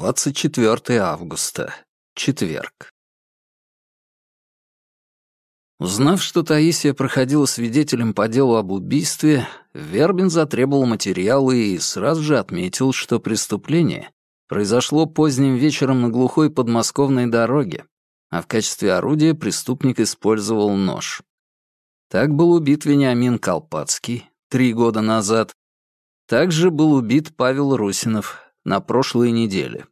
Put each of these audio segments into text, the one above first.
24 августа. Четверг. Узнав, что Таисия проходила свидетелем по делу об убийстве, Вербин затребовал материалы и сразу же отметил, что преступление произошло поздним вечером на глухой подмосковной дороге, а в качестве орудия преступник использовал нож. Так был убит Вениамин Колпацкий три года назад. Также был убит Павел Русинов на прошлой неделе.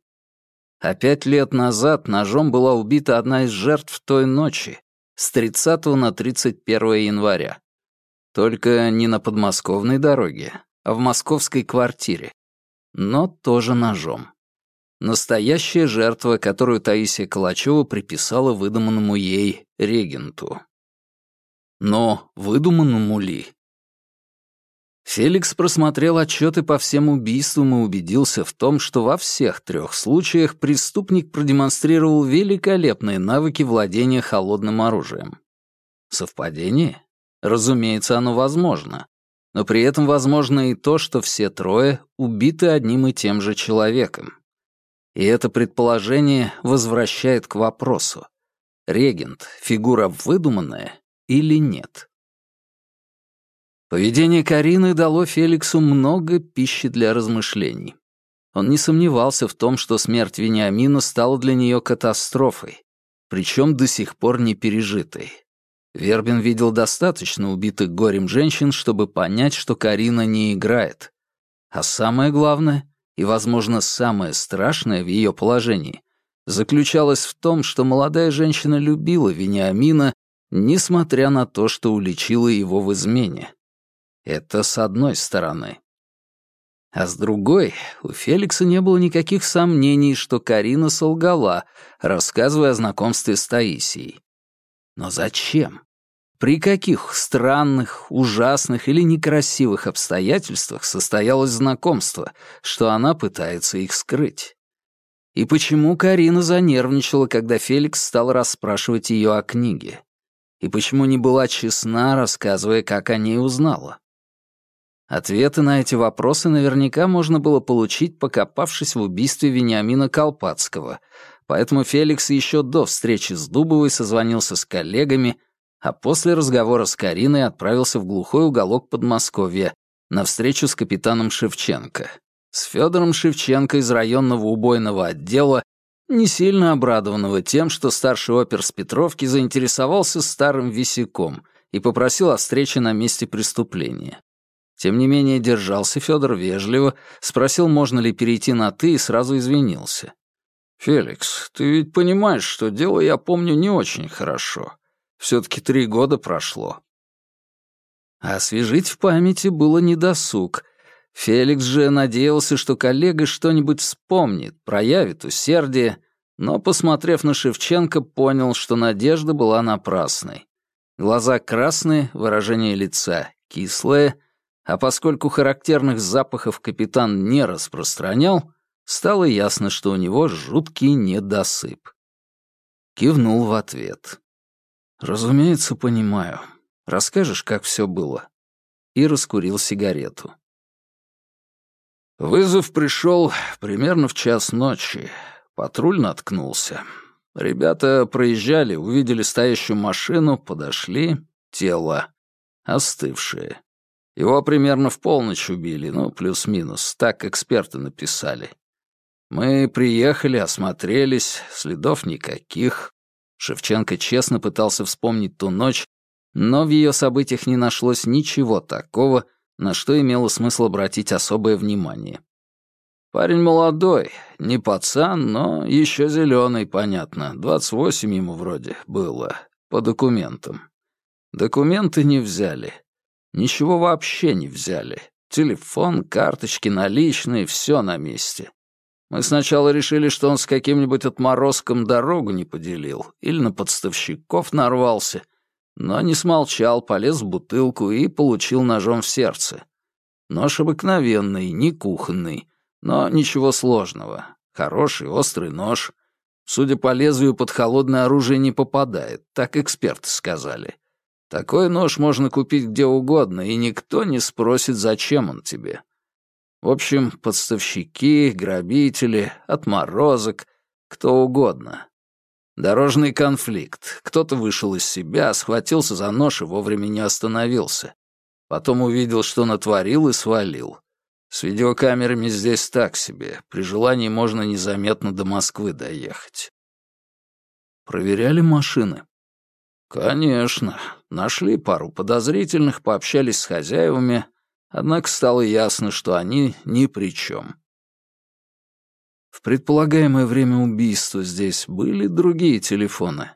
А пять лет назад ножом была убита одна из жертв той ночи, с 30 на 31 января. Только не на подмосковной дороге, а в московской квартире. Но тоже ножом. Настоящая жертва, которую Таисия Калачева приписала выдуманному ей регенту. Но выдуманному ли? Феликс просмотрел отчеты по всем убийствам и убедился в том, что во всех трех случаях преступник продемонстрировал великолепные навыки владения холодным оружием. Совпадение? Разумеется, оно возможно. Но при этом возможно и то, что все трое убиты одним и тем же человеком. И это предположение возвращает к вопросу. Регент — фигура выдуманная или нет? Поведение Карины дало Феликсу много пищи для размышлений. Он не сомневался в том, что смерть Вениамина стала для нее катастрофой, причем до сих пор не пережитой. Вербин видел достаточно убитых горем женщин, чтобы понять, что Карина не играет. А самое главное, и, возможно, самое страшное в ее положении, заключалось в том, что молодая женщина любила Вениамина, несмотря на то, что уличила его в измене. Это с одной стороны. А с другой, у Феликса не было никаких сомнений, что Карина солгала, рассказывая о знакомстве с Таисией. Но зачем? При каких странных, ужасных или некрасивых обстоятельствах состоялось знакомство, что она пытается их скрыть? И почему Карина занервничала, когда Феликс стал расспрашивать ее о книге? И почему не была честна, рассказывая, как о ней узнала? Ответы на эти вопросы наверняка можно было получить, покопавшись в убийстве Вениамина Колпацкого, поэтому Феликс еще до встречи с Дубовой созвонился с коллегами, а после разговора с Кариной отправился в глухой уголок Подмосковья на встречу с капитаном Шевченко. С Федором Шевченко из районного убойного отдела, не сильно обрадованного тем, что старший опер с Петровки заинтересовался старым висяком и попросил о встрече на месте преступления. Тем не менее, держался Федор вежливо, спросил, можно ли перейти на «ты», и сразу извинился. «Феликс, ты ведь понимаешь, что дело я помню не очень хорошо. Все-таки три года прошло». освежить в памяти было недосуг. Феликс же надеялся, что коллега что-нибудь вспомнит, проявит усердие, но, посмотрев на Шевченко, понял, что надежда была напрасной. Глаза красные, выражение лица кислое — а поскольку характерных запахов капитан не распространял, стало ясно, что у него жуткий недосып. Кивнул в ответ. «Разумеется, понимаю. Расскажешь, как все было?» И раскурил сигарету. Вызов пришел примерно в час ночи. Патруль наткнулся. Ребята проезжали, увидели стоящую машину, подошли. Тело остывшее. Его примерно в полночь убили, ну, плюс-минус, так эксперты написали. Мы приехали, осмотрелись, следов никаких. Шевченко честно пытался вспомнить ту ночь, но в ее событиях не нашлось ничего такого, на что имело смысл обратить особое внимание. Парень молодой, не пацан, но еще зеленый, понятно. 28 ему вроде было, по документам. Документы не взяли. Ничего вообще не взяли. Телефон, карточки, наличные, все на месте. Мы сначала решили, что он с каким-нибудь отморозком дорогу не поделил или на подставщиков нарвался, но не смолчал, полез в бутылку и получил ножом в сердце. Нож обыкновенный, не кухонный, но ничего сложного. Хороший, острый нож. Судя по лезвию, под холодное оружие не попадает, так эксперты сказали. Такой нож можно купить где угодно, и никто не спросит, зачем он тебе. В общем, подставщики, грабители, отморозок, кто угодно. Дорожный конфликт. Кто-то вышел из себя, схватился за нож и вовремя не остановился. Потом увидел, что натворил и свалил. С видеокамерами здесь так себе. При желании можно незаметно до Москвы доехать. Проверяли машины. Конечно. Нашли пару подозрительных, пообщались с хозяевами, однако стало ясно, что они ни при чем. В предполагаемое время убийства здесь были другие телефоны?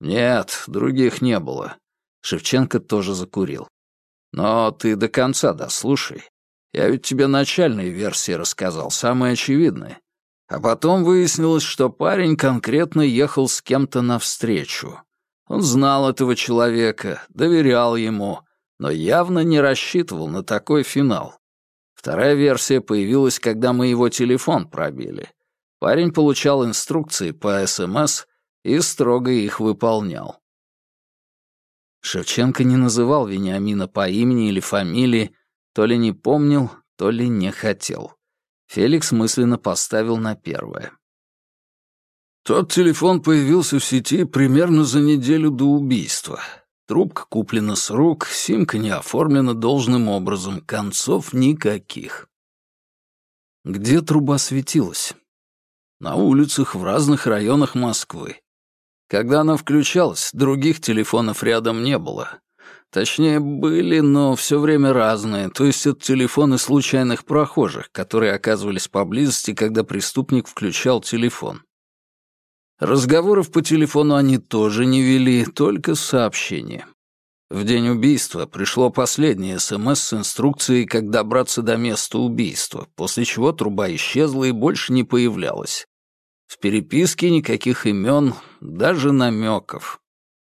Нет, других не было. Шевченко тоже закурил. Но ты до конца дослушай. Я ведь тебе начальные версии рассказал, самые очевидные. А потом выяснилось, что парень конкретно ехал с кем-то навстречу. Он знал этого человека, доверял ему, но явно не рассчитывал на такой финал. Вторая версия появилась, когда мы его телефон пробили. Парень получал инструкции по СМС и строго их выполнял. Шевченко не называл Вениамина по имени или фамилии, то ли не помнил, то ли не хотел. Феликс мысленно поставил на первое. Тот телефон появился в сети примерно за неделю до убийства. Трубка куплена с рук, симка не оформлена должным образом, концов никаких. Где труба светилась? На улицах в разных районах Москвы. Когда она включалась, других телефонов рядом не было. Точнее, были, но все время разные, то есть это телефоны случайных прохожих, которые оказывались поблизости, когда преступник включал телефон. Разговоров по телефону они тоже не вели, только сообщения. В день убийства пришло последнее СМС с инструкцией, как добраться до места убийства, после чего труба исчезла и больше не появлялась. В переписке никаких имен, даже намеков.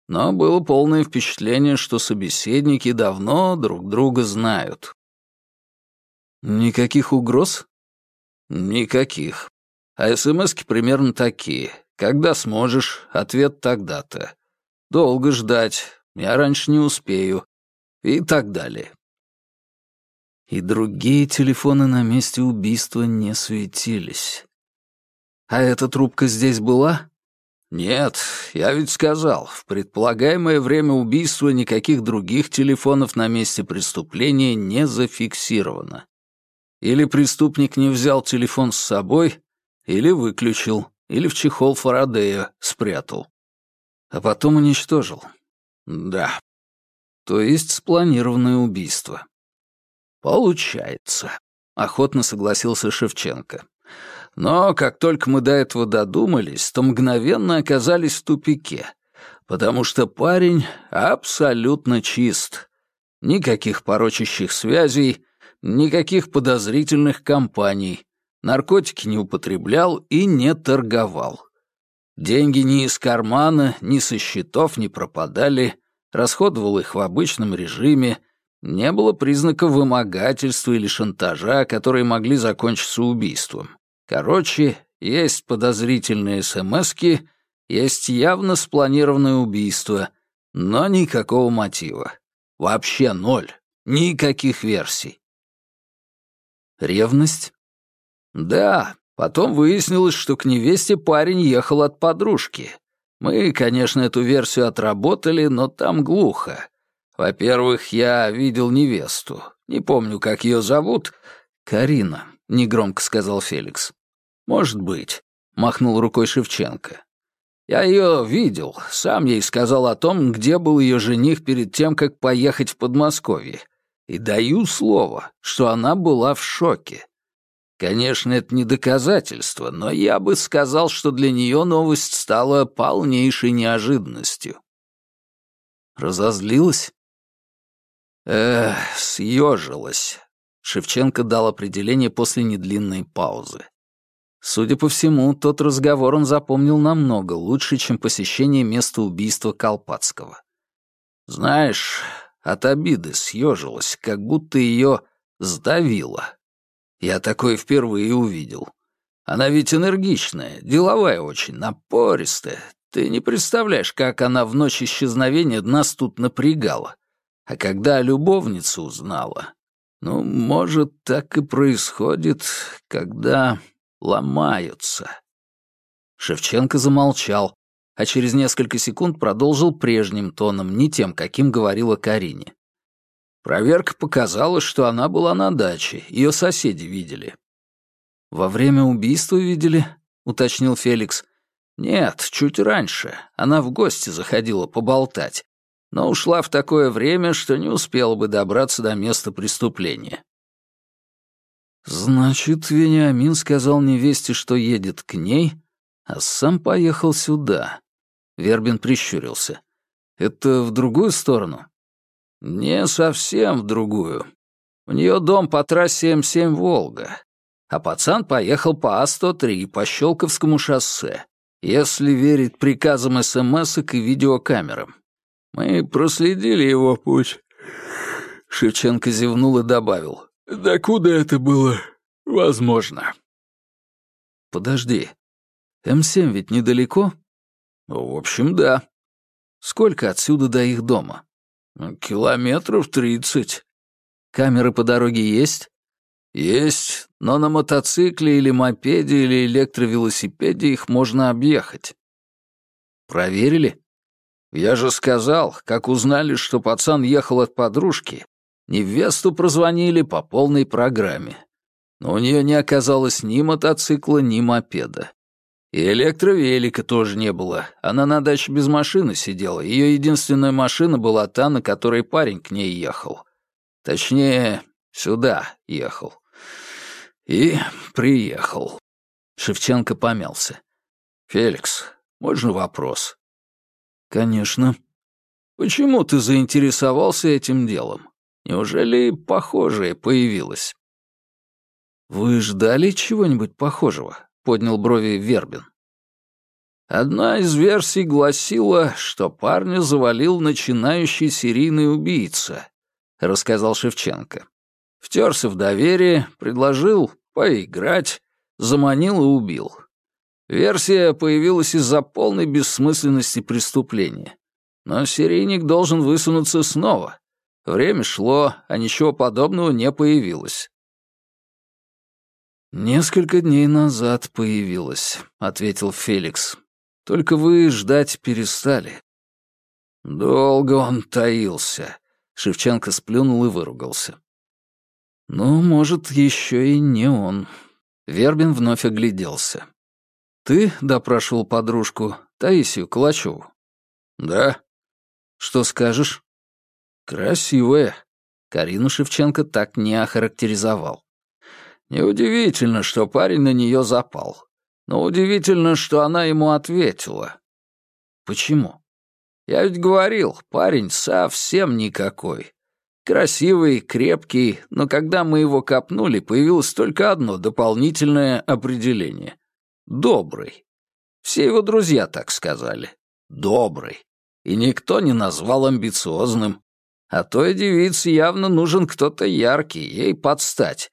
Но было полное впечатление, что собеседники давно друг друга знают. Никаких угроз? Никаких. А СМСки примерно такие. Когда сможешь, ответ тогда-то. Долго ждать, я раньше не успею. И так далее. И другие телефоны на месте убийства не светились. А эта трубка здесь была? Нет, я ведь сказал, в предполагаемое время убийства никаких других телефонов на месте преступления не зафиксировано. Или преступник не взял телефон с собой, или выключил или в чехол Фарадея спрятал. А потом уничтожил. Да. То есть спланированное убийство. Получается. Охотно согласился Шевченко. Но как только мы до этого додумались, то мгновенно оказались в тупике, потому что парень абсолютно чист. Никаких порочащих связей, никаких подозрительных компаний, наркотики не употреблял и не торговал. Деньги ни из кармана, ни со счетов не пропадали, расходовал их в обычном режиме, не было признаков вымогательства или шантажа, которые могли закончиться убийством. Короче, есть подозрительные смски, есть явно спланированное убийство, но никакого мотива. Вообще ноль. Никаких версий. Ревность? Да, потом выяснилось, что к невесте парень ехал от подружки. Мы, конечно, эту версию отработали, но там глухо. Во-первых, я видел невесту. Не помню, как ее зовут. Карина, негромко сказал Феликс. Может быть, махнул рукой Шевченко. Я ее видел, сам ей сказал о том, где был ее жених перед тем, как поехать в Подмосковье. И даю слово, что она была в шоке. Конечно, это не доказательство, но я бы сказал, что для нее новость стала полнейшей неожиданностью. Разозлилась? Эх, съежилась. Шевченко дал определение после недлинной паузы. Судя по всему, тот разговор он запомнил намного лучше, чем посещение места убийства Колпацкого. Знаешь, от обиды съежилась, как будто ее сдавило. Я такое впервые увидел. Она ведь энергичная, деловая очень, напористая. Ты не представляешь, как она в ночь исчезновения нас тут напрягала. А когда любовница узнала... Ну, может, так и происходит, когда ломаются. Шевченко замолчал, а через несколько секунд продолжил прежним тоном, не тем, каким говорила Карине. Проверка показала, что она была на даче, ее соседи видели. «Во время убийства видели?» — уточнил Феликс. «Нет, чуть раньше. Она в гости заходила поболтать, но ушла в такое время, что не успела бы добраться до места преступления». «Значит, Вениамин сказал невесте, что едет к ней, а сам поехал сюда». Вербин прищурился. «Это в другую сторону?» «Не совсем в другую. У нее дом по трассе М7 «Волга», а пацан поехал по А-103 по Щелковскому шоссе, если верить приказам СМС и видеокамерам. Мы проследили его путь». Шевченко зевнул и добавил. «Докуда это было возможно?» «Подожди, М7 ведь недалеко?» «В общем, да». «Сколько отсюда до их дома?» «Километров тридцать». «Камеры по дороге есть?» «Есть, но на мотоцикле или мопеде или электровелосипеде их можно объехать». «Проверили?» «Я же сказал, как узнали, что пацан ехал от подружки, невесту прозвонили по полной программе. Но у нее не оказалось ни мотоцикла, ни мопеда. И электровелика тоже не было. Она на даче без машины сидела. Ее единственная машина была та, на которой парень к ней ехал. Точнее, сюда ехал. И приехал. Шевченко помялся. «Феликс, можно вопрос?» «Конечно». «Почему ты заинтересовался этим делом? Неужели похожее появилось?» «Вы ждали чего-нибудь похожего?» — поднял брови Вербин. Одна из версий гласила, что парня завалил начинающий серийный убийца, — рассказал Шевченко. Втерся в доверие, предложил поиграть, заманил и убил. Версия появилась из-за полной бессмысленности преступления. Но серийник должен высунуться снова. Время шло, а ничего подобного не появилось. «Несколько дней назад появилась», — ответил Феликс. «Только вы ждать перестали». «Долго он таился», — Шевченко сплюнул и выругался. «Ну, может, еще и не он». Вербин вновь огляделся. «Ты допрашивал подружку, Таисию Калачеву?» «Да». «Что скажешь?» «Красивая». Карину Шевченко так не охарактеризовал. Неудивительно, что парень на нее запал. Но удивительно, что она ему ответила. Почему? Я ведь говорил, парень совсем никакой. Красивый, крепкий, но когда мы его копнули, появилось только одно дополнительное определение. Добрый. Все его друзья так сказали. Добрый. И никто не назвал амбициозным. А той девице явно нужен кто-то яркий, ей подстать.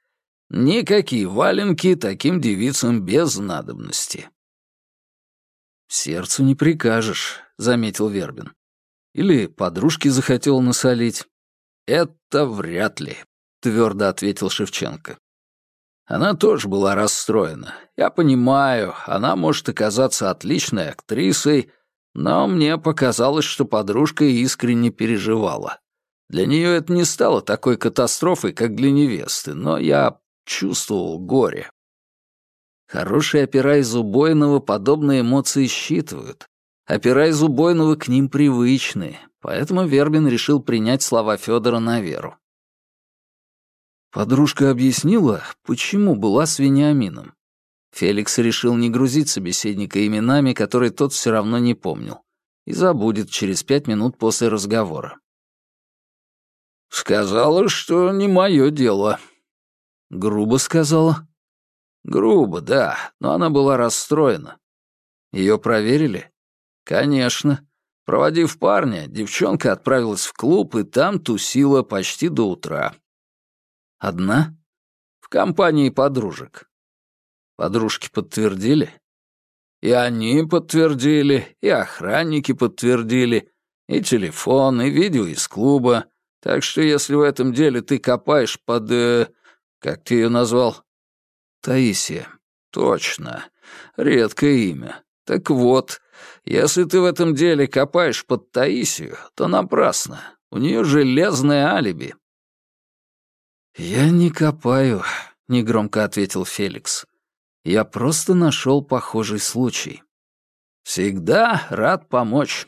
Никакие валенки таким девицам без надобности. «Сердцу не прикажешь», — заметил Вербин. «Или подружке захотел насолить». «Это вряд ли», — твердо ответил Шевченко. Она тоже была расстроена. Я понимаю, она может оказаться отличной актрисой, но мне показалось, что подружка искренне переживала. Для нее это не стало такой катастрофой, как для невесты, но я чувствовал горе. Хорошие опера из убойного подобные эмоции считывают. Опера из убойного к ним привычны, поэтому Вербин решил принять слова Федора на веру. Подружка объяснила, почему была с Вениамином. Феликс решил не грузить собеседника именами, которые тот все равно не помнил, и забудет через пять минут после разговора. «Сказала, что не мое дело», Грубо сказала? Грубо, да, но она была расстроена. Ее проверили? Конечно. Проводив парня, девчонка отправилась в клуб и там тусила почти до утра. Одна? В компании подружек. Подружки подтвердили? И они подтвердили, и охранники подтвердили, и телефон, и видео из клуба. Так что если в этом деле ты копаешь под... Э, как ты ее назвал? Таисия. Точно. Редкое имя. Так вот, если ты в этом деле копаешь под Таисию, то напрасно. У нее железное алиби. «Я не копаю», — негромко ответил Феликс. «Я просто нашел похожий случай». «Всегда рад помочь».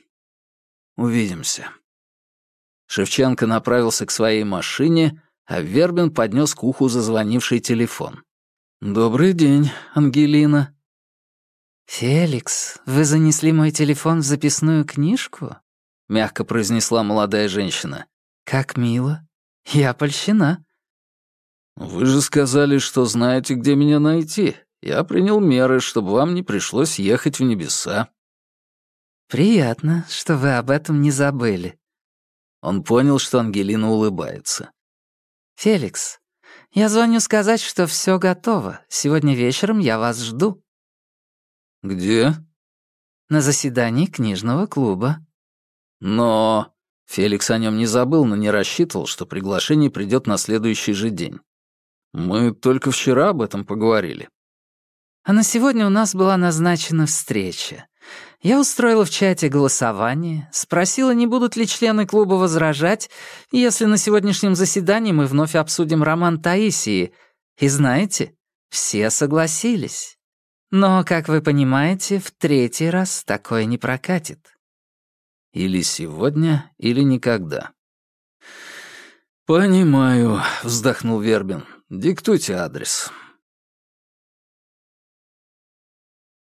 «Увидимся». Шевченко направился к своей машине, а Вербин поднес к уху зазвонивший телефон. «Добрый день, Ангелина». «Феликс, вы занесли мой телефон в записную книжку?» — мягко произнесла молодая женщина. «Как мило. Я польщена». «Вы же сказали, что знаете, где меня найти. Я принял меры, чтобы вам не пришлось ехать в небеса». «Приятно, что вы об этом не забыли». Он понял, что Ангелина улыбается. «Феликс, я звоню сказать, что все готово. Сегодня вечером я вас жду». «Где?» «На заседании книжного клуба». «Но...» Феликс о нем не забыл, но не рассчитывал, что приглашение придет на следующий же день. Мы только вчера об этом поговорили. А на сегодня у нас была назначена встреча. Я устроила в чате голосование, спросила, не будут ли члены клуба возражать, если на сегодняшнем заседании мы вновь обсудим роман Таисии. И знаете, все согласились. Но, как вы понимаете, в третий раз такое не прокатит. Или сегодня, или никогда. «Понимаю», — вздохнул Вербин. Диктуйте адрес».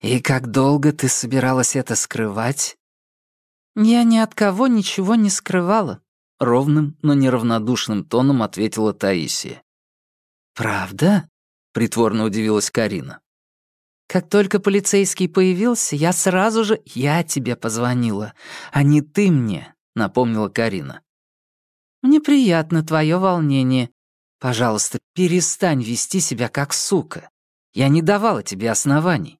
«И как долго ты собиралась это скрывать?» «Я ни от кого ничего не скрывала», — ровным, но неравнодушным тоном ответила Таисия. «Правда?» — притворно удивилась Карина. «Как только полицейский появился, я сразу же... Я тебе позвонила, а не ты мне», — напомнила Карина. «Мне приятно твое волнение. Пожалуйста, перестань вести себя как сука. Я не давала тебе оснований».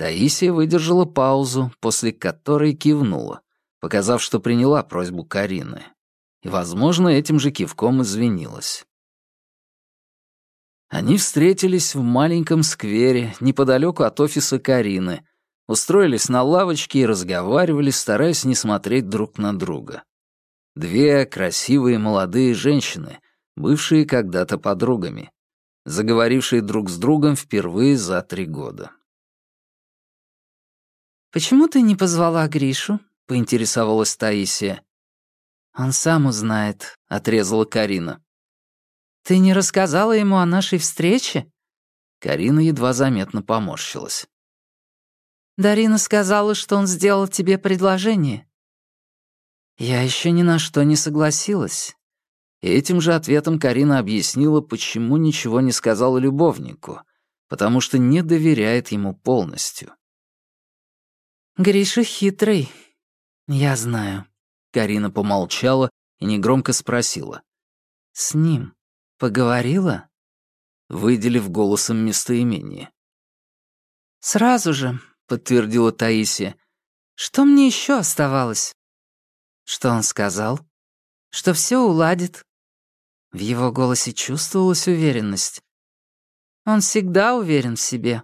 Таисия выдержала паузу, после которой кивнула, показав, что приняла просьбу Карины. И, возможно, этим же кивком извинилась. Они встретились в маленьком сквере, неподалеку от офиса Карины, устроились на лавочке и разговаривали, стараясь не смотреть друг на друга. Две красивые молодые женщины, бывшие когда-то подругами, заговорившие друг с другом впервые за три года. «Почему ты не позвала Гришу?» — поинтересовалась Таисия. «Он сам узнает», — отрезала Карина. «Ты не рассказала ему о нашей встрече?» Карина едва заметно поморщилась. «Дарина сказала, что он сделал тебе предложение». «Я еще ни на что не согласилась. Этим же ответом Карина объяснила, почему ничего не сказала любовнику, потому что не доверяет ему полностью. «Гриша хитрый. Я знаю». Карина помолчала и негромко спросила. «С ним поговорила?» Выделив голосом местоимение. «Сразу же», — подтвердила Таисия. «Что мне еще оставалось?» «Что он сказал?» «Что все уладит, в его голосе чувствовалась уверенность. Он всегда уверен в себе.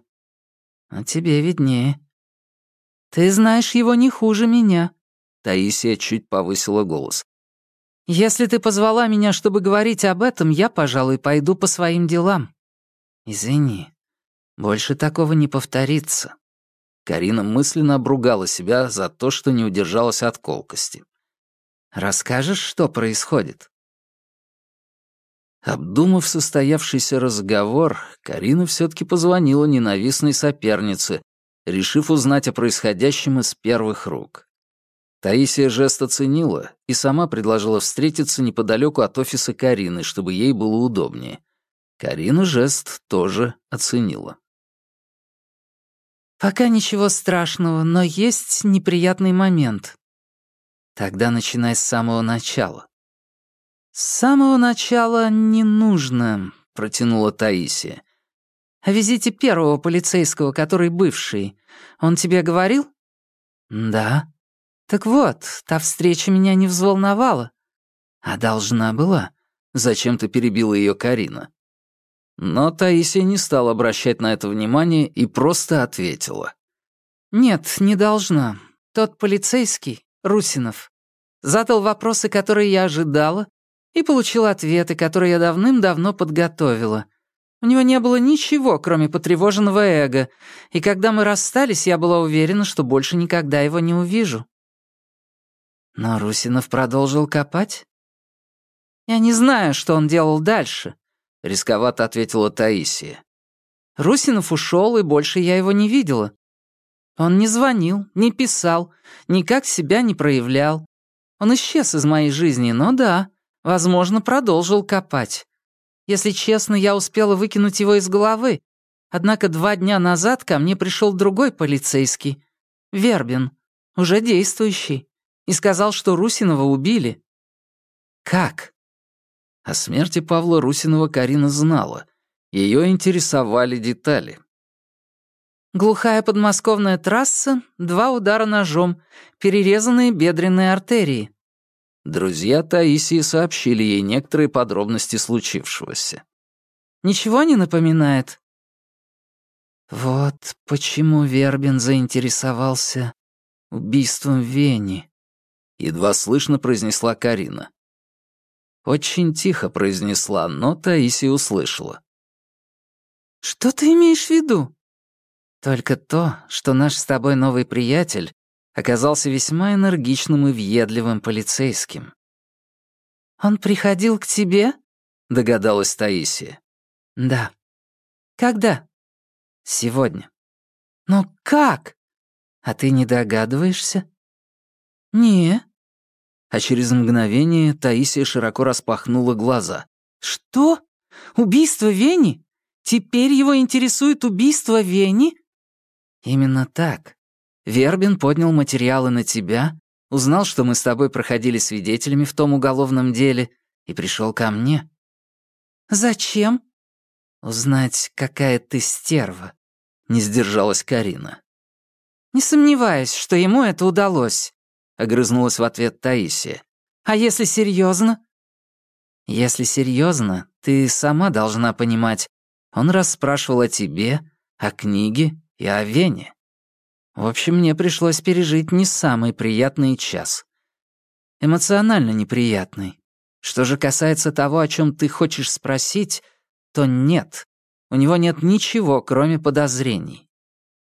А тебе виднее. Ты знаешь его не хуже меня. Таисия чуть повысила голос. Если ты позвала меня, чтобы говорить об этом, я, пожалуй, пойду по своим делам. Извини, больше такого не повторится. Карина мысленно обругала себя за то, что не удержалась от колкости. «Расскажешь, что происходит?» Обдумав состоявшийся разговор, Карина все-таки позвонила ненавистной сопернице, решив узнать о происходящем из первых рук. Таисия жест оценила и сама предложила встретиться неподалеку от офиса Карины, чтобы ей было удобнее. Карина жест тоже оценила. «Пока ничего страшного, но есть неприятный момент». «Тогда начинай с самого начала», «С самого начала не нужно», — протянула Таисия. «О визите первого полицейского, который бывший. Он тебе говорил?» «Да». «Так вот, та встреча меня не взволновала. «А должна была?» — зачем-то перебила ее Карина. Но Таисия не стала обращать на это внимание и просто ответила. «Нет, не должна. Тот полицейский, Русинов, задал вопросы, которые я ожидала, и получил ответы, которые я давным-давно подготовила. У него не было ничего, кроме потревоженного эго, и когда мы расстались, я была уверена, что больше никогда его не увижу. Но Русинов продолжил копать? Я не знаю, что он делал дальше, — рисковато ответила Таисия. Русинов ушел, и больше я его не видела. Он не звонил, не писал, никак себя не проявлял. Он исчез из моей жизни, но да, возможно, продолжил копать. Если честно, я успела выкинуть его из головы. Однако два дня назад ко мне пришел другой полицейский, Вербин, уже действующий, и сказал, что Русинова убили. Как? О смерти Павла Русинова Карина знала. Ее интересовали детали. Глухая подмосковная трасса, два удара ножом, перерезанные бедренные артерии. Друзья Таисии сообщили ей некоторые подробности случившегося. «Ничего не напоминает?» «Вот почему Вербин заинтересовался убийством Вени», — едва слышно произнесла Карина. Очень тихо произнесла, но Таисия услышала. «Что ты имеешь в виду?» «Только то, что наш с тобой новый приятель оказался весьма энергичным и въедливым полицейским. «Он приходил к тебе?» — догадалась Таисия. «Да». «Когда?» «Сегодня». «Но как?» «А ты не догадываешься?» «Не». А через мгновение Таисия широко распахнула глаза. «Что? Убийство Вени? Теперь его интересует убийство Вени?» «Именно так. Вербин поднял материалы на тебя, узнал, что мы с тобой проходили свидетелями в том уголовном деле, и пришел ко мне. Зачем? Узнать, какая ты стерва, не сдержалась Карина. Не сомневаюсь, что ему это удалось, огрызнулась в ответ Таисия. А если серьезно? Если серьезно, ты сама должна понимать. Он расспрашивал о тебе, о книге и о Вене. В общем, мне пришлось пережить не самый приятный час. Эмоционально неприятный. Что же касается того, о чем ты хочешь спросить, то нет. У него нет ничего, кроме подозрений.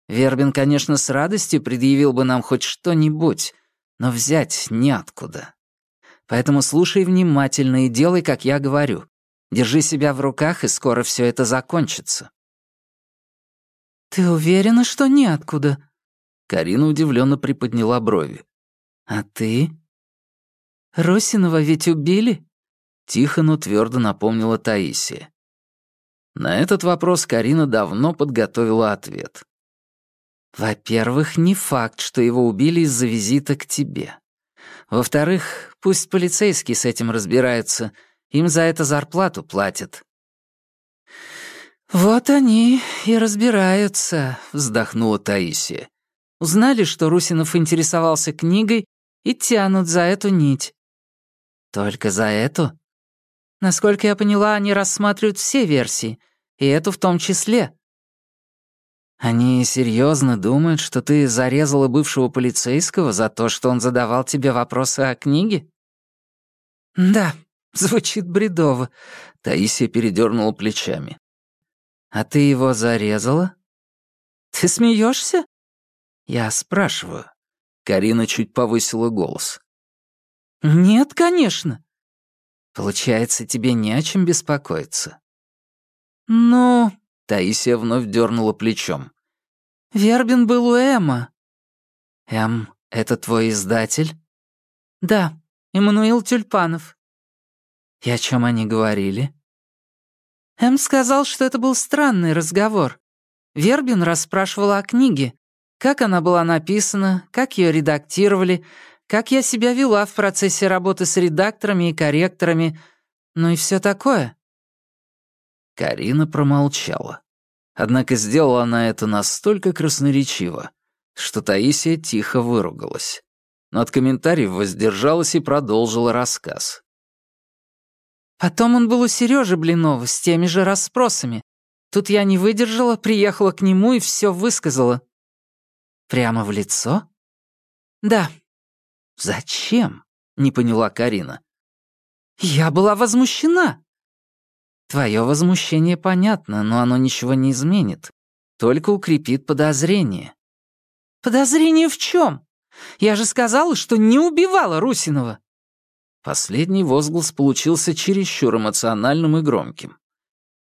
Вербин, конечно, с радостью предъявил бы нам хоть что-нибудь, но взять неоткуда. Поэтому слушай внимательно и делай, как я говорю. Держи себя в руках, и скоро все это закончится. «Ты уверена, что неоткуда?» Карина удивленно приподняла брови. «А ты?» «Росинова ведь убили?» Тихо, но твердо напомнила Таисия. На этот вопрос Карина давно подготовила ответ. «Во-первых, не факт, что его убили из-за визита к тебе. Во-вторых, пусть полицейские с этим разбираются, им за это зарплату платят». «Вот они и разбираются», — вздохнула Таисия. Узнали, что Русинов интересовался книгой и тянут за эту нить. Только за эту? Насколько я поняла, они рассматривают все версии, и эту в том числе. Они серьезно думают, что ты зарезала бывшего полицейского за то, что он задавал тебе вопросы о книге? Да, звучит бредово. Таисия передернула плечами. А ты его зарезала? Ты смеешься? Я спрашиваю. Карина чуть повысила голос. Нет, конечно. Получается, тебе не о чем беспокоиться. Ну... Таисия вновь дернула плечом. Вербин был у Эма. Эм, это твой издатель? Да, Эммануил Тюльпанов. И о чем они говорили? Эм сказал, что это был странный разговор. Вербин расспрашивал о книге, как она была написана, как ее редактировали, как я себя вела в процессе работы с редакторами и корректорами, ну и все такое. Карина промолчала. Однако сделала она это настолько красноречиво, что Таисия тихо выругалась. Но от комментариев воздержалась и продолжила рассказ. Потом он был у Сережи Блинова с теми же расспросами. Тут я не выдержала, приехала к нему и все высказала. Прямо в лицо? Да. Зачем? Не поняла Карина. Я была возмущена. Твое возмущение понятно, но оно ничего не изменит. Только укрепит подозрение. Подозрение в чем? Я же сказала, что не убивала Русинова. Последний возглас получился чересчур эмоциональным и громким.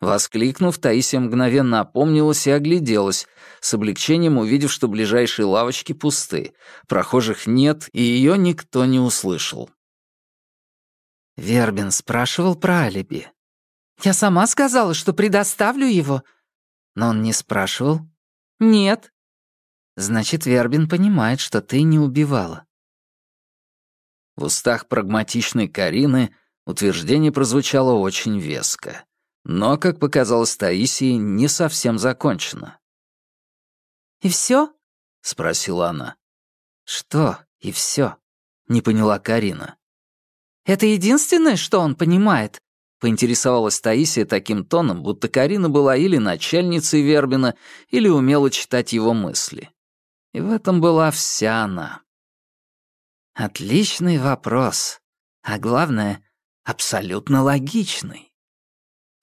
Воскликнув, Таисия мгновенно опомнилась и огляделась, с облегчением увидев, что ближайшие лавочки пусты, прохожих нет, и ее никто не услышал. Вербин спрашивал про алиби. «Я сама сказала, что предоставлю его». Но он не спрашивал. «Нет». «Значит, Вербин понимает, что ты не убивала». В устах прагматичной Карины утверждение прозвучало очень веско. Но, как показалось Таисии, не совсем закончено. «И все? спросила она. «Что «и все? не поняла Карина. «Это единственное, что он понимает?» — поинтересовалась Таисия таким тоном, будто Карина была или начальницей Вербина, или умела читать его мысли. И в этом была вся она. Отличный вопрос. А главное, абсолютно логичный.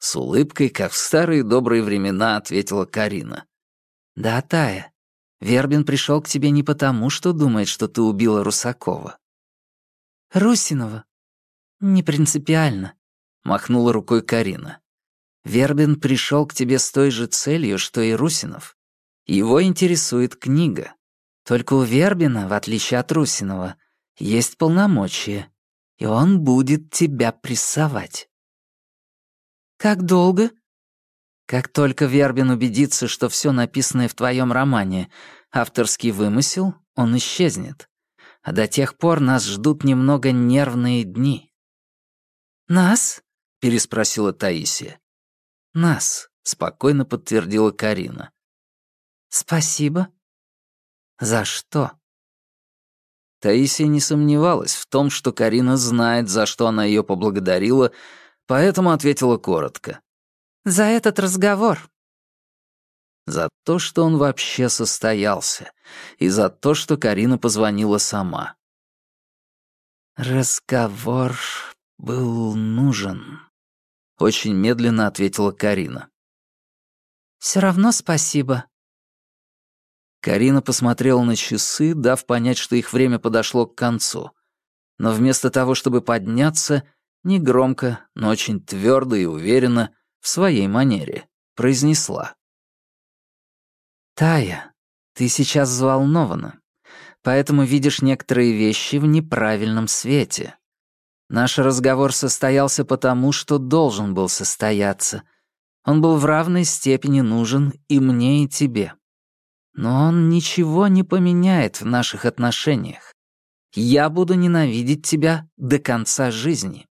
С улыбкой, как в старые добрые времена, ответила Карина. Да, Тая, Вербин пришел к тебе не потому, что думает, что ты убила Русакова. Русинова. Не принципиально, махнула рукой Карина. Вербин пришел к тебе с той же целью, что и Русинов. Его интересует книга. Только у Вербина, в отличие от Русинова, есть полномочия, и он будет тебя прессовать. Как долго? Как только Вербин убедится, что все написанное в твоем романе — авторский вымысел, он исчезнет. А до тех пор нас ждут немного нервные дни. «Нас?» — переспросила Таисия. «Нас», — спокойно подтвердила Карина. «Спасибо». «За что?» Таисия не сомневалась в том, что Карина знает, за что она ее поблагодарила, поэтому ответила коротко. «За этот разговор». За то, что он вообще состоялся, и за то, что Карина позвонила сама. «Разговор был нужен», — очень медленно ответила Карина. «Все равно спасибо», Карина посмотрела на часы, дав понять, что их время подошло к концу. Но вместо того, чтобы подняться, негромко, но очень твердо и уверенно, в своей манере, произнесла. «Тая, ты сейчас взволнована, поэтому видишь некоторые вещи в неправильном свете. Наш разговор состоялся потому, что должен был состояться. Он был в равной степени нужен и мне, и тебе. Но он ничего не поменяет в наших отношениях. Я буду ненавидеть тебя до конца жизни.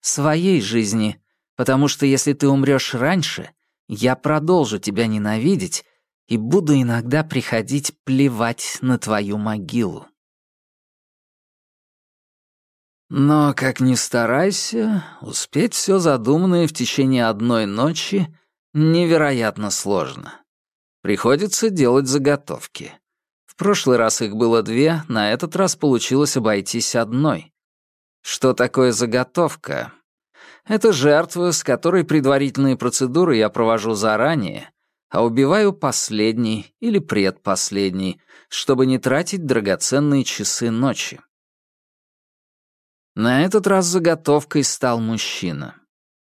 Своей жизни, потому что если ты умрешь раньше, я продолжу тебя ненавидеть и буду иногда приходить плевать на твою могилу. Но, как ни старайся, успеть все задуманное в течение одной ночи невероятно сложно. Приходится делать заготовки. В прошлый раз их было две, на этот раз получилось обойтись одной. Что такое заготовка? Это жертва, с которой предварительные процедуры я провожу заранее, а убиваю последний или предпоследний, чтобы не тратить драгоценные часы ночи. На этот раз заготовкой стал мужчина.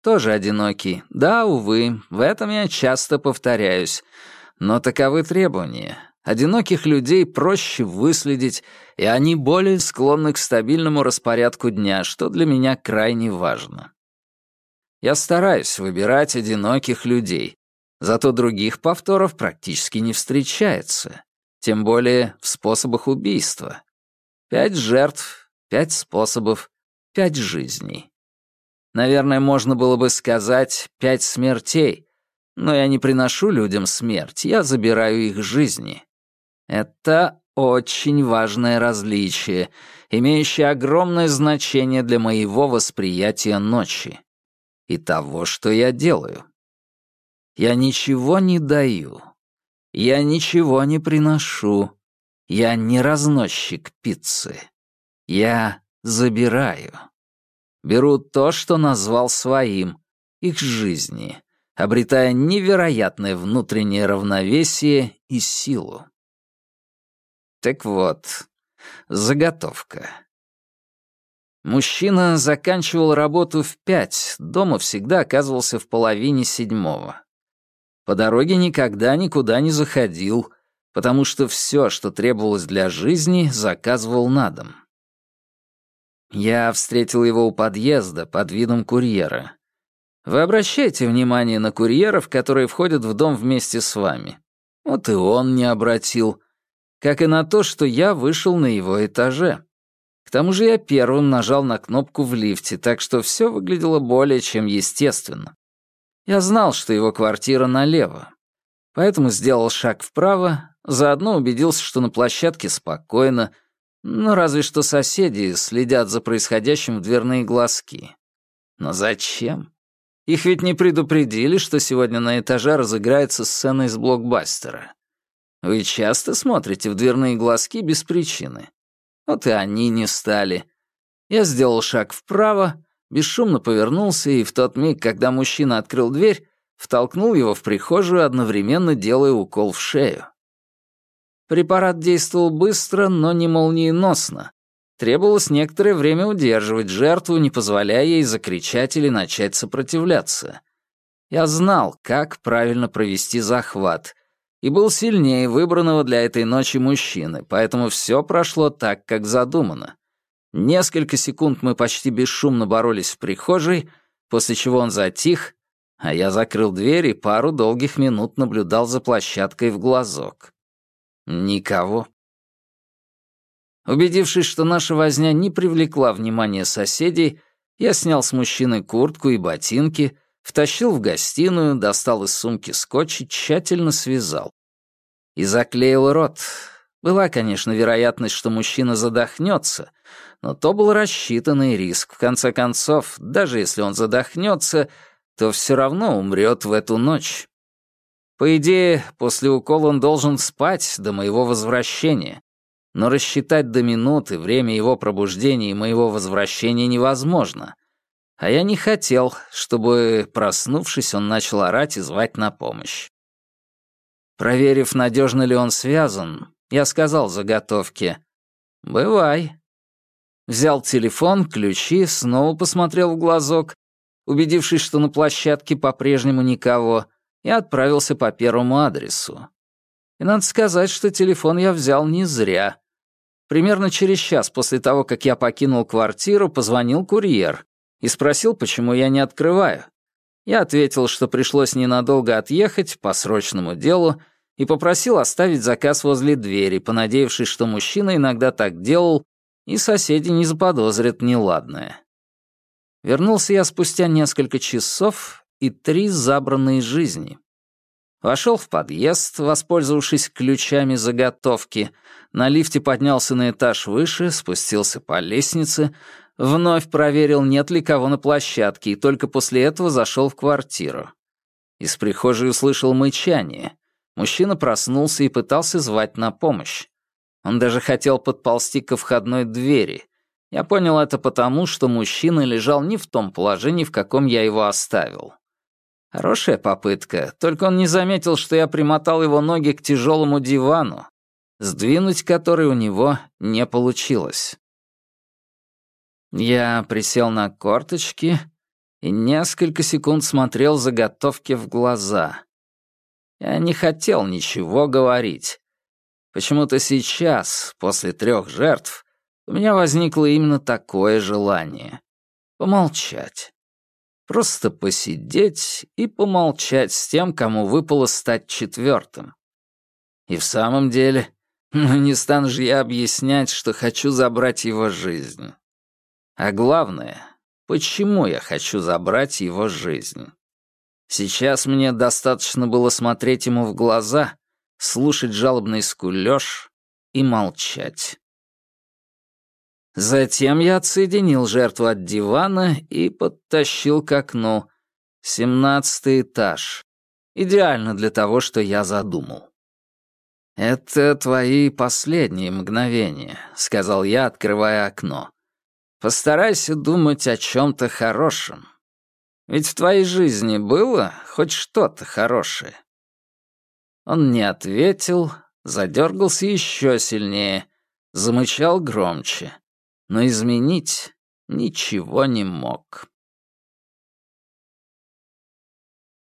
Тоже одинокий. Да, увы, в этом я часто повторяюсь — но таковы требования. Одиноких людей проще выследить, и они более склонны к стабильному распорядку дня, что для меня крайне важно. Я стараюсь выбирать одиноких людей, зато других повторов практически не встречается, тем более в способах убийства. Пять жертв, пять способов, пять жизней. Наверное, можно было бы сказать «пять смертей», но я не приношу людям смерть, я забираю их жизни. Это очень важное различие, имеющее огромное значение для моего восприятия ночи. и того, что я делаю. Я ничего не даю. Я ничего не приношу. Я не разносчик пиццы. Я забираю. Беру то, что назвал своим, их жизни, обретая невероятное внутреннее равновесие и силу. Так вот, заготовка. Мужчина заканчивал работу в пять, дома всегда оказывался в половине седьмого. По дороге никогда никуда не заходил, потому что все, что требовалось для жизни, заказывал на дом. Я встретил его у подъезда под видом курьера. Вы обращайте внимание на курьеров, которые входят в дом вместе с вами. Вот и он не обратил. Как и на то, что я вышел на его этаже. К тому же я первым нажал на кнопку в лифте, так что все выглядело более чем естественно. Я знал, что его квартира налево. Поэтому сделал шаг вправо, заодно убедился, что на площадке спокойно, но разве что соседи следят за происходящим в дверные глазки. Но зачем? Их ведь не предупредили, что сегодня на этаже разыграется сцена из блокбастера. Вы часто смотрите в дверные глазки без причины. Вот и они не стали. Я сделал шаг вправо, бесшумно повернулся и в тот миг, когда мужчина открыл дверь, втолкнул его в прихожую, одновременно делая укол в шею. Препарат действовал быстро, но не молниеносно, Требовалось некоторое время удерживать жертву, не позволяя ей закричать или начать сопротивляться. Я знал, как правильно провести захват, и был сильнее выбранного для этой ночи мужчины, поэтому все прошло так, как задумано. Несколько секунд мы почти бесшумно боролись в прихожей, после чего он затих, а я закрыл дверь и пару долгих минут наблюдал за площадкой в глазок. Никого. Убедившись, что наша возня не привлекла внимания соседей, я снял с мужчины куртку и ботинки, втащил в гостиную, достал из сумки скотч и тщательно связал. И заклеил рот. Была, конечно, вероятность, что мужчина задохнется, но то был рассчитанный риск. В конце концов, даже если он задохнется, то все равно умрет в эту ночь. По идее, после укола он должен спать до моего возвращения, но рассчитать до минуты время его пробуждения и моего возвращения невозможно. А я не хотел, чтобы, проснувшись, он начал орать и звать на помощь. Проверив, надежно ли он связан, я сказал заготовке «Бывай». Взял телефон, ключи, снова посмотрел в глазок, убедившись, что на площадке по-прежнему никого, и отправился по первому адресу. И надо сказать, что телефон я взял не зря. Примерно через час после того, как я покинул квартиру, позвонил курьер и спросил, почему я не открываю. Я ответил, что пришлось ненадолго отъехать по срочному делу и попросил оставить заказ возле двери, понадеявшись, что мужчина иногда так делал, и соседи не заподозрят неладное. Вернулся я спустя несколько часов и три забранные жизни. Вошел в подъезд, воспользовавшись ключами заготовки, на лифте поднялся на этаж выше, спустился по лестнице, вновь проверил, нет ли кого на площадке, и только после этого зашел в квартиру. Из прихожей услышал мычание. Мужчина проснулся и пытался звать на помощь. Он даже хотел подползти ко входной двери. Я понял это потому, что мужчина лежал не в том положении, в каком я его оставил. Хорошая попытка, только он не заметил, что я примотал его ноги к тяжелому дивану, сдвинуть который у него не получилось. Я присел на корточки и несколько секунд смотрел заготовки в глаза. Я не хотел ничего говорить. Почему-то сейчас, после трех жертв, у меня возникло именно такое желание — помолчать. Просто посидеть и помолчать с тем, кому выпало стать четвертым. И в самом деле, ну не стану же я объяснять, что хочу забрать его жизнь. А главное, почему я хочу забрать его жизнь. Сейчас мне достаточно было смотреть ему в глаза, слушать жалобный скулёж и молчать. Затем я отсоединил жертву от дивана и подтащил к окну, Семнадцатый этаж. Идеально для того, что я задумал. «Это твои последние мгновения», — сказал я, открывая окно. «Постарайся думать о чем-то хорошем. Ведь в твоей жизни было хоть что-то хорошее?» Он не ответил, задергался еще сильнее, замычал громче, но изменить ничего не мог.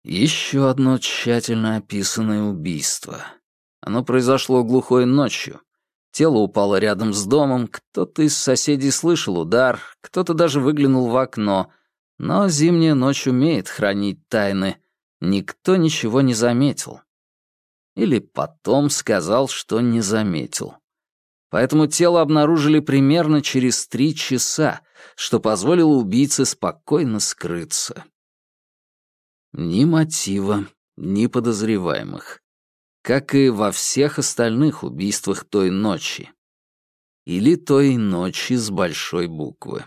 Еще одно тщательно описанное убийство. Оно произошло глухой ночью. Тело упало рядом с домом, кто-то из соседей слышал удар, кто-то даже выглянул в окно. Но зимняя ночь умеет хранить тайны. Никто ничего не заметил. Или потом сказал, что не заметил. Поэтому тело обнаружили примерно через три часа, что позволило убийце спокойно скрыться. Ни мотива, ни подозреваемых. Как и во всех остальных убийствах той ночи. Или той ночи с большой буквы.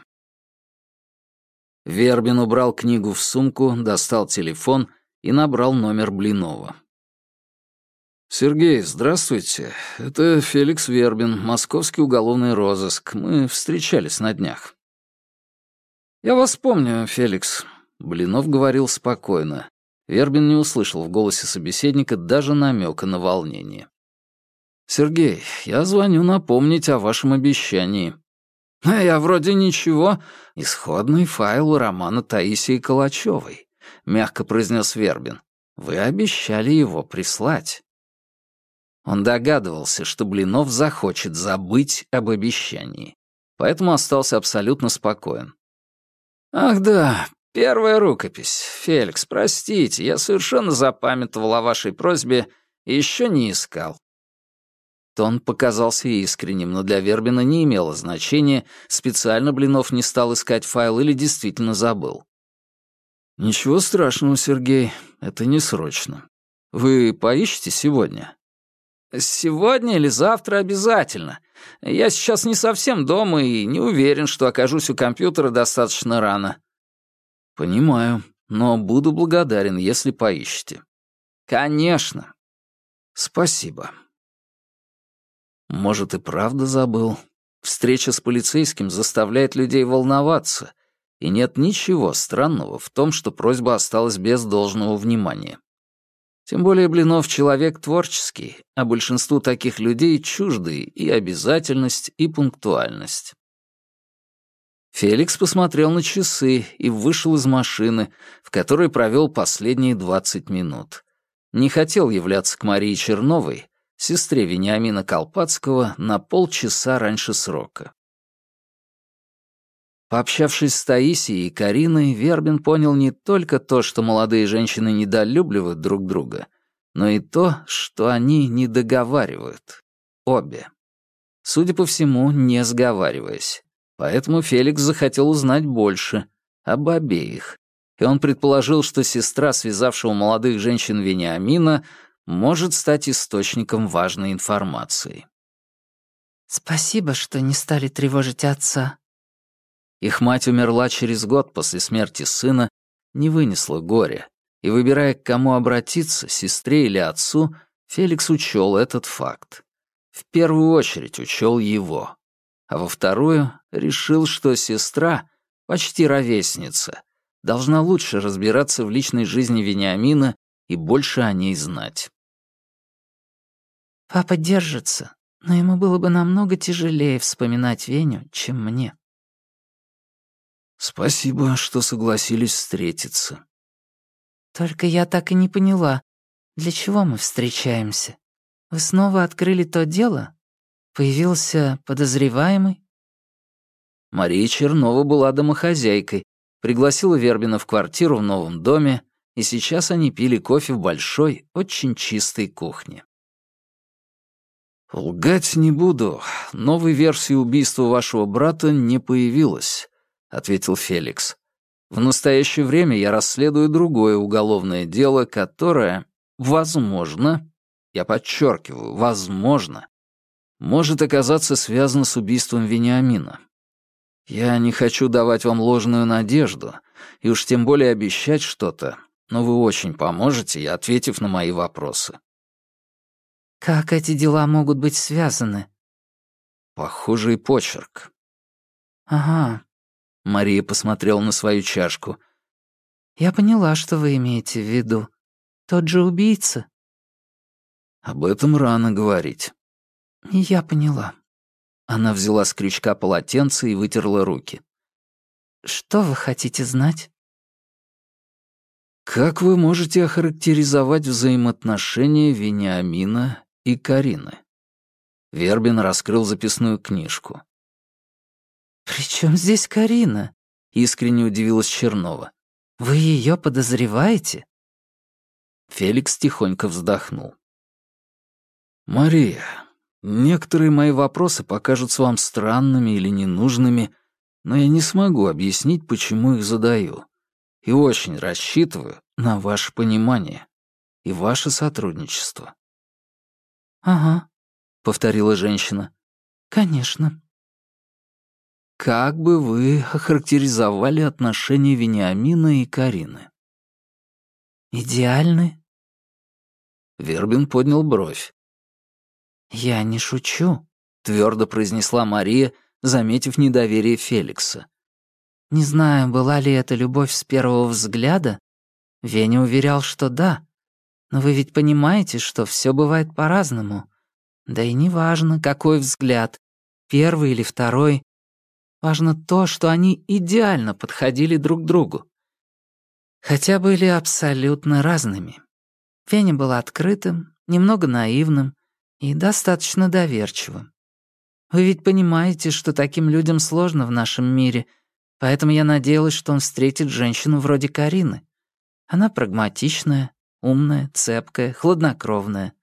Вербин убрал книгу в сумку, достал телефон и набрал номер Блинова. «Сергей, здравствуйте. Это Феликс Вербин, московский уголовный розыск. Мы встречались на днях». «Я вас помню, Феликс. Блинов говорил спокойно. Вербин не услышал в голосе собеседника даже намека на волнение. «Сергей, я звоню напомнить о вашем обещании». «А я вроде ничего. Исходный файл у романа Таисии Калачевой», — мягко произнес Вербин. «Вы обещали его прислать». Он догадывался, что Блинов захочет забыть об обещании, поэтому остался абсолютно спокоен. «Ах да, «Первая рукопись. Феликс, простите, я совершенно запамятовал о вашей просьбе и еще не искал». Тон показался искренним, но для Вербина не имело значения, специально Блинов не стал искать файл или действительно забыл. «Ничего страшного, Сергей, это не срочно. Вы поищете сегодня?» «Сегодня или завтра обязательно. Я сейчас не совсем дома и не уверен, что окажусь у компьютера достаточно рано. «Понимаю, но буду благодарен, если поищете». «Конечно». «Спасибо». Может, и правда забыл. Встреча с полицейским заставляет людей волноваться, и нет ничего странного в том, что просьба осталась без должного внимания. Тем более Блинов человек творческий, а большинству таких людей чужды и обязательность, и пунктуальность. Феликс посмотрел на часы и вышел из машины, в которой провел последние двадцать минут. Не хотел являться к Марии Черновой, сестре Вениамина Колпацкого, на полчаса раньше срока. Пообщавшись с Таисией и Кариной, Вербин понял не только то, что молодые женщины недолюбливают друг друга, но и то, что они не договаривают. Обе. Судя по всему, не сговариваясь. Поэтому Феликс захотел узнать больше об обеих, и он предположил, что сестра связавшего молодых женщин Вениамина может стать источником важной информации. «Спасибо, что не стали тревожить отца». Их мать умерла через год после смерти сына, не вынесла горя, и, выбирая, к кому обратиться, сестре или отцу, Феликс учел этот факт. В первую очередь учел его а во вторую решил, что сестра, почти ровесница, должна лучше разбираться в личной жизни Вениамина и больше о ней знать. «Папа держится, но ему было бы намного тяжелее вспоминать Веню, чем мне». «Спасибо, что согласились встретиться». «Только я так и не поняла, для чего мы встречаемся? Вы снова открыли то дело, Появился подозреваемый? Мария Чернова была домохозяйкой, пригласила Вербина в квартиру в новом доме, и сейчас они пили кофе в большой, очень чистой кухне. «Лгать не буду. Новой версии убийства вашего брата не появилось», — ответил Феликс. «В настоящее время я расследую другое уголовное дело, которое, возможно, я подчеркиваю, возможно, может оказаться связано с убийством Вениамина. Я не хочу давать вам ложную надежду, и уж тем более обещать что-то, но вы очень поможете, ответив на мои вопросы». «Как эти дела могут быть связаны?» «Похожий почерк». «Ага». Мария посмотрела на свою чашку. «Я поняла, что вы имеете в виду. Тот же убийца?» «Об этом рано говорить». «Я поняла». Она взяла с крючка полотенце и вытерла руки. «Что вы хотите знать?» «Как вы можете охарактеризовать взаимоотношения Вениамина и Карины?» Вербин раскрыл записную книжку. «При чем здесь Карина?» — искренне удивилась Чернова. «Вы ее подозреваете?» Феликс тихонько вздохнул. «Мария, некоторые мои вопросы покажутся вам странными или ненужными, но я не смогу объяснить, почему их задаю. И очень рассчитываю на ваше понимание и ваше сотрудничество». «Ага», — повторила женщина. «Конечно». «Как бы вы охарактеризовали отношения Вениамина и Карины?» «Идеальны?» Вербин поднял бровь. «Я не шучу», — твердо произнесла Мария, заметив недоверие Феликса. «Не знаю, была ли это любовь с первого взгляда. Веня уверял, что да. Но вы ведь понимаете, что все бывает по-разному. Да и не важно, какой взгляд, первый или второй. Важно то, что они идеально подходили друг другу. Хотя были абсолютно разными. Феня был открытым, немного наивным, и достаточно доверчивым. Вы ведь понимаете, что таким людям сложно в нашем мире, поэтому я надеялась, что он встретит женщину вроде Карины. Она прагматичная, умная, цепкая, хладнокровная.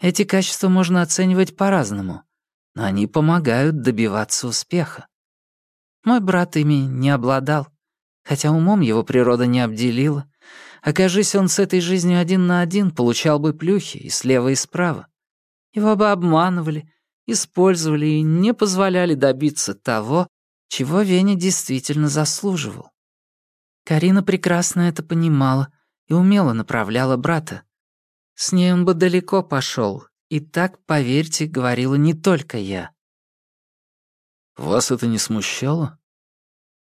Эти качества можно оценивать по-разному, но они помогают добиваться успеха. Мой брат ими не обладал, хотя умом его природа не обделила. Окажись он с этой жизнью один на один, получал бы плюхи и слева, и справа. Его бы обманывали, использовали и не позволяли добиться того, чего Веня действительно заслуживал. Карина прекрасно это понимала и умело направляла брата. С ней он бы далеко пошел, и так, поверьте, говорила не только я. «Вас это не смущало?»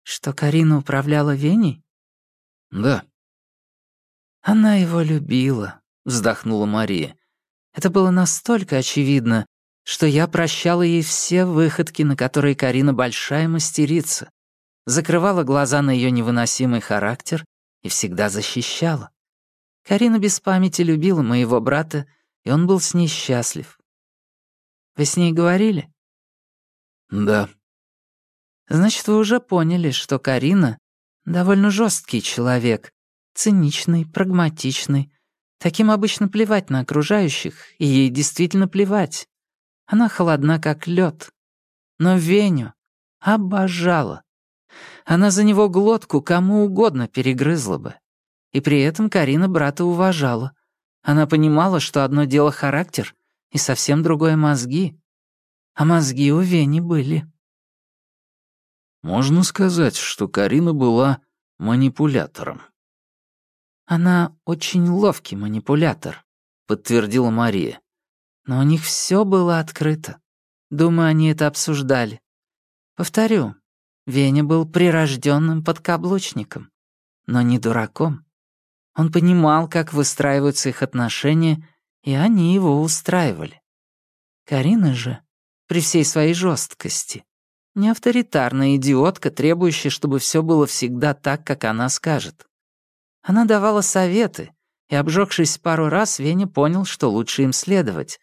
«Что Карина управляла Веней?» «Да». «Она его любила», — вздохнула Мария. Это было настолько очевидно, что я прощала ей все выходки, на которые Карина большая мастерица, закрывала глаза на ее невыносимый характер и всегда защищала. Карина без памяти любила моего брата, и он был с ней счастлив. Вы с ней говорили? Да. Значит, вы уже поняли, что Карина довольно жесткий человек, циничный, прагматичный, Таким обычно плевать на окружающих, и ей действительно плевать. Она холодна, как лед. Но Веню обожала. Она за него глотку кому угодно перегрызла бы. И при этом Карина брата уважала. Она понимала, что одно дело характер, и совсем другое мозги. А мозги у Вени были. Можно сказать, что Карина была манипулятором. «Она очень ловкий манипулятор», — подтвердила Мария. «Но у них все было открыто. Думаю, они это обсуждали. Повторю, Веня был прирожденным подкаблучником, но не дураком. Он понимал, как выстраиваются их отношения, и они его устраивали. Карина же, при всей своей жесткости, не авторитарная идиотка, требующая, чтобы все было всегда так, как она скажет. Она давала советы, и, обжегшись пару раз, Веня понял, что лучше им следовать.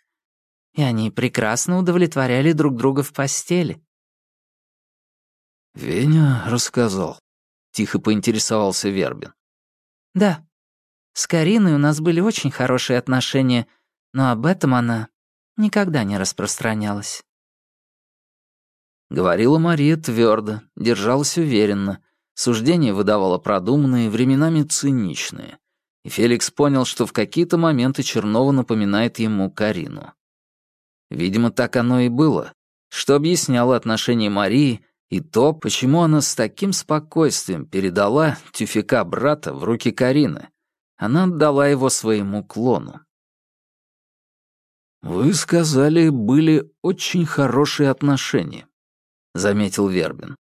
И они прекрасно удовлетворяли друг друга в постели. «Веня рассказал», — тихо поинтересовался Вербин. «Да. С Кариной у нас были очень хорошие отношения, но об этом она никогда не распространялась». Говорила Мария твердо, держалась уверенно, Суждения выдавала продуманные, временами циничные. И Феликс понял, что в какие-то моменты Чернова напоминает ему Карину. Видимо, так оно и было, что объясняло отношение Марии И то, почему она с таким спокойствием передала тюфяка брата в руки Карины. Она отдала его своему клону. «Вы сказали, были очень хорошие отношения», — заметил Вербин.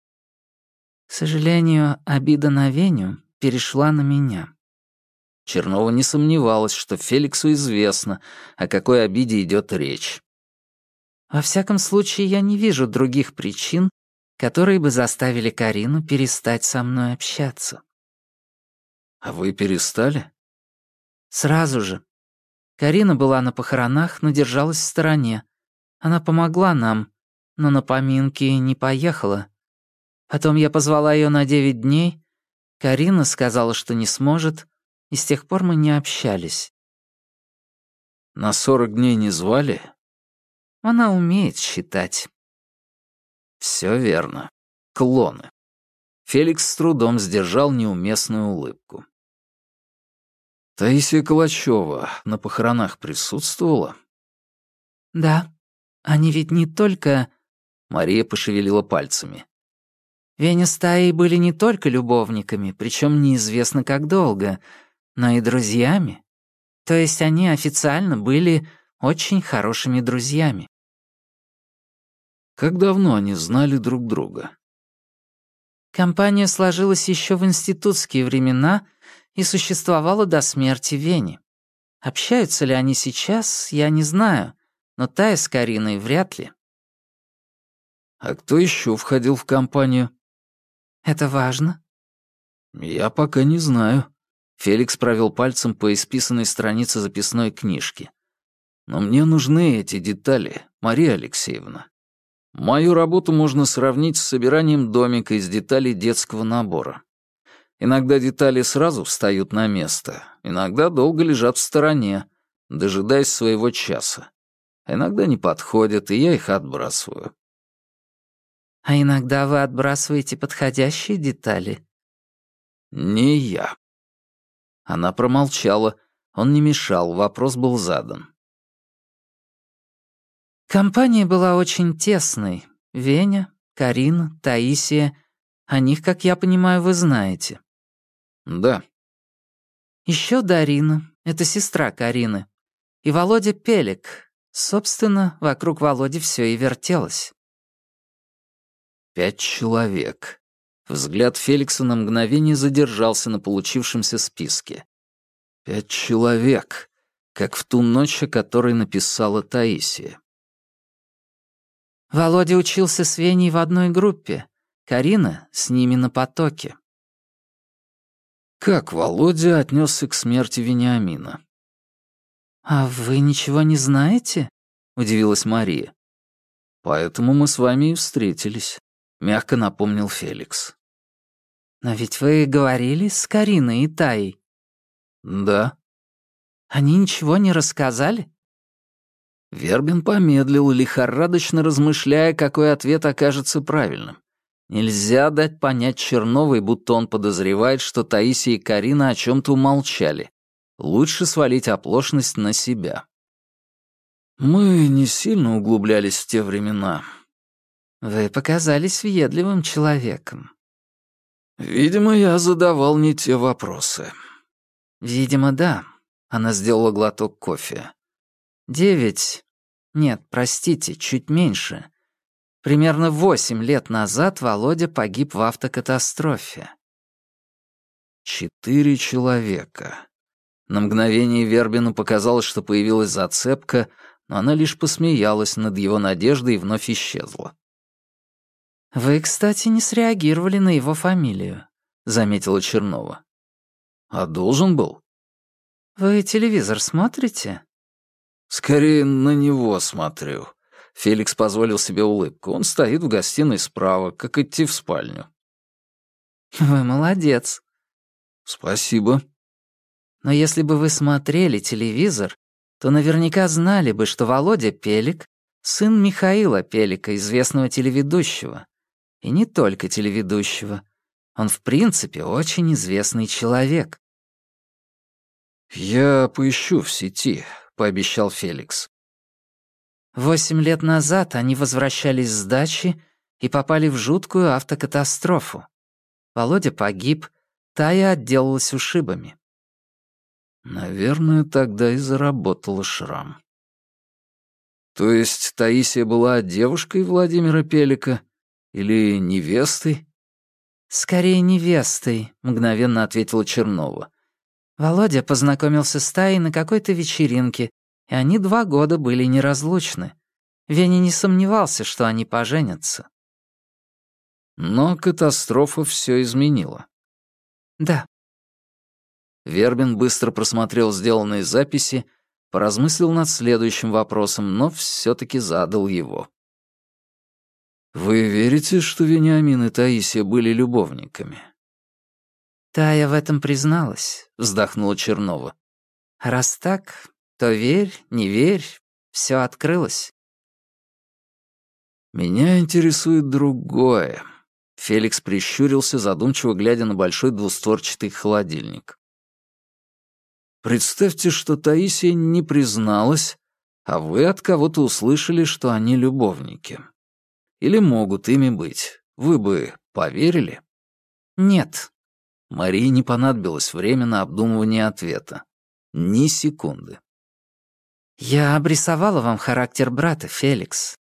«К сожалению, обида на Веню перешла на меня». Чернова не сомневалась, что Феликсу известно, о какой обиде идет речь. «Во всяком случае, я не вижу других причин, которые бы заставили Карину перестать со мной общаться». «А вы перестали?» «Сразу же. Карина была на похоронах, но держалась в стороне. Она помогла нам, но на поминки не поехала. Потом я позвала ее на девять дней. Карина сказала, что не сможет, и с тех пор мы не общались. На сорок дней не звали? Она умеет считать. Все верно. Клоны. Феликс с трудом сдержал неуместную улыбку. Таисия Калачева на похоронах присутствовала? Да. Они ведь не только... Мария пошевелила пальцами. Веня с Таей были не только любовниками, причем неизвестно как долго, но и друзьями. То есть они официально были очень хорошими друзьями. Как давно они знали друг друга? Компания сложилась еще в институтские времена и существовала до смерти Вени. Общаются ли они сейчас, я не знаю, но Тая с Кариной вряд ли. А кто еще входил в компанию? Это важно. Я пока не знаю. Феликс провел пальцем по исписанной странице записной книжки. Но мне нужны эти детали, Мария Алексеевна. Мою работу можно сравнить с собиранием домика из деталей детского набора. Иногда детали сразу встают на место, иногда долго лежат в стороне, дожидаясь своего часа. иногда не подходят, и я их отбрасываю. А иногда вы отбрасываете подходящие детали? Не я. Она промолчала, он не мешал, вопрос был задан. Компания была очень тесной. Веня, Карина, Таисия. О них, как я понимаю, вы знаете. Да. Еще Дарина, это сестра Карины. И Володя Пелик. Собственно, вокруг Володи все и вертелось. Пять человек. Взгляд Феликса на мгновение задержался на получившемся списке. Пять человек, как в ту ночь, о которой написала Таисия. Володя учился с Веней в одной группе. Карина с ними на потоке. Как Володя отнесся к смерти Вениамина? «А вы ничего не знаете?» — удивилась Мария. «Поэтому мы с вами и встретились», — мягко напомнил Феликс. «Но ведь вы говорили с Кариной и Таей». «Да». «Они ничего не рассказали?» Вербин помедлил, лихорадочно размышляя, какой ответ окажется правильным. Нельзя дать понять Черновой, будто он подозревает, что Таисия и Карина о чем-то умолчали. Лучше свалить оплошность на себя. Мы не сильно углублялись в те времена. Вы показались въедливым человеком. Видимо, я задавал не те вопросы. Видимо, да. Она сделала глоток кофе. Девять нет, простите, чуть меньше. Примерно восемь лет назад Володя погиб в автокатастрофе. Четыре человека. На мгновение Вербину показалось, что появилась зацепка, но она лишь посмеялась над его надеждой и вновь исчезла. «Вы, кстати, не среагировали на его фамилию», — заметила Чернова. «А должен был?» «Вы телевизор смотрите?» «Скорее на него смотрю». Феликс позволил себе улыбку. Он стоит в гостиной справа, как идти в спальню. «Вы молодец». «Спасибо». «Но если бы вы смотрели телевизор, то наверняка знали бы, что Володя Пелик — сын Михаила Пелика, известного телеведущего. И не только телеведущего. Он, в принципе, очень известный человек». «Я поищу в сети», — пообещал Феликс. Восемь лет назад они возвращались с дачи и попали в жуткую автокатастрофу. Володя погиб, Тая отделалась ушибами. Наверное, тогда и заработала шрам. То есть Таисия была девушкой Владимира Пелика или невестой? «Скорее невестой», — мгновенно ответила Чернова. Володя познакомился с Таей на какой-то вечеринке, и они два года были неразлучны. Веня не сомневался, что они поженятся. Но катастрофа все изменила. Да. Вербин быстро просмотрел сделанные записи, поразмыслил над следующим вопросом, но все таки задал его. «Вы верите, что Вениамин и Таисия были любовниками?» «Тая в этом призналась», — вздохнула Чернова. «Раз так, то верь, не верь, все открылось». «Меня интересует другое», — Феликс прищурился, задумчиво глядя на большой двустворчатый холодильник. «Представьте, что Таисия не призналась, а вы от кого-то услышали, что они любовники. Или могут ими быть. Вы бы поверили?» «Нет», Марии не понадобилось время на обдумывание ответа. Ни секунды. «Я обрисовала вам характер брата, Феликс.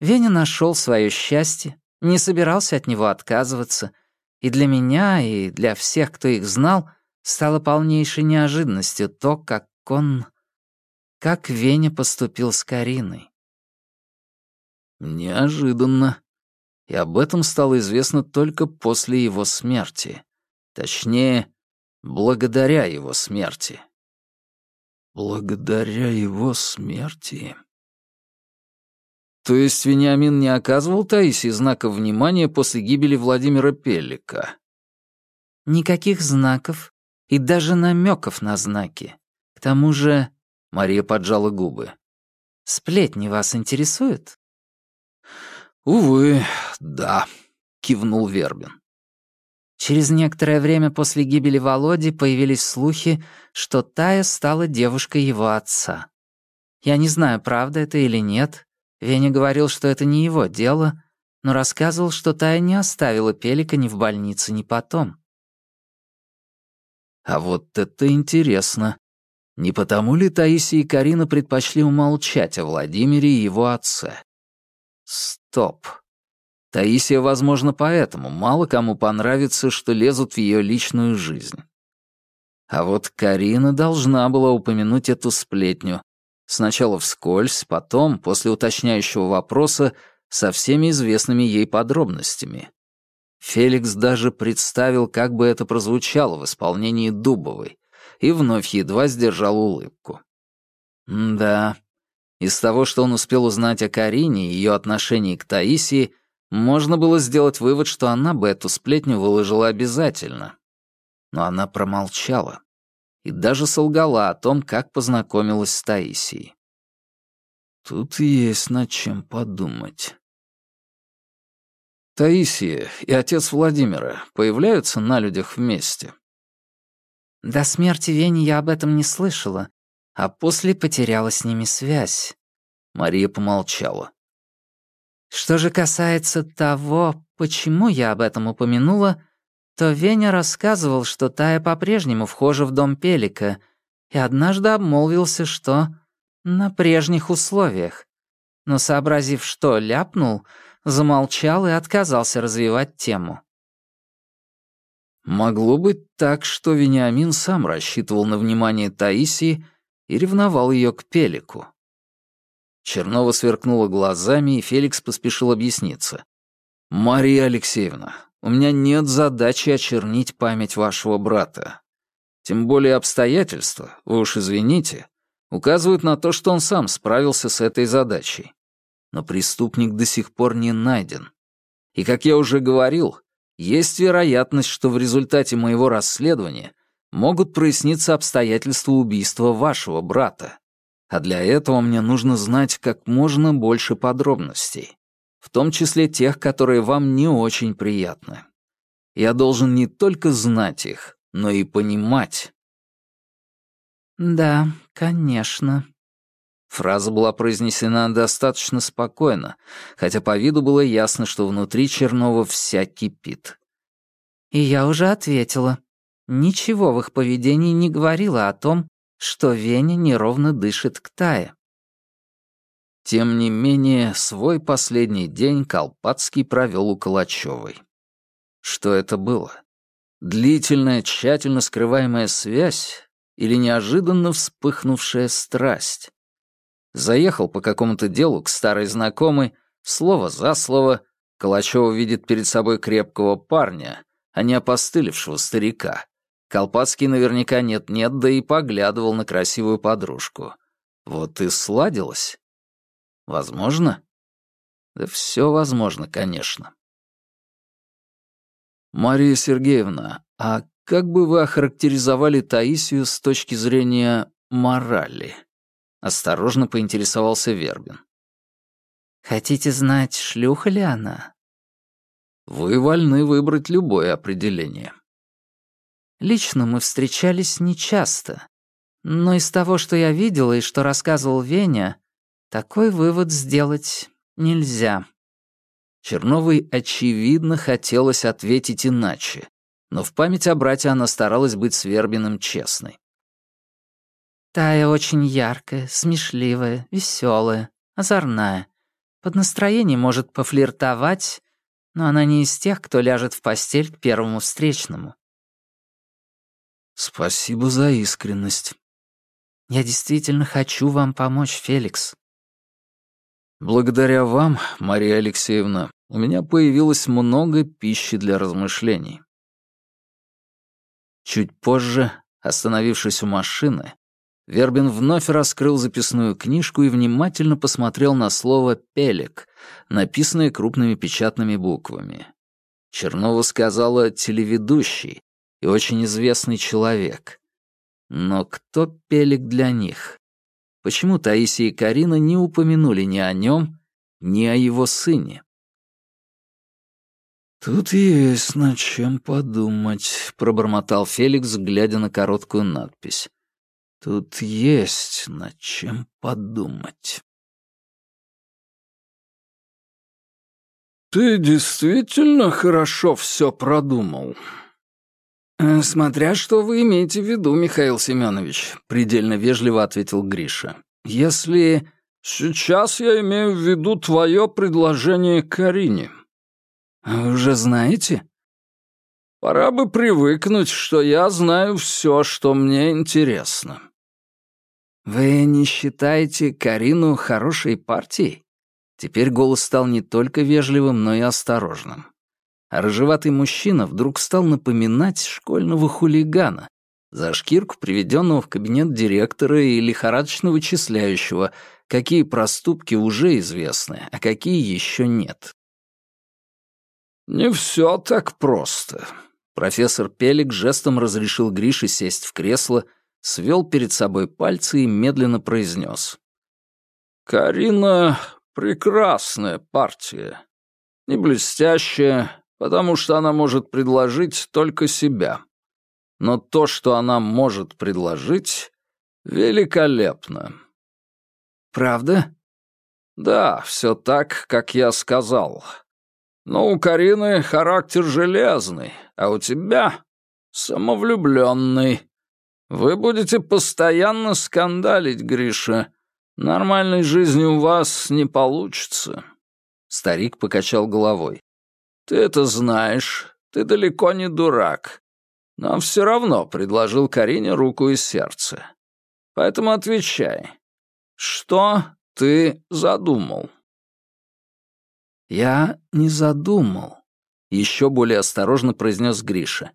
Веня нашел свое счастье, не собирался от него отказываться, и для меня, и для всех, кто их знал, стало полнейшей неожиданностью то, как он... как Веня поступил с Кариной. Неожиданно. И об этом стало известно только после его смерти. Точнее, благодаря его смерти. Благодаря его смерти. То есть Вениамин не оказывал Таисии знаков внимания после гибели Владимира Пеллика? Никаких знаков и даже намеков на знаки. К тому же... Мария поджала губы. «Сплетни вас интересуют?» «Увы, да», — кивнул Вербин. Через некоторое время после гибели Володи появились слухи, что Тая стала девушкой его отца. Я не знаю, правда это или нет. Веня говорил, что это не его дело, но рассказывал, что Тая не оставила Пелика ни в больнице, ни потом. А вот это интересно. Не потому ли Таисия и Карина предпочли умолчать о Владимире и его отце? Стоп. Таисия, возможно, поэтому мало кому понравится, что лезут в ее личную жизнь. А вот Карина должна была упомянуть эту сплетню. Сначала вскользь, потом, после уточняющего вопроса, со всеми известными ей подробностями. Феликс даже представил, как бы это прозвучало в исполнении Дубовой, и вновь едва сдержал улыбку. Да, из того, что он успел узнать о Карине и ее отношении к Таисии, можно было сделать вывод, что она бы эту сплетню выложила обязательно. Но она промолчала и даже солгала о том, как познакомилась с Таисией. Тут есть над чем подумать. Таисия и отец Владимира появляются на людях вместе? До смерти Вени я об этом не слышала, а после потеряла с ними связь. Мария помолчала. Что же касается того, почему я об этом упомянула, то Веня рассказывал, что Тая по-прежнему вхожа в дом Пелика, и однажды обмолвился, что на прежних условиях. Но, сообразив, что ляпнул, замолчал и отказался развивать тему. Могло быть так, что Вениамин сам рассчитывал на внимание Таисии и ревновал ее к Пелику. Чернова сверкнула глазами, и Феликс поспешил объясниться. «Мария Алексеевна, у меня нет задачи очернить память вашего брата. Тем более обстоятельства, вы уж извините, указывают на то, что он сам справился с этой задачей. Но преступник до сих пор не найден. И, как я уже говорил, есть вероятность, что в результате моего расследования могут проясниться обстоятельства убийства вашего брата. А для этого мне нужно знать как можно больше подробностей, в том числе тех, которые вам не очень приятны. Я должен не только знать их, но и понимать. «Да, конечно», Фраза была произнесена достаточно спокойно, хотя по виду было ясно, что внутри Чернова вся кипит. И я уже ответила. Ничего в их поведении не говорило о том, что Веня неровно дышит к Тае. Тем не менее, свой последний день Колпацкий провел у Калачевой. Что это было? Длительная, тщательно скрываемая связь или неожиданно вспыхнувшая страсть? Заехал по какому-то делу к старой знакомой, слово за слово, Калачева видит перед собой крепкого парня, а не опостылевшего старика. Колпацкий наверняка нет-нет, да и поглядывал на красивую подружку. Вот и сладилось. Возможно? Да все возможно, конечно. Мария Сергеевна, а как бы вы охарактеризовали Таисию с точки зрения морали? Осторожно поинтересовался Вербин. Хотите знать, шлюха ли она? Вы вольны выбрать любое определение. Лично мы встречались нечасто, но из того, что я видела и что рассказывал Веня, такой вывод сделать нельзя. Черновой, очевидно, хотелось ответить иначе, но в память о брате она старалась быть Свербиным честной. Тая очень яркая, смешливая, веселая, озорная. Под настроение может пофлиртовать, но она не из тех, кто ляжет в постель к первому встречному. Спасибо за искренность. Я действительно хочу вам помочь, Феликс. Благодаря вам, Мария Алексеевна, у меня появилось много пищи для размышлений. Чуть позже, остановившись у машины, Вербин вновь раскрыл записную книжку и внимательно посмотрел на слово «пелек», написанное крупными печатными буквами. Чернова сказала «телеведущий» и очень известный человек. Но кто пелек для них? Почему Таисия и Карина не упомянули ни о нем, ни о его сыне? «Тут есть над чем подумать», — пробормотал Феликс, глядя на короткую надпись. Тут есть над чем подумать. «Ты действительно хорошо все продумал?» «Э, «Смотря что вы имеете в виду, Михаил Семенович», — предельно вежливо ответил Гриша. «Если...» «Сейчас я имею в виду твое предложение Карине». «Вы уже знаете?» «Пора бы привыкнуть, что я знаю все, что мне интересно». «Вы не считаете Карину хорошей партией?» Теперь голос стал не только вежливым, но и осторожным. А рыжеватый мужчина вдруг стал напоминать школьного хулигана, за шкирку приведенного в кабинет директора и лихорадочно вычисляющего, какие проступки уже известны, а какие еще нет. «Не все так просто», Профессор Пелик жестом разрешил Грише сесть в кресло свел перед собой пальцы и медленно произнес. «Карина — прекрасная партия. Не блестящая, потому что она может предложить только себя. Но то, что она может предложить, великолепно». «Правда?» «Да, все так, как я сказал. Но у Карины характер железный, а у тебя самовлюбленный. Вы будете постоянно скандалить, Гриша. Нормальной жизни у вас не получится. Старик покачал головой. Ты это знаешь, ты далеко не дурак. Но все равно предложил Карине руку и сердце. Поэтому отвечай. Что ты задумал? Я не задумал, еще более осторожно произнес Гриша.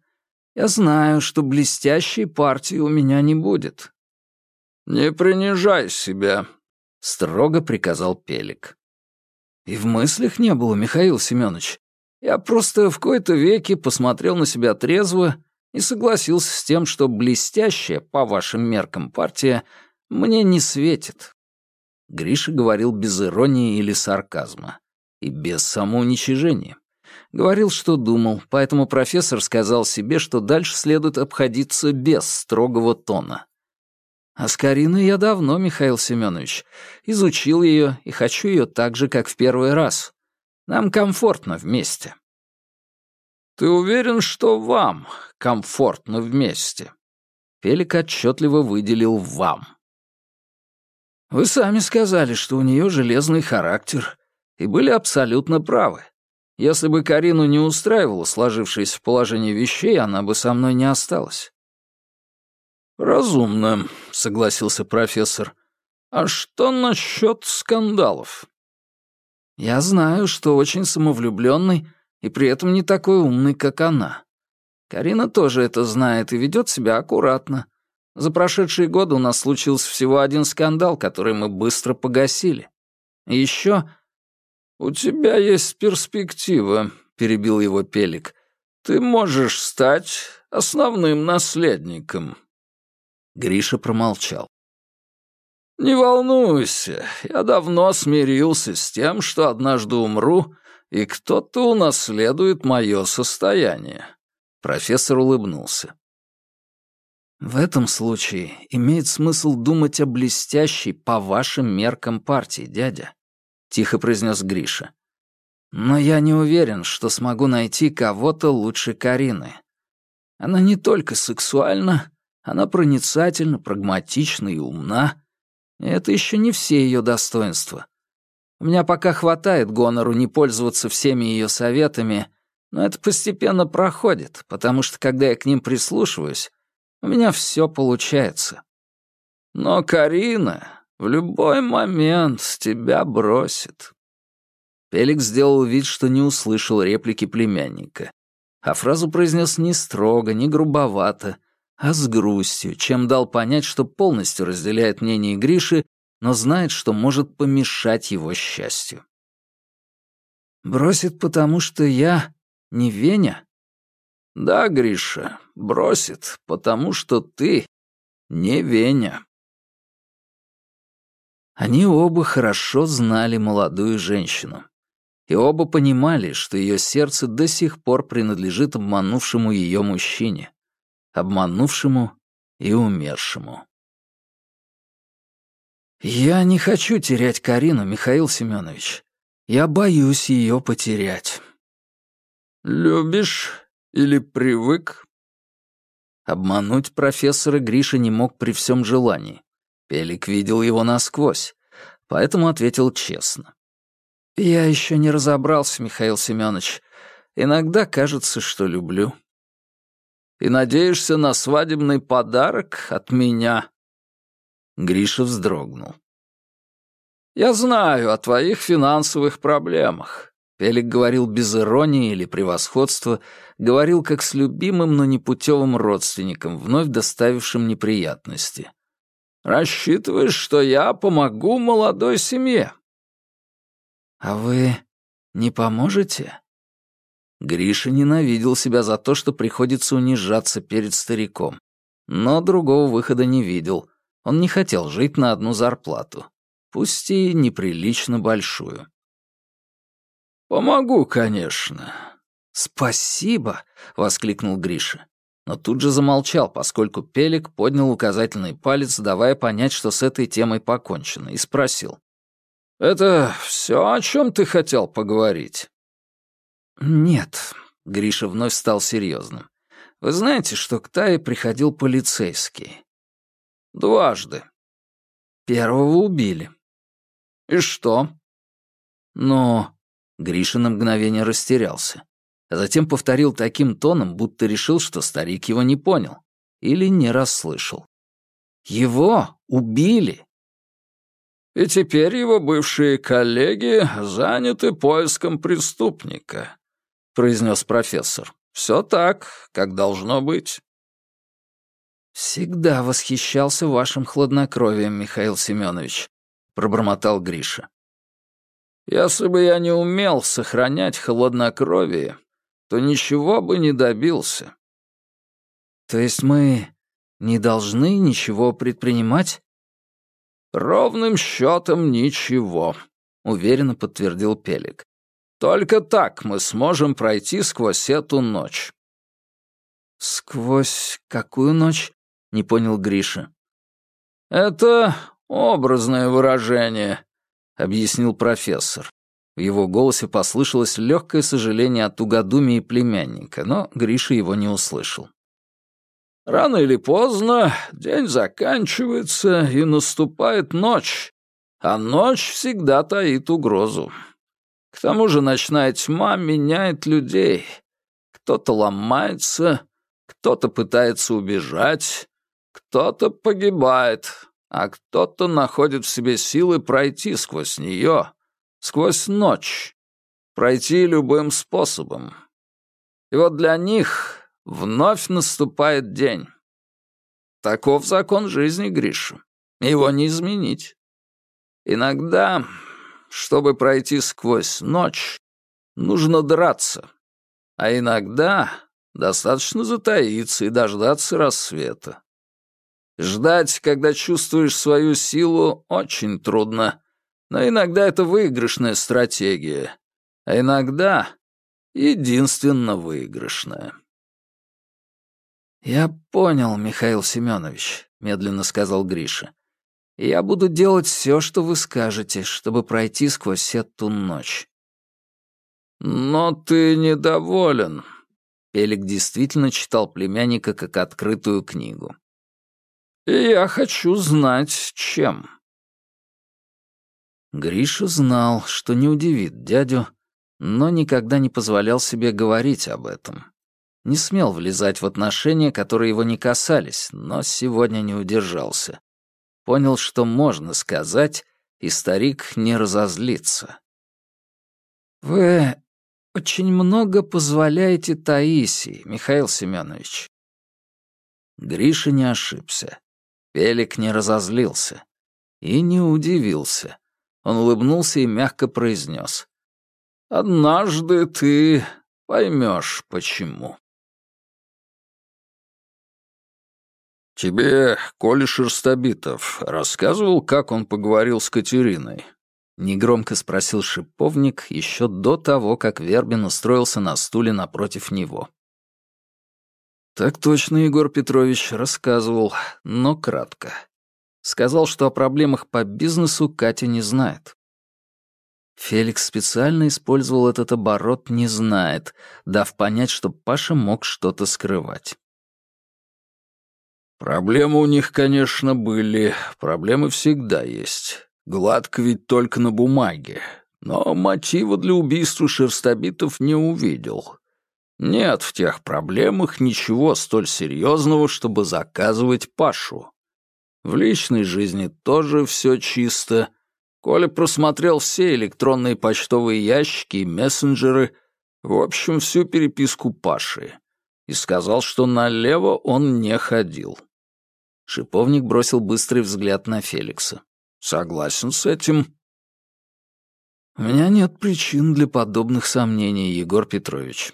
Я знаю, что блестящей партии у меня не будет». «Не принижай себя», — строго приказал Пелик. «И в мыслях не было, Михаил Семенович. Я просто в кои-то веки посмотрел на себя трезво и согласился с тем, что блестящая, по вашим меркам, партия мне не светит». Гриша говорил без иронии или сарказма и без самоуничижения. Говорил, что думал, поэтому профессор сказал себе, что дальше следует обходиться без строгого тона. А с Кариной я давно, Михаил Семенович. Изучил ее и хочу ее так же, как в первый раз. Нам комфортно вместе. Ты уверен, что вам комфортно вместе? Пелик отчетливо выделил «вам». Вы сами сказали, что у нее железный характер, и были абсолютно правы. Если бы Карину не устраивало сложившееся положение вещей, она бы со мной не осталась. «Разумно», — согласился профессор. «А что насчет скандалов?» «Я знаю, что очень самовлюбленный и при этом не такой умный, как она. Карина тоже это знает и ведет себя аккуратно. За прошедшие годы у нас случился всего один скандал, который мы быстро погасили. И еще...» «У тебя есть перспектива», — перебил его Пелик. «Ты можешь стать основным наследником». Гриша промолчал. «Не волнуйся, я давно смирился с тем, что однажды умру, и кто-то унаследует мое состояние». Профессор улыбнулся. «В этом случае имеет смысл думать о блестящей по вашим меркам партии, дядя», — тихо произнес Гриша. «Но я не уверен, что смогу найти кого-то лучше Карины. Она не только сексуальна, она проницательна, прагматична и умна. Это еще не все ее достоинства. У меня пока хватает гонору не пользоваться всеми ее советами, но это постепенно проходит, потому что, когда я к ним прислушиваюсь, у меня все получается. Но Карина в любой момент тебя бросит. Пелик сделал вид, что не услышал реплики племянника, а фразу произнес не строго, не грубовато, а с грустью, чем дал понять, что полностью разделяет мнение Гриши, но знает, что может помешать его счастью. «Бросит, потому что я не Веня?» «Да, Гриша, бросит, потому что ты не Веня». Они оба хорошо знали молодую женщину. И оба понимали, что ее сердце до сих пор принадлежит обманувшему ее мужчине обманувшему и умершему. «Я не хочу терять Карину, Михаил Семенович. Я боюсь ее потерять». «Любишь или привык?» Обмануть профессора Гриша не мог при всем желании. Пелик видел его насквозь, поэтому ответил честно. «Я еще не разобрался, Михаил Семенович. Иногда кажется, что люблю и надеешься на свадебный подарок от меня?» Гриша вздрогнул. «Я знаю о твоих финансовых проблемах», — Пелик говорил без иронии или превосходства, говорил как с любимым, но непутевым родственником, вновь доставившим неприятности. «Рассчитываешь, что я помогу молодой семье?» «А вы не поможете?» Гриша ненавидел себя за то, что приходится унижаться перед стариком. Но другого выхода не видел. Он не хотел жить на одну зарплату. Пусть и неприлично большую. «Помогу, конечно». «Спасибо!» — воскликнул Гриша. Но тут же замолчал, поскольку Пелик поднял указательный палец, давая понять, что с этой темой покончено, и спросил. «Это все, о чем ты хотел поговорить?» «Нет», — Гриша вновь стал серьезным. «Вы знаете, что к Тае приходил полицейский?» «Дважды». «Первого убили». «И что?» «Но...» Гриша на мгновение растерялся, а затем повторил таким тоном, будто решил, что старик его не понял или не расслышал. «Его убили!» «И теперь его бывшие коллеги заняты поиском преступника», — произнес профессор. «Все так, как должно быть». «Всегда восхищался вашим хладнокровием, Михаил Семенович», — пробормотал Гриша. «Если бы я не умел сохранять хладнокровие, то ничего бы не добился». «То есть мы не должны ничего предпринимать?» «Ровным счетом ничего», — уверенно подтвердил Пелик. Только так мы сможем пройти сквозь эту ночь». «Сквозь какую ночь?» — не понял Гриша. «Это образное выражение», — объяснил профессор. В его голосе послышалось легкое сожаление от тугодумия племянника, но Гриша его не услышал. «Рано или поздно день заканчивается, и наступает ночь, а ночь всегда таит угрозу. К тому же ночная тьма меняет людей. Кто-то ломается, кто-то пытается убежать, кто-то погибает, а кто-то находит в себе силы пройти сквозь нее, сквозь ночь, пройти любым способом. И вот для них вновь наступает день. Таков закон жизни, Гриша. Его не изменить. Иногда, чтобы пройти сквозь ночь, нужно драться. А иногда достаточно затаиться и дождаться рассвета. Ждать, когда чувствуешь свою силу, очень трудно. Но иногда это выигрышная стратегия. А иногда единственно выигрышная. «Я понял, Михаил Семенович», — медленно сказал Гриша. «Я буду делать все, что вы скажете, чтобы пройти сквозь эту ночь». «Но ты недоволен». Пелик действительно читал племянника как открытую книгу. «И я хочу знать, чем». Гриша знал, что не удивит дядю, но никогда не позволял себе говорить об этом. Не смел влезать в отношения, которые его не касались, но сегодня не удержался. Понял, что можно сказать, и старик не разозлится. «Вы очень много позволяете Таисии, Михаил Семенович». Гриша не ошибся. Пелик не разозлился. И не удивился. Он улыбнулся и мягко произнес. «Однажды ты поймешь, почему». «Тебе Коля Шерстобитов рассказывал, как он поговорил с Катериной?» Негромко спросил шиповник еще до того, как Вербин устроился на стуле напротив него. «Так точно, Егор Петрович рассказывал, но кратко. Сказал, что о проблемах по бизнесу Катя не знает. Феликс специально использовал этот оборот «не знает», дав понять, что Паша мог что-то скрывать. Проблемы у них, конечно, были, проблемы всегда есть. Гладко ведь только на бумаге. Но мотива для убийства шерстобитов не увидел. Нет в тех проблемах ничего столь серьезного, чтобы заказывать Пашу. В личной жизни тоже все чисто. Коля просмотрел все электронные почтовые ящики и мессенджеры, в общем, всю переписку Паши, и сказал, что налево он не ходил. Шиповник бросил быстрый взгляд на Феликса. «Согласен с этим». «У меня нет причин для подобных сомнений, Егор Петрович».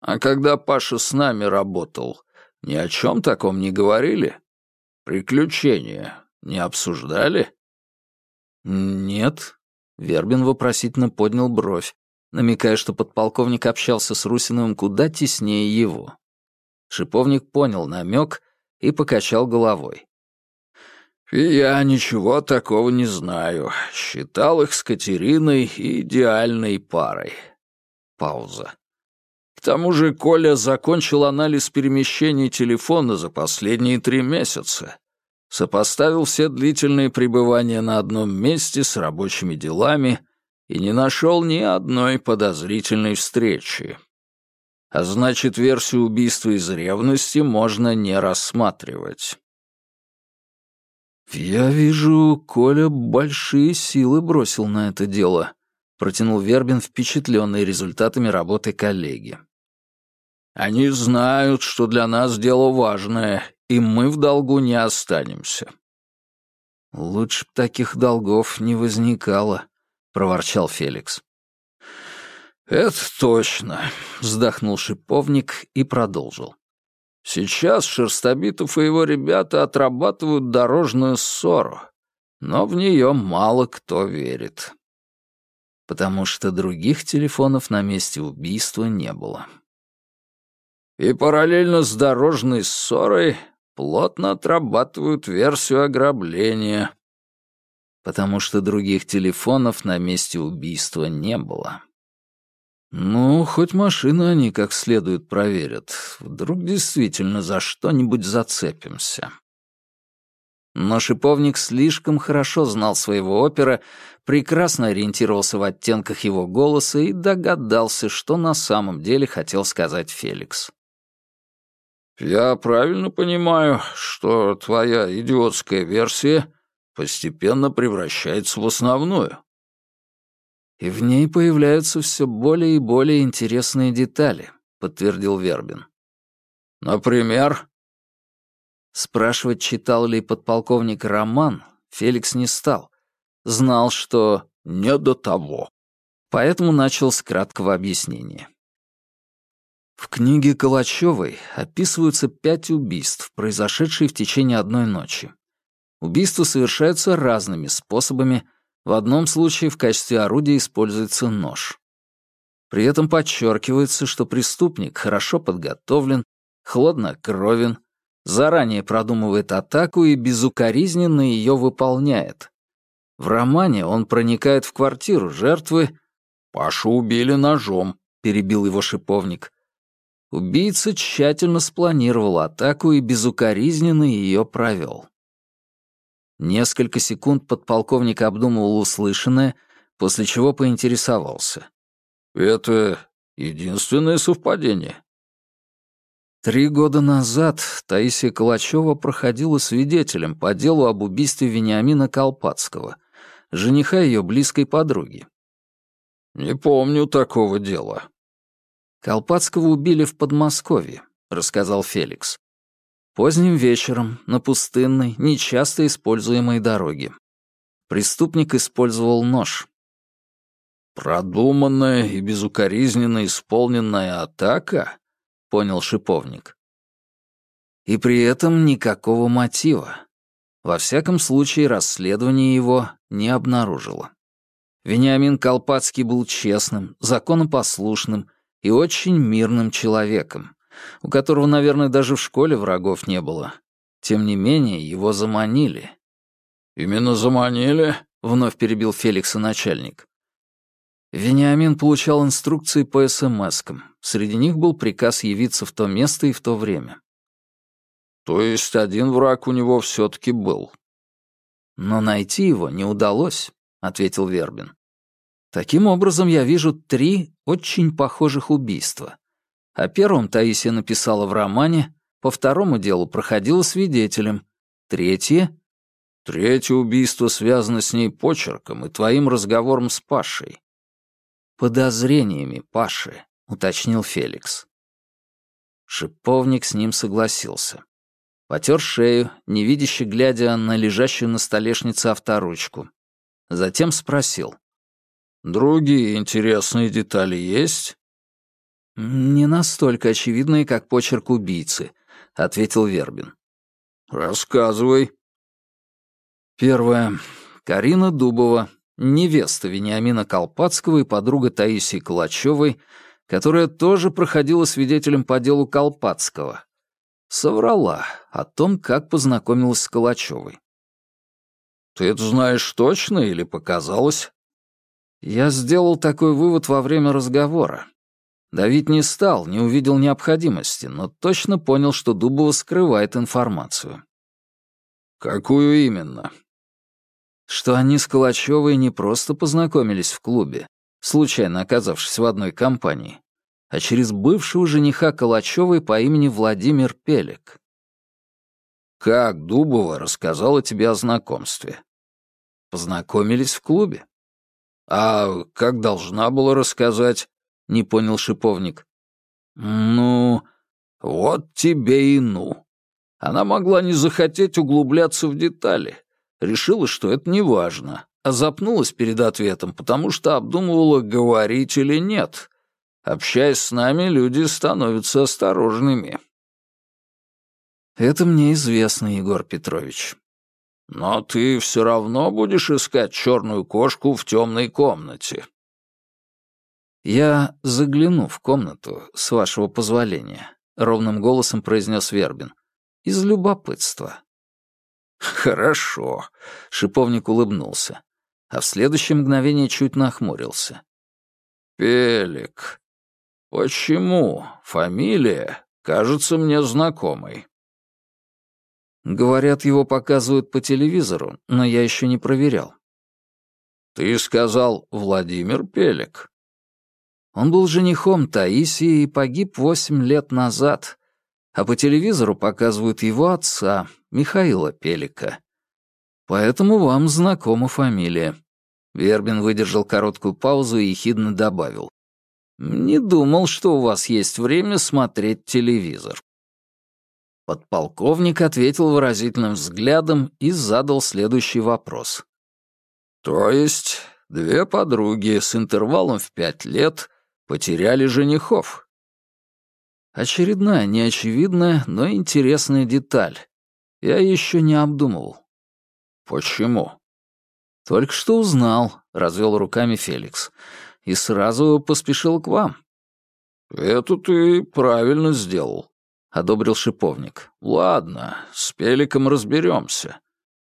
«А когда Паша с нами работал, ни о чем таком не говорили?» «Приключения не обсуждали?» «Нет». Вербин вопросительно поднял бровь, намекая, что подполковник общался с Русиновым куда теснее его. Шиповник понял намек и покачал головой. «Я ничего такого не знаю. Считал их с Катериной идеальной парой». Пауза. К тому же Коля закончил анализ перемещений телефона за последние три месяца. Сопоставил все длительные пребывания на одном месте с рабочими делами и не нашел ни одной подозрительной встречи. А значит, версию убийства из ревности можно не рассматривать. «Я вижу, Коля большие силы бросил на это дело», — протянул Вербин, впечатленный результатами работы коллеги. Они знают, что для нас дело важное, и мы в долгу не останемся». «Лучше б таких долгов не возникало», — проворчал Феликс. «Это точно», — вздохнул шиповник и продолжил. «Сейчас Шерстобитов и его ребята отрабатывают дорожную ссору, но в нее мало кто верит. Потому что других телефонов на месте убийства не было». И параллельно с дорожной ссорой плотно отрабатывают версию ограбления. Потому что других телефонов на месте убийства не было. Ну, хоть машину они как следует проверят. Вдруг действительно за что-нибудь зацепимся. Но шиповник слишком хорошо знал своего опера, прекрасно ориентировался в оттенках его голоса и догадался, что на самом деле хотел сказать Феликс. «Я правильно понимаю, что твоя идиотская версия постепенно превращается в основную?» «И в ней появляются все более и более интересные детали», — подтвердил Вербин. «Например?» Спрашивать, читал ли подполковник роман, Феликс не стал. Знал, что не до того. Поэтому начал с краткого объяснения. В книге Калачевой описываются пять убийств, произошедшие в течение одной ночи. Убийства совершаются разными способами, в одном случае в качестве орудия используется нож. При этом подчеркивается, что преступник хорошо подготовлен, хладнокровен, заранее продумывает атаку и безукоризненно ее выполняет. В романе он проникает в квартиру жертвы. «Пашу убили ножом», — перебил его шиповник. Убийца тщательно спланировал атаку и безукоризненно ее провел. Несколько секунд подполковник обдумывал услышанное, после чего поинтересовался. «Это единственное совпадение?» Три года назад Таисия Калачева проходила свидетелем по делу об убийстве Вениамина Колпацкого, жениха ее близкой подруги. «Не помню такого дела». «Колпацкого убили в Подмосковье», — рассказал Феликс. Поздним вечером, на пустынной, нечасто используемой дороге. Преступник использовал нож. «Продуманная и безукоризненно исполненная атака?» — понял шиповник. И при этом никакого мотива. Во всяком случае, расследование его не обнаружило. Вениамин Колпацкий был честным, законопослушным и очень мирным человеком, у которого, наверное, даже в школе врагов не было. Тем не менее, его заманили. «Именно заманили?» — вновь перебил Феликса начальник. Вениамин получал инструкции по СМСкам. Среди них был приказ явиться в то место и в то время. То есть один враг у него все-таки был. Но найти его не удалось, ответил Вербин. Таким образом, я вижу три очень похожих убийства. О первом Таисия написала в романе, по второму делу проходила свидетелем, третье... Третье убийство связано с ней почерком и твоим разговором с Пашей подозрениями Паши», — уточнил Феликс. Шиповник с ним согласился. Потер шею, невидяще глядя на лежащую на столешнице авторучку. Затем спросил. «Другие интересные детали есть?» «Не настолько очевидные, как почерк убийцы», — ответил Вербин. «Рассказывай». Первое. Карина Дубова, невеста Вениамина Колпацкого и подруга Таисии Калачевой, которая тоже проходила свидетелем по делу Колпацкого. Соврала о том, как познакомилась с Калачевой. «Ты это знаешь точно или показалось?» Я сделал такой вывод во время разговора. Давид не стал, не увидел необходимости, но точно понял, что Дубова скрывает информацию. «Какую именно?» что они с Калачевой не просто познакомились в клубе, случайно оказавшись в одной компании, а через бывшего жениха Калачевой по имени Владимир Пелек. «Как Дубова рассказала тебе о знакомстве?» «Познакомились в клубе». «А как должна была рассказать?» — не понял шиповник. «Ну, вот тебе и ну. Она могла не захотеть углубляться в детали, решила, что это не важно, а запнулась перед ответом, потому что обдумывала, говорить или нет. Общаясь с нами, люди становятся осторожными. Это мне известно, Егор Петрович. Но ты все равно будешь искать черную кошку в темной комнате. Я загляну в комнату, с вашего позволения, ровным голосом произнес Вербин. из любопытства. «Хорошо», — шиповник улыбнулся, а в следующее мгновение чуть нахмурился. «Пелик, почему фамилия кажется мне знакомой?» Говорят, его показывают по телевизору, но я еще не проверял. «Ты сказал Владимир Пелик?» Он был женихом Таисии и погиб восемь лет назад, а по телевизору показывают его отца, Михаила Пелика. Поэтому вам знакома фамилия». Вербин выдержал короткую паузу и ехидно добавил. «Не думал, что у вас есть время смотреть телевизор». Подполковник ответил выразительным взглядом и задал следующий вопрос. «То есть две подруги с интервалом в пять лет потеряли женихов?» Очередная, неочевидная, но интересная деталь. Я еще не обдумывал. «Почему?» «Только что узнал», — развел руками Феликс. «И сразу поспешил к вам». «Это ты правильно сделал», — одобрил шиповник. «Ладно, с Пеликом разберемся.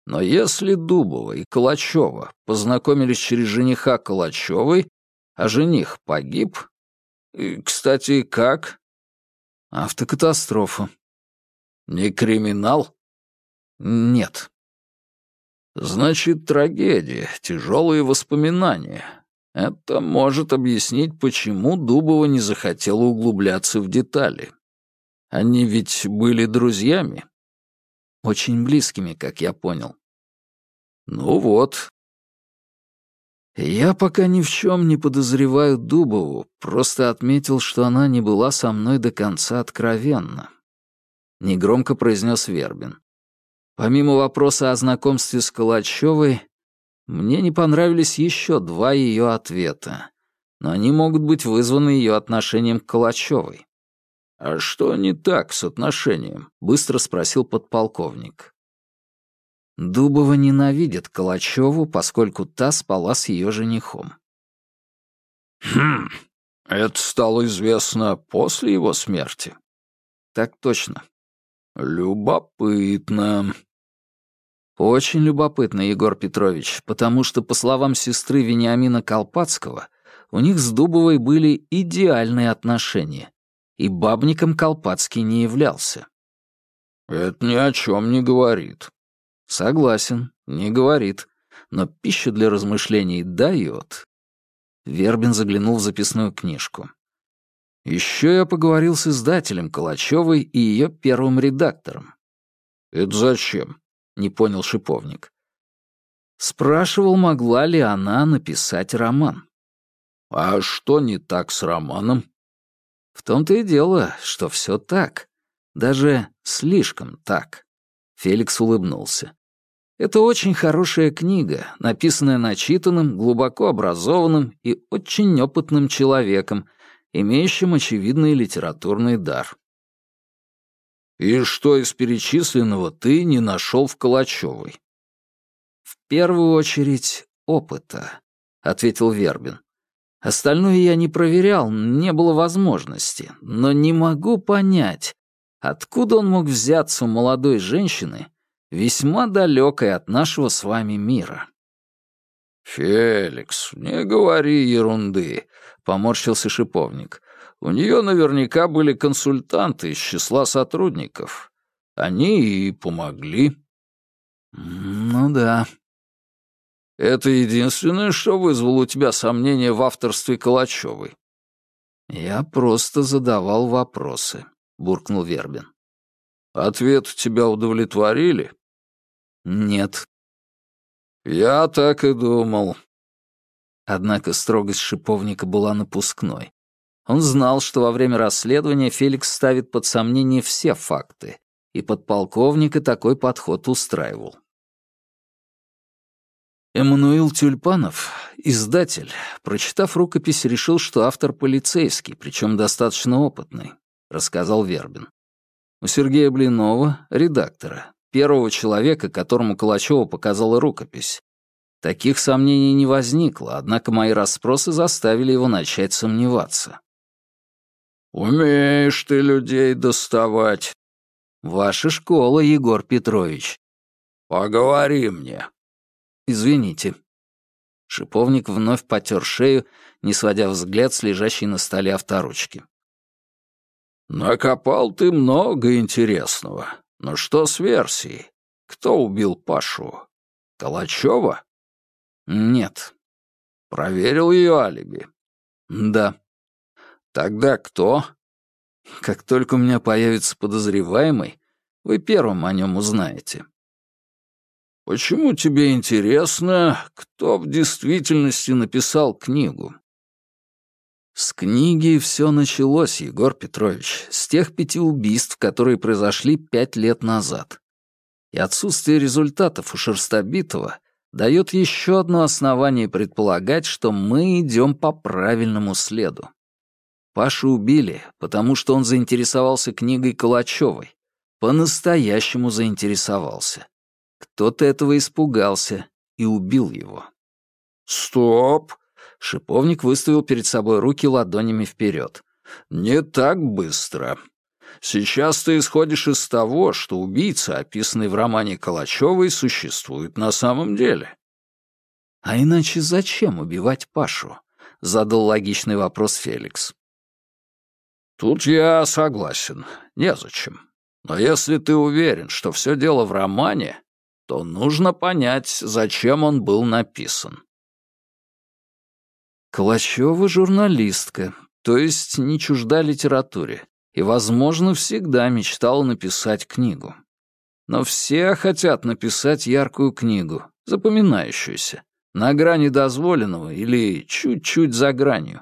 Но если Дубова и Калачева познакомились через жениха Калачевой, а жених погиб... Кстати, как?» «Автокатастрофа». «Не криминал?» «Нет». «Значит, трагедия, тяжелые воспоминания. Это может объяснить, почему Дубова не захотела углубляться в детали. Они ведь были друзьями?» «Очень близкими, как я понял». «Ну вот, я пока ни в чем не подозреваю Дубову, просто отметил, что она не была со мной до конца откровенна. Негромко произнес Вербин. Помимо вопроса о знакомстве с Калачевой, мне не понравились еще два ее ответа, но они могут быть вызваны ее отношением к Калачевой. «А что не так с отношением?» — быстро спросил подполковник. Дубова ненавидит Калачеву, поскольку та спала с ее женихом. «Хм, это стало известно после его смерти?» «Так точно». «Любопытно». «Очень любопытно, Егор Петрович, потому что, по словам сестры Вениамина Колпацкого, у них с Дубовой были идеальные отношения, и бабником Колпацкий не являлся». «Это ни о чем не говорит», Согласен, не говорит, но пищу для размышлений дает. Вербин заглянул в записную книжку. Еще я поговорил с издателем Калачевой и ее первым редактором. «Это зачем?» — не понял шиповник. Спрашивал, могла ли она написать роман. «А что не так с романом?» В том-то и дело, что все так. Даже слишком так. Феликс улыбнулся. Это очень хорошая книга, написанная начитанным, глубоко образованным и очень опытным человеком, имеющим очевидный литературный дар. «И что из перечисленного ты не нашел в Калачевой?» «В первую очередь опыта», — ответил Вербин. «Остальное я не проверял, не было возможности, но не могу понять, откуда он мог взяться у молодой женщины, весьма далекой от нашего с вами мира. «Феликс, не говори ерунды», — поморщился шиповник. «У нее наверняка были консультанты из числа сотрудников. Они и помогли». «Ну да». «Это единственное, что вызвало у тебя сомнения в авторстве Калачевой». «Я просто задавал вопросы», — буркнул Вербин. «Ответ тебя удовлетворили?» «Нет». «Я так и думал». Однако строгость шиповника была напускной. Он знал, что во время расследования Феликс ставит под сомнение все факты, и подполковника такой подход устраивал. Эммануил Тюльпанов, издатель, прочитав рукопись, решил, что автор полицейский, причем достаточно опытный, рассказал Вербин. У Сергея Блинова, редактора, первого человека, которому Калачева показала рукопись. Таких сомнений не возникло, однако мои расспросы заставили его начать сомневаться. «Умеешь ты людей доставать». Ваша школа, Егор Петрович. Поговори мне. Извините. Шиповник вновь потер шею, не сводя взгляд с лежащей на столе авторучки. «Накопал ты много интересного. Но что с версией? Кто убил Пашу? Калачева?» «Нет». «Проверил ее алиби?» «Да». «Тогда кто?» «Как только у меня появится подозреваемый, вы первым о нем узнаете». «Почему тебе интересно, кто в действительности написал книгу?» С книги все началось, Егор Петрович, с тех пяти убийств, которые произошли пять лет назад. И отсутствие результатов у Шерстобитова дает еще одно основание предполагать, что мы идем по правильному следу. Пашу убили, потому что он заинтересовался книгой Калачевой. По-настоящему заинтересовался. Кто-то этого испугался и убил его. «Стоп!» Шиповник выставил перед собой руки ладонями вперед. «Не так быстро. Сейчас ты исходишь из того, что убийца, описанный в романе Калачевой, существует на самом деле». «А иначе зачем убивать Пашу?» — задал логичный вопрос Феликс. «Тут я согласен. Незачем. Но если ты уверен, что все дело в романе, то нужно понять, зачем он был написан. Калачева журналистка, то есть не чужда литературе, и, возможно, всегда мечтала написать книгу. Но все хотят написать яркую книгу, запоминающуюся, на грани дозволенного или чуть-чуть за гранью.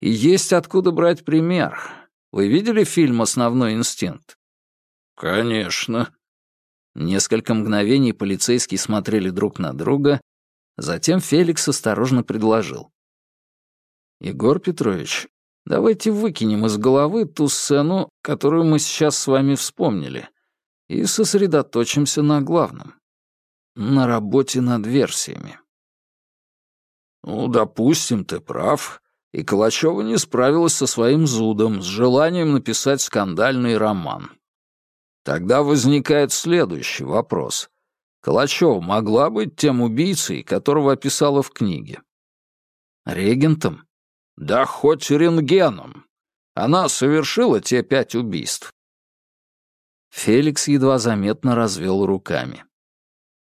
И есть откуда брать пример. Вы видели фильм «Основной инстинкт»? «Конечно». Несколько мгновений полицейские смотрели друг на друга, затем Феликс осторожно предложил. «Егор Петрович, давайте выкинем из головы ту сцену, которую мы сейчас с вами вспомнили, и сосредоточимся на главном. На работе над версиями». «Ну, допустим, ты прав. И Калачева не справилась со своим зудом, с желанием написать скандальный роман. Тогда возникает следующий вопрос. Калачева могла быть тем убийцей, которого описала в книге? Регентом? Да хоть рентгеном. Она совершила те пять убийств. Феликс едва заметно развел руками.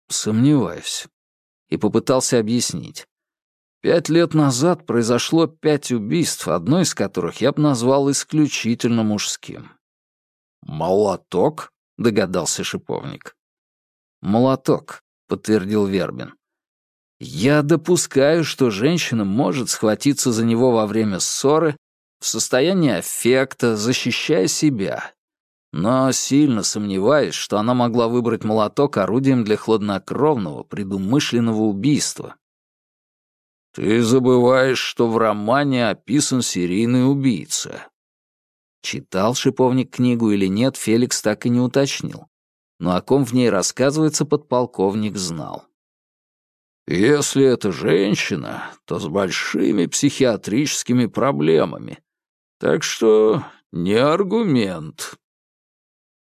Сомневаюсь. И попытался объяснить. Пять лет назад произошло пять убийств, одно из которых я бы назвал исключительно мужским. «Молоток?» — догадался шиповник. «Молоток», — подтвердил Вербин. Я допускаю, что женщина может схватиться за него во время ссоры, в состоянии аффекта, защищая себя. Но сильно сомневаюсь, что она могла выбрать молоток орудием для хладнокровного, предумышленного убийства. «Ты забываешь, что в романе описан серийный убийца». Читал шиповник книгу или нет, Феликс так и не уточнил. Но о ком в ней рассказывается, подполковник знал. Если это женщина, то с большими психиатрическими проблемами. Так что не аргумент.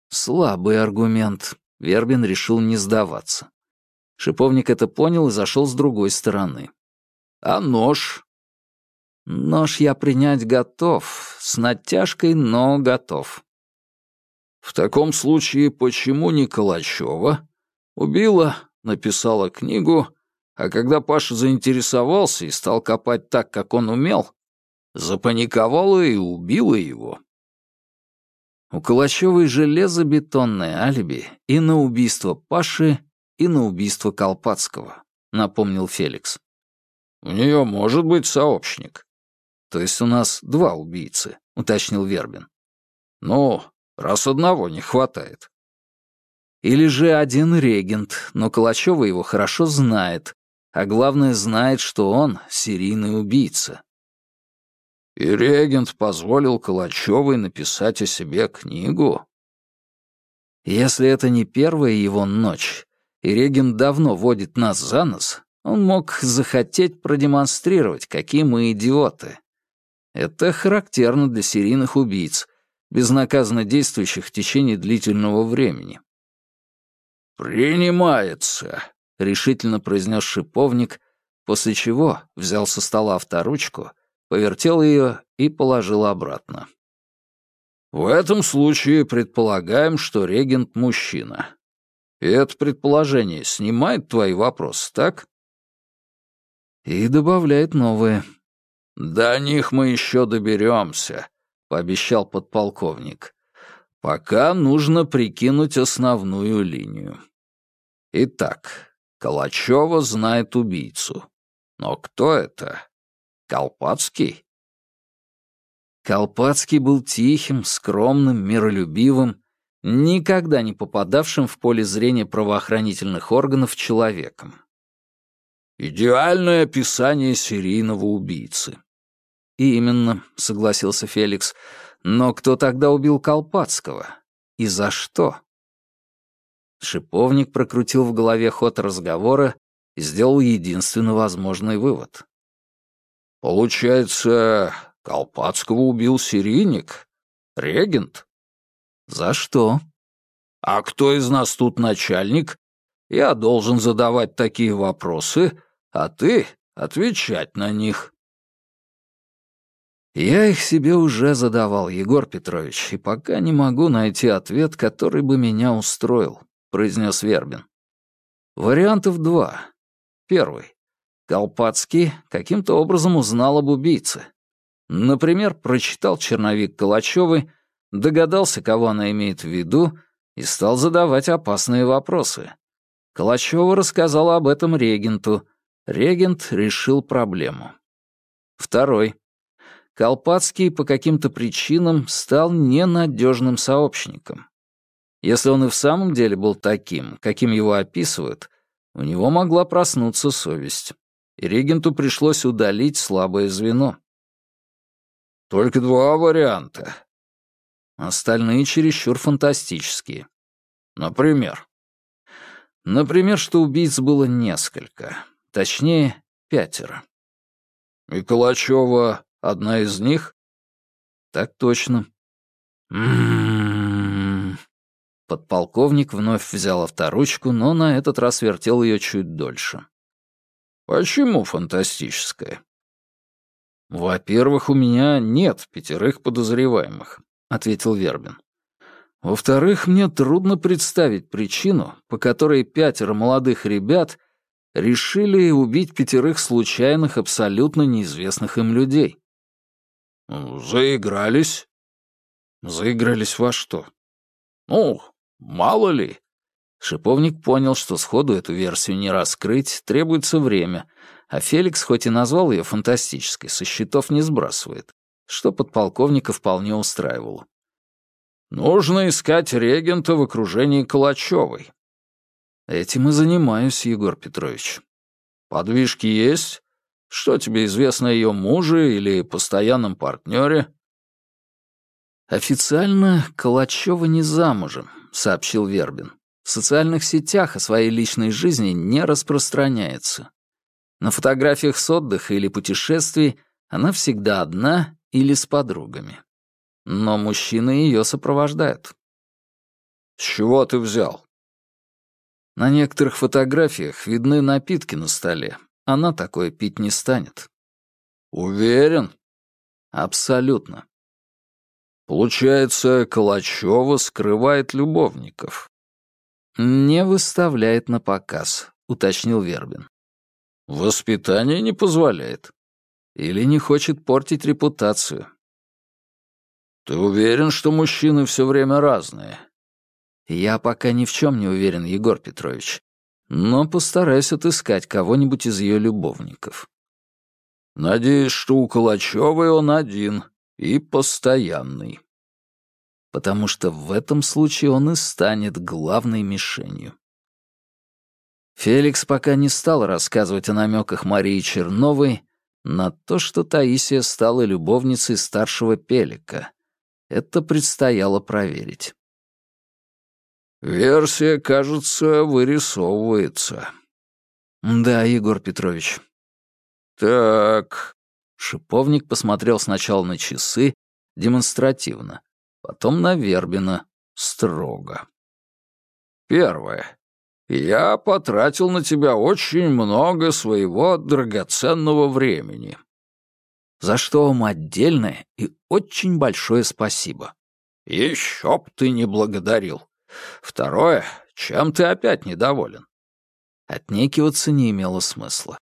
Слабый аргумент. Вербин решил не сдаваться. Шиповник это понял и зашел с другой стороны. А нож? Нож я принять готов, с натяжкой, но готов. В таком случае, почему не Калачева? Убила, написала книгу, а когда Паша заинтересовался и стал копать так, как он умел, запаниковала и убила его. У Калачевой железобетонное алиби и на убийство Паши, и на убийство Колпацкого, напомнил Феликс. У нее может быть сообщник. То есть у нас два убийцы, уточнил Вербин. Ну, раз одного не хватает. Или же один регент, но Калачева его хорошо знает, а главное, знает, что он серийный убийца. И регент позволил Калачевой написать о себе книгу? Если это не первая его ночь, и регент давно водит нас за нос, он мог захотеть продемонстрировать, какие мы идиоты. Это характерно для серийных убийц. безнаказанно действующих в течение длительного времени. «Принимается», — решительно произнес шиповник, после чего взял со стола авторучку, повертел ее и положил обратно. «В этом случае предполагаем, что регент — мужчина. И это предположение снимает твои вопросы, так?» И добавляет новые. «До них мы еще доберемся», — пообещал подполковник. «Пока нужно прикинуть основную линию. Итак, Калачева знает убийцу. Но кто это? Колпацкий?» Колпацкий был тихим, скромным, миролюбивым, никогда не попадавшим в поле зрения правоохранительных органов человеком. Идеальное описание серийного убийцы. Именно, согласился Феликс. Но кто тогда убил Колпацкого? И за что? Шиповник прокрутил в голове ход разговора и сделал единственно возможный вывод. Получается, Колпацкого убил серийник? Регент? За что? А кто из нас тут начальник? Я должен задавать такие вопросы, а ты отвечать на них. Я их себе уже задавал, Егор Петрович, и пока не могу найти ответ, который бы меня устроил, произнес Вербин. Вариантов два. Первый. Колпацкий каким-то образом узнал об убийце. Например, прочитал черновик Калачевой, догадался, кого она имеет в виду, и стал задавать опасные вопросы. Калачева рассказала об этом регенту, Регент решил проблему. Второй. Колпацкий по каким-то причинам стал ненадежным сообщником. Если он и в самом деле был таким, каким его описывают, у него могла проснуться совесть, и регенту пришлось удалить слабое звено. Только два варианта. Остальные чересчур фантастические. Например? Например, что убийц было несколько. Точнее, пятеро. И Калачева одна из них? Так точно. М-м-м. Подполковник вновь взял авторучку, но на этот раз вертел ее чуть дольше. Почему фантастическая? Во-первых, у меня нет пятерых подозреваемых, ответил Вербин. Во-вторых, мне трудно представить причину, по которой пятеро молодых ребят — решили убить пятерых случайных, абсолютно неизвестных им людей. «Заигрались?» «Заигрались во что?» «Ну, мало ли». Шиповник понял, что сходу эту версию не раскрыть, требуется время, а Феликс, хоть и назвал ее фантастической, со счетов не сбрасывает, что подполковника вполне устраивало. «Нужно искать регента в окружении Калачевой. Этим и занимаюсь, Егор Петрович. Подвижки есть? Что тебе известно о ее муже или постоянном партнере? Официально Калачева не замужем, сообщил Вербин. В социальных сетях о своей личной жизни не распространяется. На фотографиях с отдыха или путешествий она всегда одна или с подругами. Но мужчины ее сопровождают. «С чего ты взял?» На некоторых фотографиях видны напитки на столе. Она такое пить не станет. Уверен? Абсолютно. Получается, Калачева скрывает любовников. Не выставляет на показ, уточнил Вербин. Воспитание не позволяет. Или не хочет портить репутацию. Ты уверен, что мужчины все время разные? Я пока ни в чем не уверен, Егор Петрович, но постараюсь отыскать кого-нибудь из ее любовников. Надеюсь, что у Калачевой он один и постоянный. Потому что в этом случае он и станет главной мишенью. Феликс пока не стал рассказывать о намеках Марии Черновой на то, что Таисия стала любовницей старшего Пелика. Это предстояло проверить. Версия, кажется, вырисовывается. Да, Егор Петрович. Так. Шиповник посмотрел сначала на часы, демонстративно, потом на Вербина, строго. Первое. Я потратил на тебя очень много своего драгоценного времени. За что вам отдельное и очень большое спасибо. Еще б ты не благодарил. Второе. Чем ты опять недоволен? Отнекиваться не имело смысла.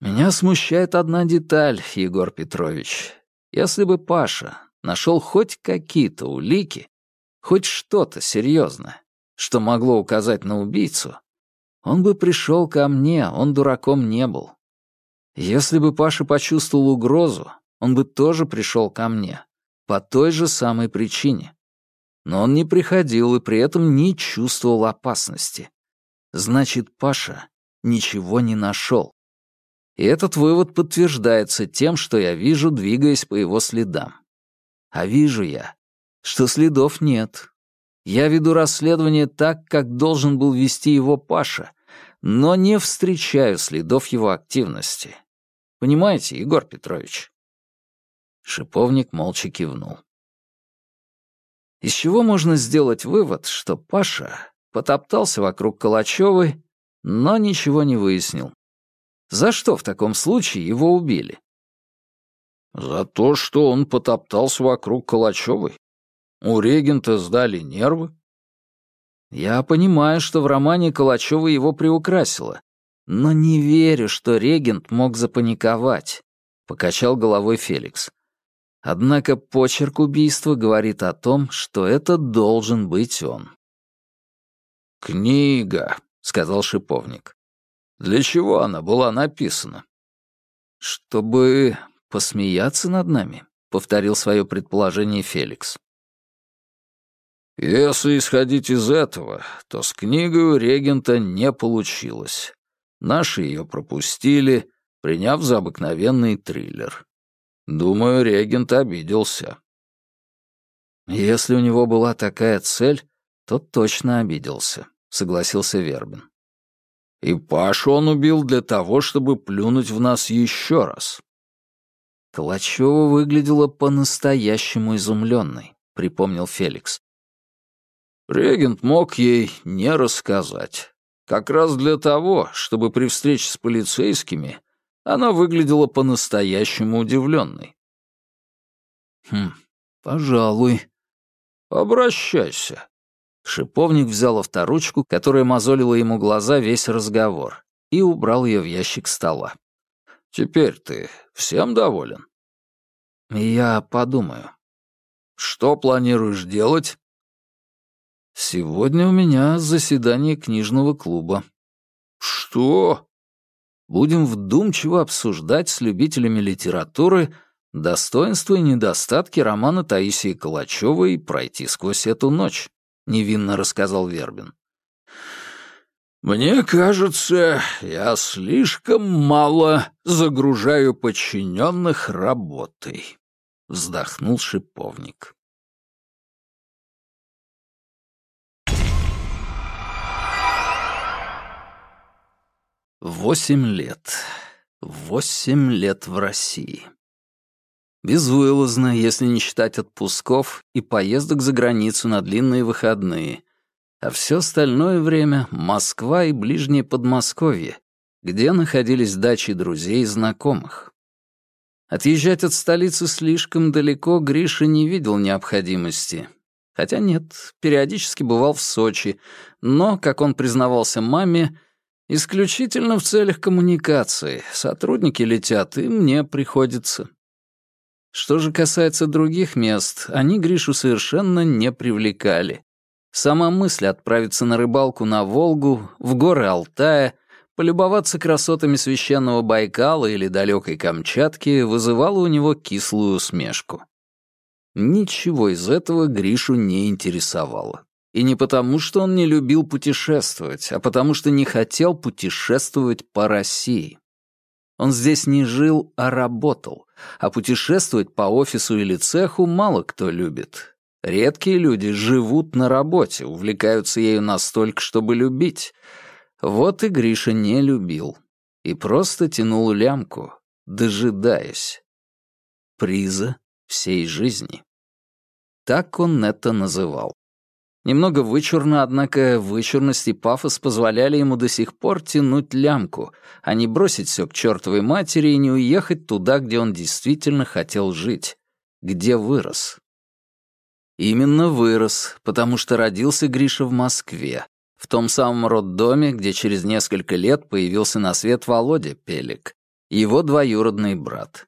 Меня смущает одна деталь, Егор Петрович. Если бы Паша нашел хоть какие-то улики, хоть что-то серьезное, что могло указать на убийцу, он бы пришел ко мне, он дураком не был. Если бы Паша почувствовал угрозу, он бы тоже пришел ко мне, по той же самой причине. Но он не приходил и при этом не чувствовал опасности. Значит, Паша ничего не нашел. И этот вывод подтверждается тем, что я вижу, двигаясь по его следам. А вижу я, что следов нет. Я веду расследование так, как должен был вести его Паша, но не встречаю следов его активности. Понимаете, Егор Петрович?» Шиповник молча кивнул. Из чего можно сделать вывод, что Паша потоптался вокруг Калачевой, но ничего не выяснил. За что в таком случае его убили? За то, что он потоптался вокруг Калачевой. У регента сдали нервы. Я понимаю, что в романе Калачева его приукрасило, но не верю, что регент мог запаниковать, покачал головой Феликс. Однако почерк убийства говорит о том, что это должен быть он. «Книга», — сказал шиповник. «Для чего она была написана?» «Чтобы посмеяться над нами», — повторил свое предположение Феликс. «Если исходить из этого, то с книгой у регента не получилось. Наши ее пропустили, приняв за обыкновенный триллер. Думаю, регент обиделся». «Если у него была такая цель, тот точно обиделся», — согласился Вербин. «И Пашу он убил для того, чтобы плюнуть в нас еще раз». Калачева выглядела по-настоящему изумленной, припомнил Феликс. Регент мог ей не рассказать. Как раз для того, чтобы при встрече с полицейскими она выглядела по-настоящему удивленной. «Хм, пожалуй». «Обращайся». Шиповник взял авторучку, которая мозолила ему глаза весь разговор, и убрал ее в ящик стола. «Теперь ты всем доволен?» «Я подумаю». «Что планируешь делать?» «Сегодня у меня заседание книжного клуба». «Что?» «Будем вдумчиво обсуждать с любителями литературы достоинства и недостатки романа Таисии Калачевой и пройти сквозь эту ночь», — невинно рассказал Вербин. «Мне кажется, я слишком мало загружаю подчиненных работой», — вздохнул шиповник. Восемь лет. Восемь лет в России. Безвылазно, если не считать отпусков и поездок за границу на длинные выходные. А все остальное время — Москва и ближнее Подмосковье, где находились дачи друзей и знакомых. Отъезжать от столицы слишком далеко Гриша не видел необходимости. Хотя нет, периодически бывал в Сочи, но, как он признавался маме, Исключительно в целях коммуникации. Сотрудники летят, и мне приходится. Что же касается других мест, они Гришу совершенно не привлекали. Сама мысль отправиться на рыбалку на Волгу, в горы Алтая, полюбоваться красотами священного Байкала или далекой Камчатки вызывала у него кислую усмешку. Ничего из этого Гришу не интересовало. И не потому, что он не любил путешествовать, а потому что не хотел путешествовать по России. Он здесь не жил, а работал, а путешествовать по офису или цеху мало кто любит. Редкие люди живут на работе, увлекаются ею настолько, чтобы любить. Вот и Гриша не любил. И просто тянул лямку, дожидаясь. Приза всей жизни. Так он это называл. Немного вычурно, однако вычурность и пафос позволяли ему до сих пор тянуть лямку, а не бросить все к чертовой матери и не уехать туда, где он действительно хотел жить, где вырос. Именно вырос, потому что родился Гриша в Москве, в том самом роддоме, где через несколько лет появился на свет Володя Пелик, его двоюродный брат.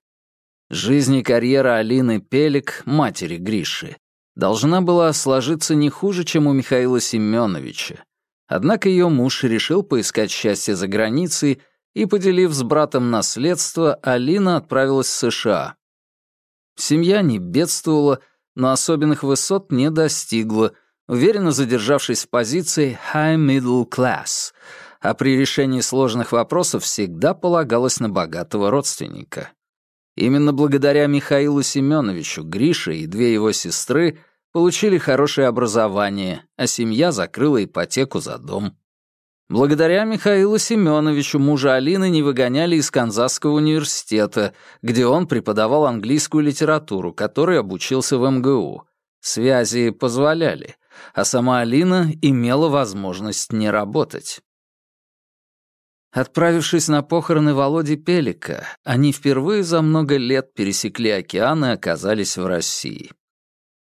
Жизнь и карьера Алины Пелик, матери Гриши, должна была сложиться не хуже, чем у Михаила Семеновича. Однако ее муж решил поискать счастье за границей, и, поделив с братом наследство, Алина отправилась в США. Семья не бедствовала, но особенных высот не достигла, уверенно задержавшись в позиции «high middle class», а при решении сложных вопросов всегда полагалась на богатого родственника. Именно благодаря Михаилу Семеновичу Гриша и две его сестры получили хорошее образование, а семья закрыла ипотеку за дом. Благодаря Михаилу Семеновичу мужа Алины не выгоняли из Канзасского университета, где он преподавал английскую литературу, которой обучился в МГУ. Связи позволяли, а сама Алина имела возможность не работать. Отправившись на похороны Володи Пелика, они впервые за много лет пересекли океан и оказались в России.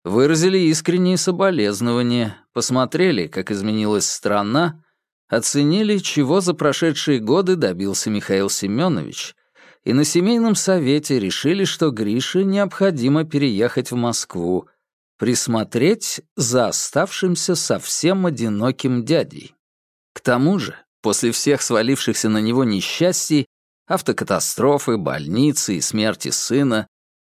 Выразили искренние соболезнования, посмотрели, как изменилась страна, оценили, чего за прошедшие годы добился Михаил Семенович, и на семейном совете решили, что Грише необходимо переехать в Москву, присмотреть за оставшимся совсем одиноким дядей. К тому же, После всех свалившихся на него несчастий, автокатастрофы, больницы и смерти сына,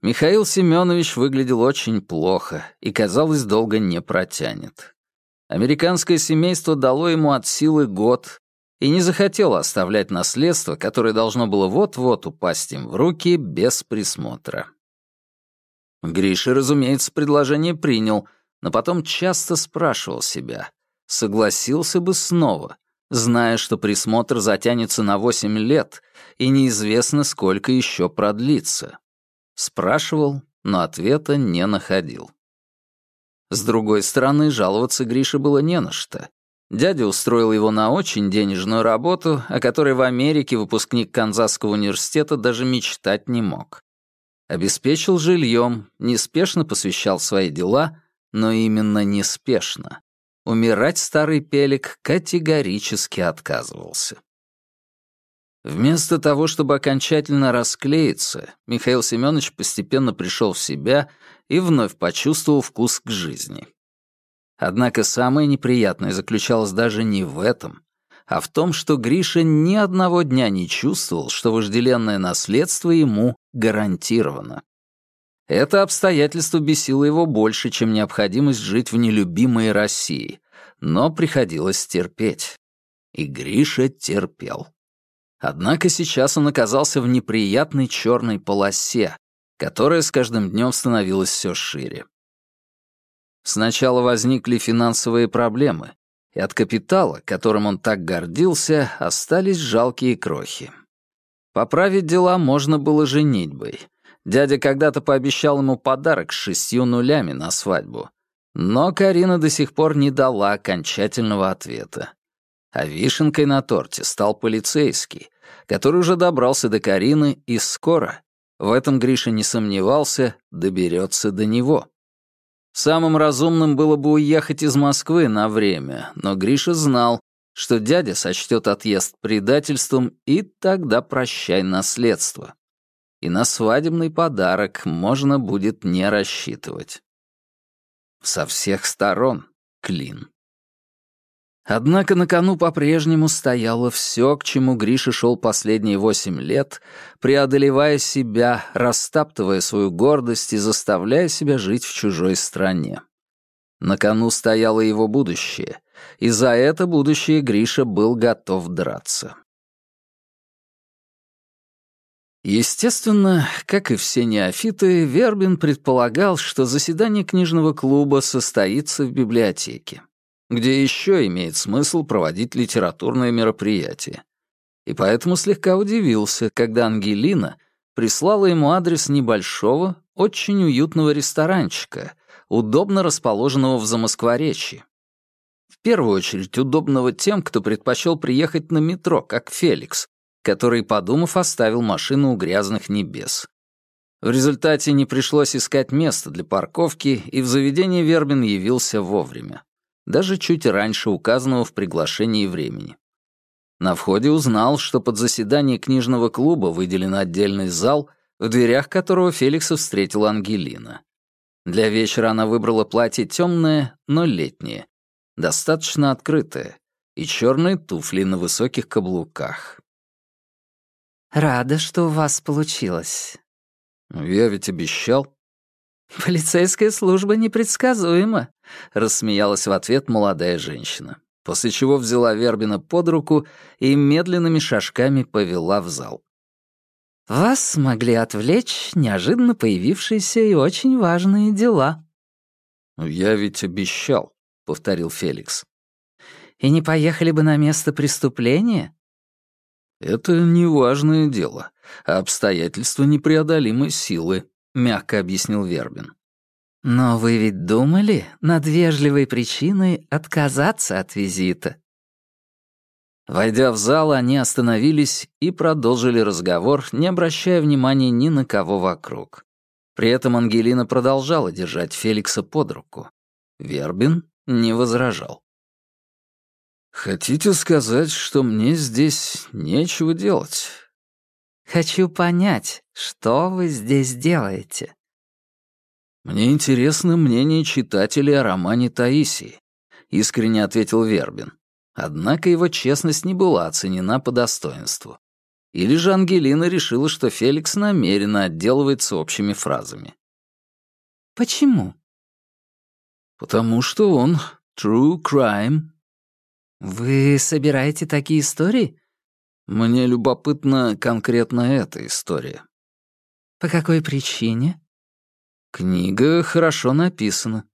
Михаил Семенович выглядел очень плохо и, казалось, долго не протянет. Американское семейство дало ему от силы год и не захотело оставлять наследство, которое должно было вот-вот упасть им в руки без присмотра. Гриша, разумеется, предложение принял, но потом часто спрашивал себя, согласился бы снова, зная, что присмотр затянется на восемь лет и неизвестно, сколько еще продлится. Спрашивал, но ответа не находил. С другой стороны, жаловаться Грише было не на что. Дядя устроил его на очень денежную работу, о которой в Америке выпускник Канзасского университета даже мечтать не мог. Обеспечил жильем, неспешно посвящал свои дела, но именно неспешно. Умирать старый пелик категорически отказывался. Вместо того, чтобы окончательно расклеиться, Михаил Семенович постепенно пришел в себя и вновь почувствовал вкус к жизни. Однако самое неприятное заключалось даже не в этом, а в том, что Гриша ни одного дня не чувствовал, что вожделенное наследство ему гарантировано. Это обстоятельство бесило его больше, чем необходимость жить в нелюбимой России, но приходилось терпеть. И Гриша терпел. Однако сейчас он оказался в неприятной черной полосе, которая с каждым днем становилась все шире. Сначала возникли финансовые проблемы, и от капитала, которым он так гордился, остались жалкие крохи. Поправить дела можно было женитьбой — Дядя когда-то пообещал ему подарок с шестью нулями на свадьбу. Но Карина до сих пор не дала окончательного ответа. А вишенкой на торте стал полицейский, который уже добрался до Карины и скоро, в этом Гриша не сомневался, доберется до него. Самым разумным было бы уехать из Москвы на время, но Гриша знал, что дядя сочтет отъезд предательством, и тогда прощай наследство и на свадебный подарок можно будет не рассчитывать. Со всех сторон клин. Однако на кону по-прежнему стояло все, к чему Гриша шел последние восемь лет, преодолевая себя, растаптывая свою гордость и заставляя себя жить в чужой стране. На кону стояло его будущее, и за это будущее Гриша был готов драться. Естественно, как и все неофиты, Вербин предполагал, что заседание книжного клуба состоится в библиотеке, где еще имеет смысл проводить литературные мероприятия. И поэтому слегка удивился, когда Ангелина прислала ему адрес небольшого, очень уютного ресторанчика, удобно расположенного в Замоскворечье. В первую очередь удобного тем, кто предпочел приехать на метро, как Феликс, который, подумав, оставил машину у грязных небес. В результате не пришлось искать место для парковки, и в заведение Вербин явился вовремя. Даже чуть раньше указанного в приглашении времени. На входе узнал, что под заседание книжного клуба выделен отдельный зал, в дверях которого Феликса встретила Ангелина. Для вечера она выбрала платье темное, но летнее, достаточно открытое, и черные туфли на высоких каблуках. «Рада, что у вас получилось». «Я ведь обещал». «Полицейская служба непредсказуема», — рассмеялась в ответ молодая женщина, после чего взяла Вербина под руку и медленными шажками повела в зал. «Вас могли отвлечь неожиданно появившиеся и очень важные дела». «Я ведь обещал», — повторил Феликс. «И не поехали бы на место преступления?» «Это не важное дело, а обстоятельства непреодолимой силы», — мягко объяснил Вербин. «Но вы ведь думали над вежливой причиной отказаться от визита?» Войдя в зал, они остановились и продолжили разговор, не обращая внимания ни на кого вокруг. При этом Ангелина продолжала держать Феликса под руку. Вербин не возражал. «Хотите сказать, что мне здесь нечего делать?» «Хочу понять, что вы здесь делаете?» «Мне интересно мнение читателей о романе Таисии», — искренне ответил Вербин. Однако его честность не была оценена по достоинству. Или же Ангелина решила, что Феликс намеренно отделывается общими фразами. «Почему?» «Потому что он true crime», «Вы собираете такие истории?» «Мне любопытна конкретно эта история». «По какой причине?» «Книга хорошо написана».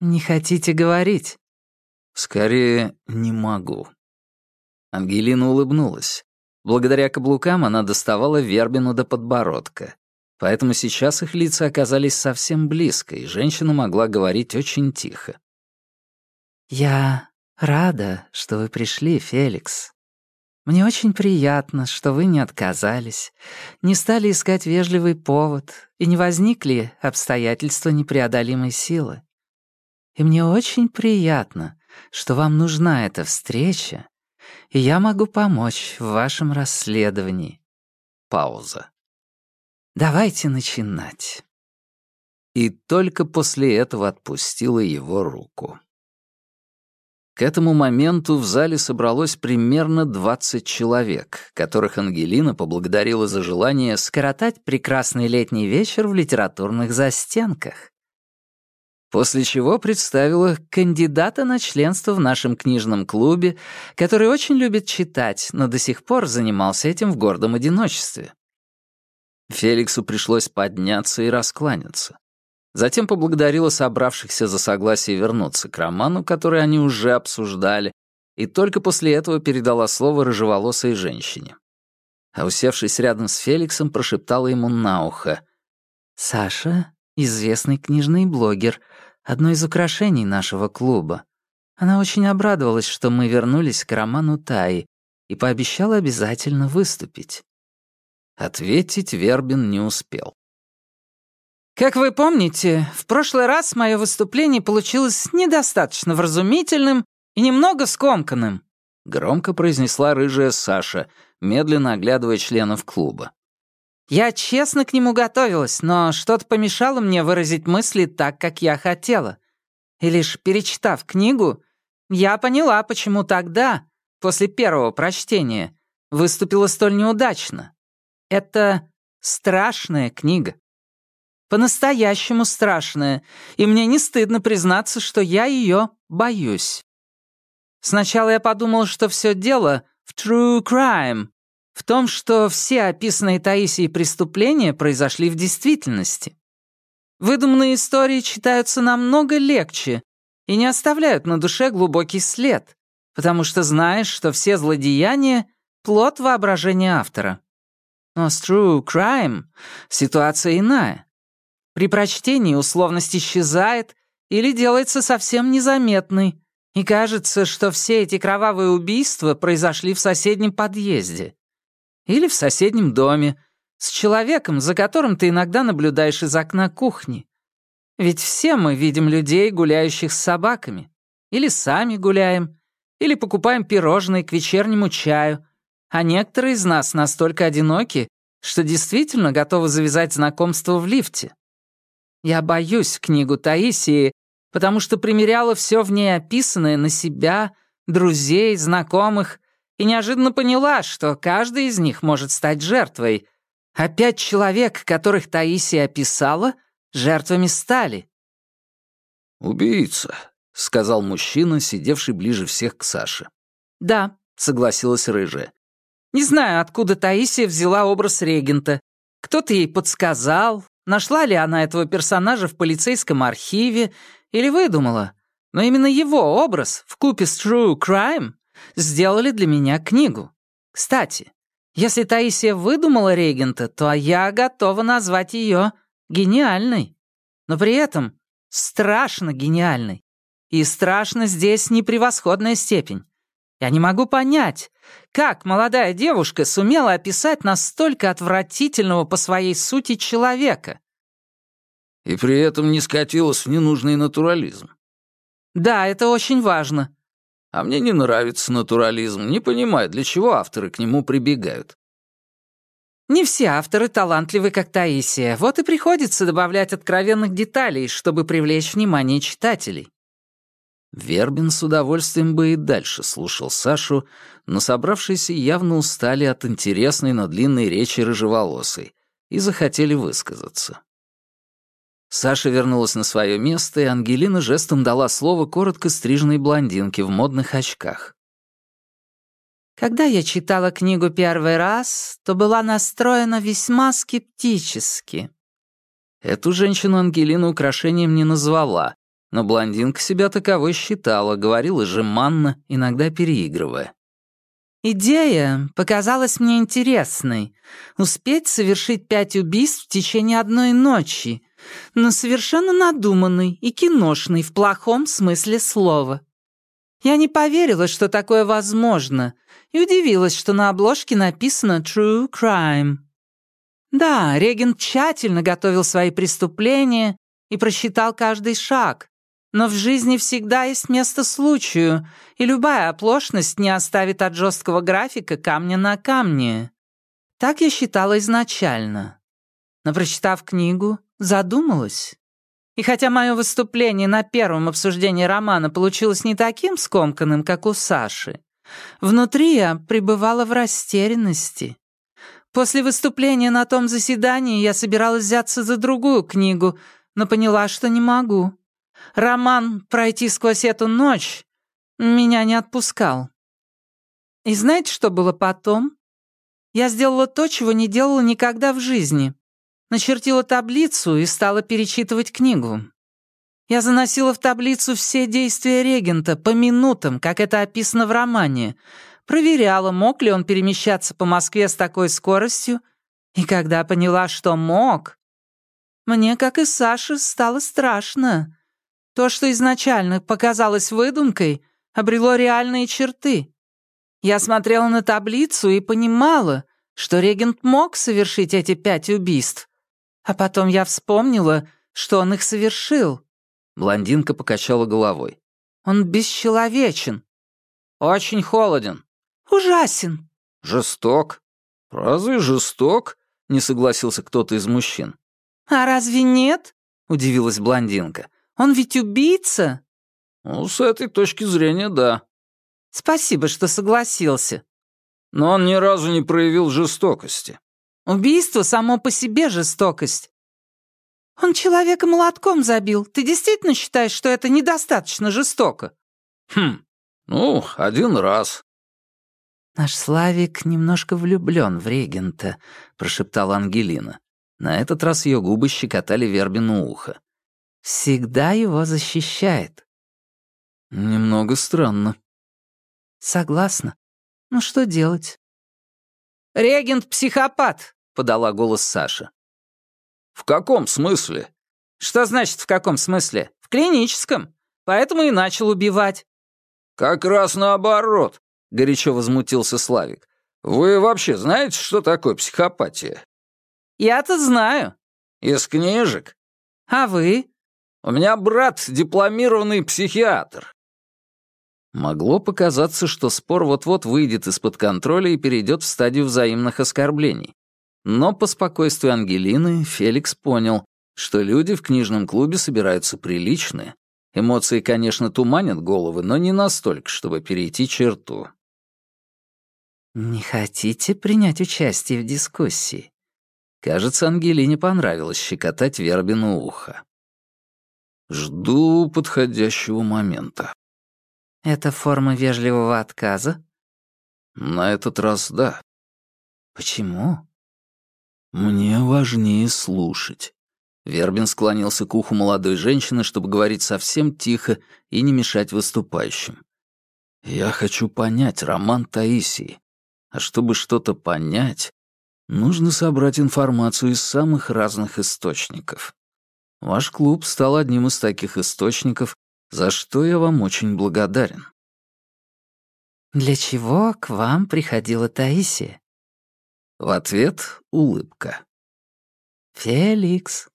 «Не хотите говорить?» «Скорее, не могу». Ангелина улыбнулась. Благодаря каблукам она доставала Вербину до подбородка. Поэтому сейчас их лица оказались совсем близко, и женщина могла говорить очень тихо. «Я «Рада, что вы пришли, Феликс. Мне очень приятно, что вы не отказались, не стали искать вежливый повод и не возникли обстоятельства непреодолимой силы. И мне очень приятно, что вам нужна эта встреча, и я могу помочь в вашем расследовании». Пауза. «Давайте начинать». И только после этого отпустила его руку. К этому моменту в зале собралось примерно 20 человек, которых Ангелина поблагодарила за желание скоротать прекрасный летний вечер в литературных застенках. После чего представила кандидата на членство в нашем книжном клубе, который очень любит читать, но до сих пор занимался этим в гордом одиночестве. Феликсу пришлось подняться и раскланяться. Затем поблагодарила собравшихся за согласие вернуться к роману, который они уже обсуждали, и только после этого передала слово рыжеволосой женщине. А усевшись рядом с Феликсом, прошептала ему на ухо. «Саша — известный книжный блогер, одно из украшений нашего клуба. Она очень обрадовалась, что мы вернулись к роману Таи и пообещала обязательно выступить». Ответить Вербин не успел. Как вы помните, в прошлый раз мое выступление получилось недостаточно вразумительным и немного скомканным», — громко произнесла рыжая Саша, медленно оглядывая членов клуба. «Я честно к нему готовилась, но что-то помешало мне выразить мысли так, как я хотела. И лишь перечитав книгу, я поняла, почему тогда, после первого прочтения, выступила столь неудачно. Это страшная книга. По-настоящему страшная, и мне не стыдно признаться, что я ее боюсь. Сначала я подумал, что все дело в true crime, в том, что все описанные Таисией преступления произошли в действительности. Выдуманные истории читаются намного легче и не оставляют на душе глубокий след, потому что знаешь, что все злодеяния — плод воображения автора. Но с true crime ситуация иная. При прочтении условность исчезает или делается совсем незаметной, и кажется, что все эти кровавые убийства произошли в соседнем подъезде. Или в соседнем доме, с человеком, за которым ты иногда наблюдаешь из окна кухни. Ведь все мы видим людей, гуляющих с собаками. Или сами гуляем, или покупаем пирожные к вечернему чаю, а некоторые из нас настолько одиноки, что действительно готовы завязать знакомство в лифте. Я боюсь книгу Таисии, потому что примеряла все в ней описанное на себя, друзей, знакомых, и неожиданно поняла, что каждый из них может стать жертвой. А пять человек, которых Таисия описала, жертвами стали. «Убийца», — сказал мужчина, сидевший ближе всех к Саше. «Да», — согласилась Рыжая. «Не знаю, откуда Таисия взяла образ регента. Кто-то ей подсказал, Нашла ли она этого персонажа в полицейском архиве или выдумала? Но именно его образ в купе с True Crime сделали для меня книгу. Кстати, если Таисия выдумала регента, то я готова назвать ее гениальной. Но при этом страшно гениальной. И страшно здесь не превосходная степень. Я не могу понять, как молодая девушка сумела описать настолько отвратительного по своей сути человека? И при этом не скатилась в ненужный натурализм. Да, это очень важно. А мне не нравится натурализм, не понимаю, для чего авторы к нему прибегают. Не все авторы талантливы, как Таисия, вот и приходится добавлять откровенных деталей, чтобы привлечь внимание читателей. Вербин с удовольствием бы и дальше слушал Сашу, но собравшиеся явно устали от интересной, но длинной речи рыжеволосой и захотели высказаться. Саша вернулась на свое место, и Ангелина жестом дала слово коротко стриженной блондинке в модных очках. Когда я читала книгу первый раз, то была настроена весьма скептически. Эту женщину Ангелина украшением не назвала, но блондинка себя таковой считала, говорила жеманно, иногда переигрывая. Идея показалась мне интересной. Успеть совершить пять убийств в течение одной ночи, но совершенно надуманной и киношной в плохом смысле слова. Я не поверила, что такое возможно, и удивилась, что на обложке написано «True Crime». Да, регент тщательно готовил свои преступления и просчитал каждый шаг, но в жизни всегда есть место случаю, и любая оплошность не оставит от жесткого графика камня на камне. Так я считала изначально. Но прочитав книгу, задумалась. И хотя мое выступление на первом обсуждении романа получилось не таким скомканным, как у Саши, внутри я пребывала в растерянности. После выступления на том заседании я собиралась взяться за другую книгу, но поняла, что не могу. Роман «Пройти сквозь эту ночь» меня не отпускал. И знаете, что было потом? Я сделала то, чего не делала никогда в жизни. Начертила таблицу и стала перечитывать книгу. Я заносила в таблицу все действия регента по минутам, как это описано в романе, проверяла, мог ли он перемещаться по Москве с такой скоростью, и когда поняла, что мог, мне, как и Саше, стало страшно. То, что изначально показалось выдумкой, обрело реальные черты. Я смотрела на таблицу и понимала, что регент мог совершить эти пять убийств. А потом я вспомнила, что он их совершил. Блондинка покачала головой. Он бесчеловечен. Очень холоден. Ужасен. Жесток. Разве жесток? Не согласился кто-то из мужчин. А разве нет? Удивилась блондинка. Он ведь убийца?» «Ну, с этой точки зрения, да». «Спасибо, что согласился». «Но он ни разу не проявил жестокости». «Убийство само по себе жестокость». «Он человека молотком забил. Ты действительно считаешь, что это недостаточно жестоко?» «Хм, ну, один раз». «Наш Славик немножко влюблен в регента», — прошептала Ангелина. На этот раз ее губы щекотали Вербину ухо всегда его защищает». «Немного странно». «Согласна. Ну что делать?» «Регент — психопат», — подала голос Саша. «В каком смысле?» «Что значит в каком смысле? В клиническом. Поэтому и начал убивать». «Как раз наоборот», — горячо возмутился Славик. «Вы вообще знаете, что такое психопатия?» «Я-то знаю». «Из книжек?» «А вы?» «У меня брат дипломированный психиатр». Могло показаться, что спор вот-вот выйдет из-под контроля и перейдет в стадию взаимных оскорблений. Но по спокойствию Ангелины Феликс понял, что люди в книжном клубе собираются приличные. Эмоции, конечно, туманят головы, но не настолько, чтобы перейти черту. «Не хотите принять участие в дискуссии?» Кажется, Ангелине понравилось щекотать Вербину ухо. «Жду подходящего момента». «Это форма вежливого отказа?» «На этот раз да». «Почему?» «Мне важнее слушать». Вербин склонился к уху молодой женщины, чтобы говорить совсем тихо и не мешать выступающим. «Я хочу понять роман Таисии. А чтобы что-то понять, нужно собрать информацию из самых разных источников. Ваш клуб стал одним из таких источников, за что я вам очень благодарен». «Для чего к вам приходила Таисия?» В ответ — улыбка. «Феликс».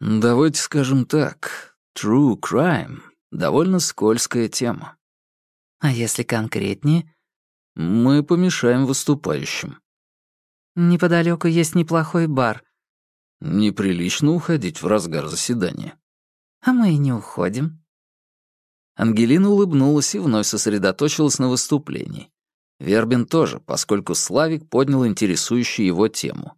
Давайте скажем так, true crime — довольно скользкая тема. А если конкретнее? Мы помешаем выступающим. Неподалеку есть неплохой бар. Неприлично уходить в разгар заседания. А мы и не уходим. Ангелина улыбнулась и вновь сосредоточилась на выступлении. Вербин тоже, поскольку Славик поднял интересующую его тему.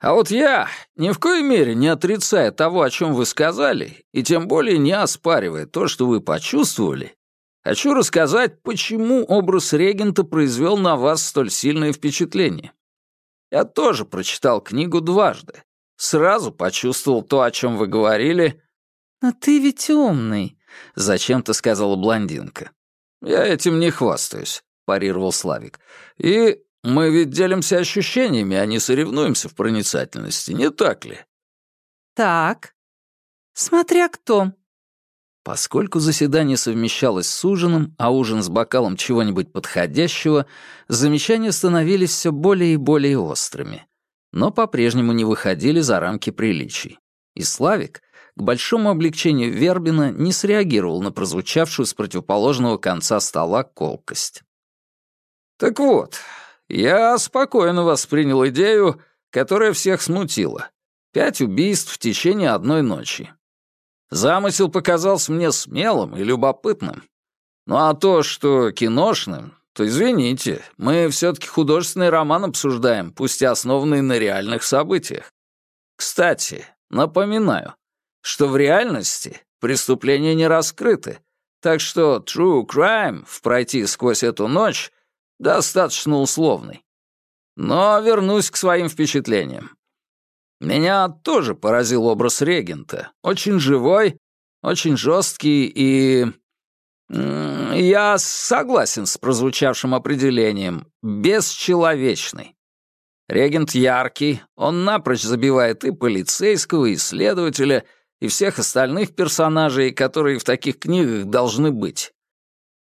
«А вот я, ни в коей мере не отрицая того, о чем вы сказали, и тем более не оспаривая то, что вы почувствовали, хочу рассказать, почему образ регента произвел на вас столь сильное впечатление. Я тоже прочитал книгу дважды. Сразу почувствовал то, о чем вы говорили». «Но ты ведь умный», — зачем-то сказала блондинка. «Я этим не хвастаюсь», — парировал Славик. «И мы ведь делимся ощущениями, а не соревнуемся в проницательности, не так ли?» «Так. Смотря кто». Поскольку заседание совмещалось с ужином, а ужин с бокалом чего-нибудь подходящего, замечания становились все более и более острыми, но по-прежнему не выходили за рамки приличий. И Славик, к большому облегчению Вербина, не среагировал на прозвучавшую с противоположного конца стола колкость. «Так вот, я спокойно воспринял идею, которая всех смутила. Пять убийств в течение одной ночи. Замысел показался мне смелым и любопытным. Ну а то, что киношным, то извините, мы все-таки художественный роман обсуждаем, пусть и основанный на реальных событиях. Кстати, напоминаю, что в реальности преступления не раскрыты, так что true crime в пройти сквозь эту ночь достаточно условный. Но вернусь к своим впечатлениям. Меня тоже поразил образ регента. Очень живой, очень жесткий и... Я согласен с прозвучавшим определением. Бесчеловечный. Регент яркий, он напрочь забивает и полицейского, и следователя, и всех остальных персонажей, которые в таких книгах должны быть.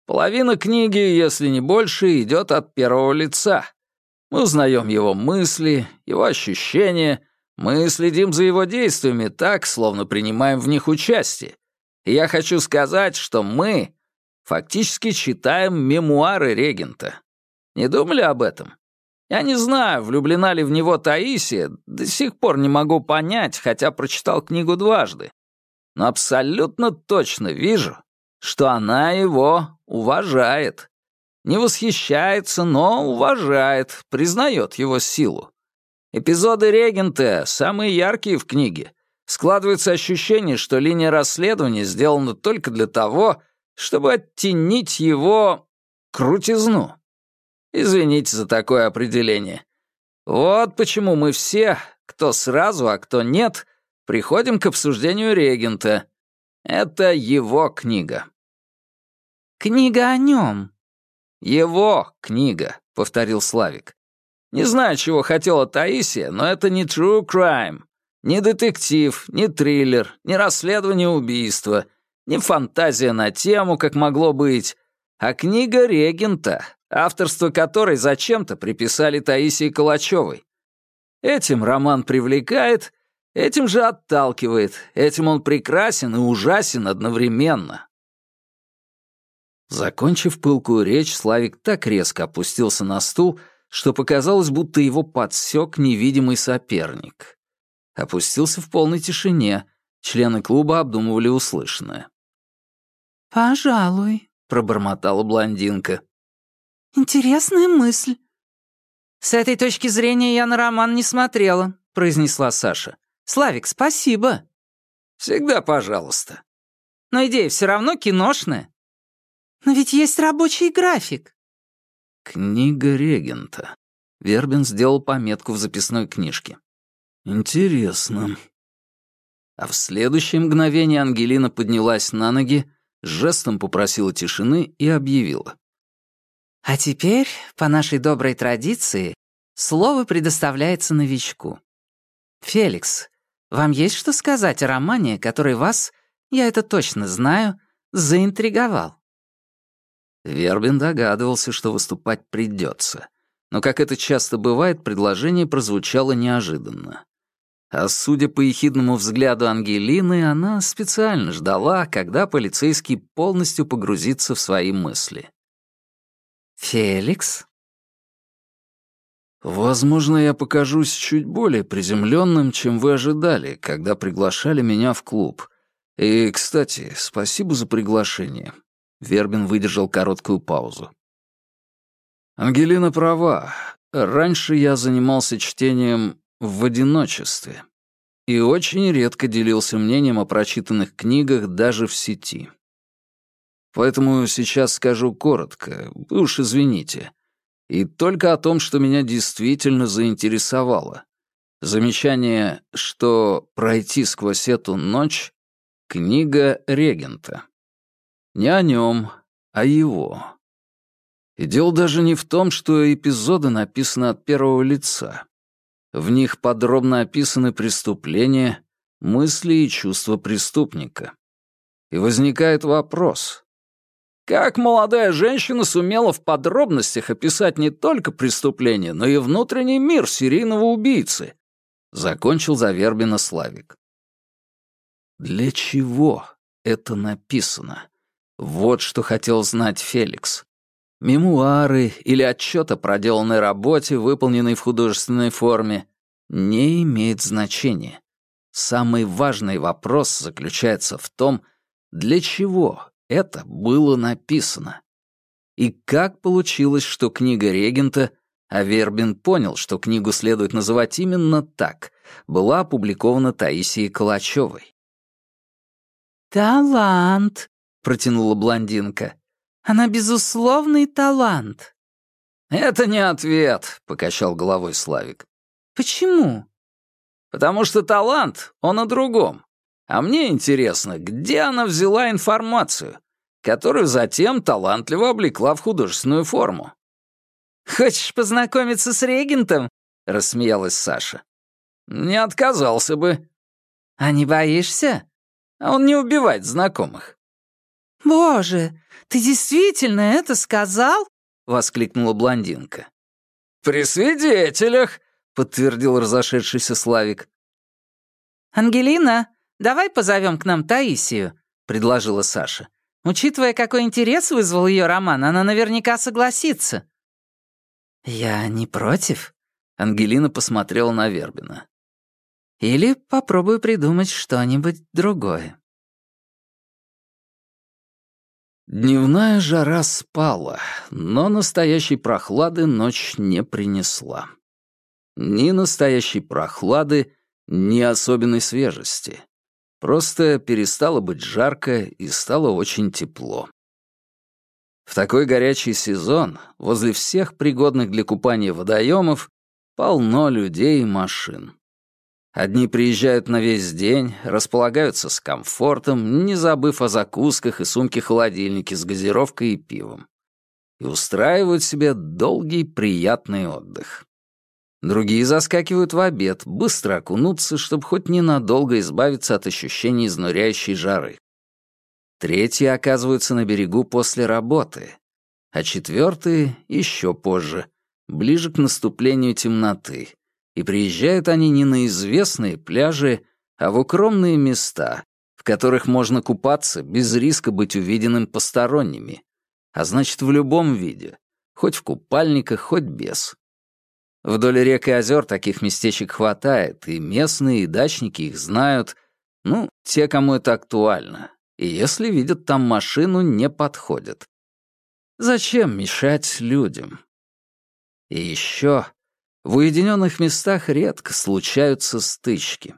Половина книги, если не больше, идет от первого лица. Мы узнаем его мысли, его ощущения, мы следим за его действиями так, словно принимаем в них участие. И я хочу сказать, что мы фактически читаем мемуары регента. Не думали об этом? Я не знаю, влюблена ли в него Таисия, до сих пор не могу понять, хотя прочитал книгу дважды. Но абсолютно точно вижу, что она его уважает. Не восхищается, но уважает, признает его силу. Эпизоды регента самые яркие в книге. Складывается ощущение, что линия расследования сделана только для того, чтобы оттенить его крутизну. Извините за такое определение. Вот почему мы все, кто сразу, а кто нет, приходим к обсуждению регента. Это его книга. «Книга о нем». «Его книга», — повторил Славик. «Не знаю, чего хотела Таисия, но это не true crime. Ни детектив, ни триллер, ни расследование убийства, ни фантазия на тему, как могло быть, а книга регента, авторство которой зачем-то приписали Таисии Калачевой. Этим роман привлекает, этим же отталкивает, этим он прекрасен и ужасен одновременно. Закончив пылкую речь, Славик так резко опустился на стул, что показалось, будто его подсек невидимый соперник. Опустился в полной тишине, члены клуба обдумывали услышанное. «Пожалуй», — пробормотала блондинка. «Интересная мысль». «С этой точки зрения я на роман не смотрела», — произнесла Саша. «Славик, спасибо». «Всегда пожалуйста». «Но идея все равно киношная». «Но ведь есть рабочий график». «Книга регента». Вербин сделал пометку в записной книжке. «Интересно». А в следующее мгновение Ангелина поднялась на ноги, жестом попросила тишины и объявила. «А теперь, по нашей доброй традиции, слово предоставляется новичку. Феликс, вам есть что сказать о романе, который вас, я это точно знаю, заинтриговал?» Вербин догадывался, что выступать придется, но, как это часто бывает, предложение прозвучало неожиданно. А судя по ехидному взгляду Ангелины, она специально ждала, когда полицейский полностью погрузится в свои мысли. «Феликс?» «Возможно, я покажусь чуть более приземленным, чем вы ожидали, когда приглашали меня в клуб. И, кстати, спасибо за приглашение». Вербин выдержал короткую паузу. Ангелина права. Раньше я занимался чтением в одиночестве и очень редко делился мнением о прочитанных книгах даже в сети. Поэтому сейчас скажу коротко, вы уж извините, и только о том, что меня действительно заинтересовало. Замечание, что «Пройти сквозь эту ночь» — книга регента. Не о нем, а его. И дело даже не в том, что эпизоды написаны от первого лица. В них подробно описаны преступления, мысли и чувства преступника. И возникает вопрос. Как молодая женщина сумела в подробностях описать не только преступление, но и внутренний мир серийного убийцы? Закончил Завербина Славик. Для чего это написано? Вот что хотел знать Феликс. Мемуары или отчет о проделанной работе, выполненной в художественной форме, не имеет значения. Самый важный вопрос заключается в том, для чего это было написано. И как получилось, что книга регента, а Вербин понял, что книгу следует называть именно так, была опубликована Таисией Калачевой. «Талант», — протянула блондинка. Она безусловный талант». «Это не ответ», — покачал головой Славик. «Почему?» «Потому что талант, он о другом. А мне интересно, где она взяла информацию, которую затем талантливо облекла в художественную форму». «Хочешь познакомиться с регентом?» — рассмеялась Саша. «Не отказался бы». «А не боишься?» «А он не убивает знакомых». «Боже, ты действительно это сказал?» — воскликнула блондинка. «При свидетелях», — подтвердил разошедшийся Славик. «Ангелина, давай позовем к нам Таисию», — предложила Саша. «Учитывая, какой интерес вызвал ее роман, она наверняка согласится». «Я не против», — Ангелина посмотрела на Вербина. «Или попробую придумать что-нибудь другое». Дневная жара спала, но настоящей прохлады ночь не принесла. Ни настоящей прохлады, ни особенной свежести. Просто перестало быть жарко и стало очень тепло. В такой горячий сезон возле всех пригодных для купания водоемов полно людей и машин. Одни приезжают на весь день, располагаются с комфортом, не забыв о закусках и сумке-холодильнике с газировкой и пивом. И устраивают себе долгий приятный отдых. Другие заскакивают в обед, быстро окунутся, чтобы хоть ненадолго избавиться от ощущения изнуряющей жары. Третьи оказываются на берегу после работы, а четвертые — еще позже, ближе к наступлению темноты. И приезжают они не на известные пляжи, а в укромные места, в которых можно купаться без риска быть увиденным посторонними. А значит, в любом виде, хоть в купальниках, хоть без. Вдоль рек и озер таких местечек хватает, и местные, и дачники их знают, ну, те, кому это актуально, и если видят там машину, не подходят. Зачем мешать людям? И еще в уединенных местах редко случаются стычки.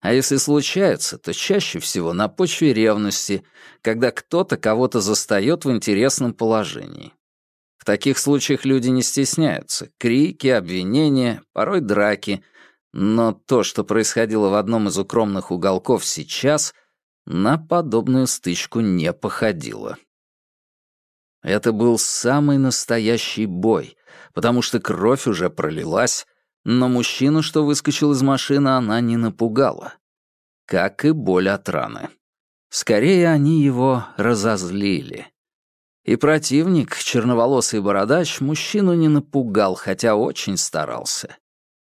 А если случаются, то чаще всего на почве ревности, когда кто-то кого-то застает в интересном положении. В таких случаях люди не стесняются. Крики, обвинения, порой драки. Но то, что происходило в одном из укромных уголков сейчас, на подобную стычку не походило. Это был самый настоящий бой, потому что кровь уже пролилась, но мужчину, что выскочил из машины, она не напугала. Как и боль от раны. Скорее, они его разозлили. И противник, черноволосый бородач, мужчину не напугал, хотя очень старался.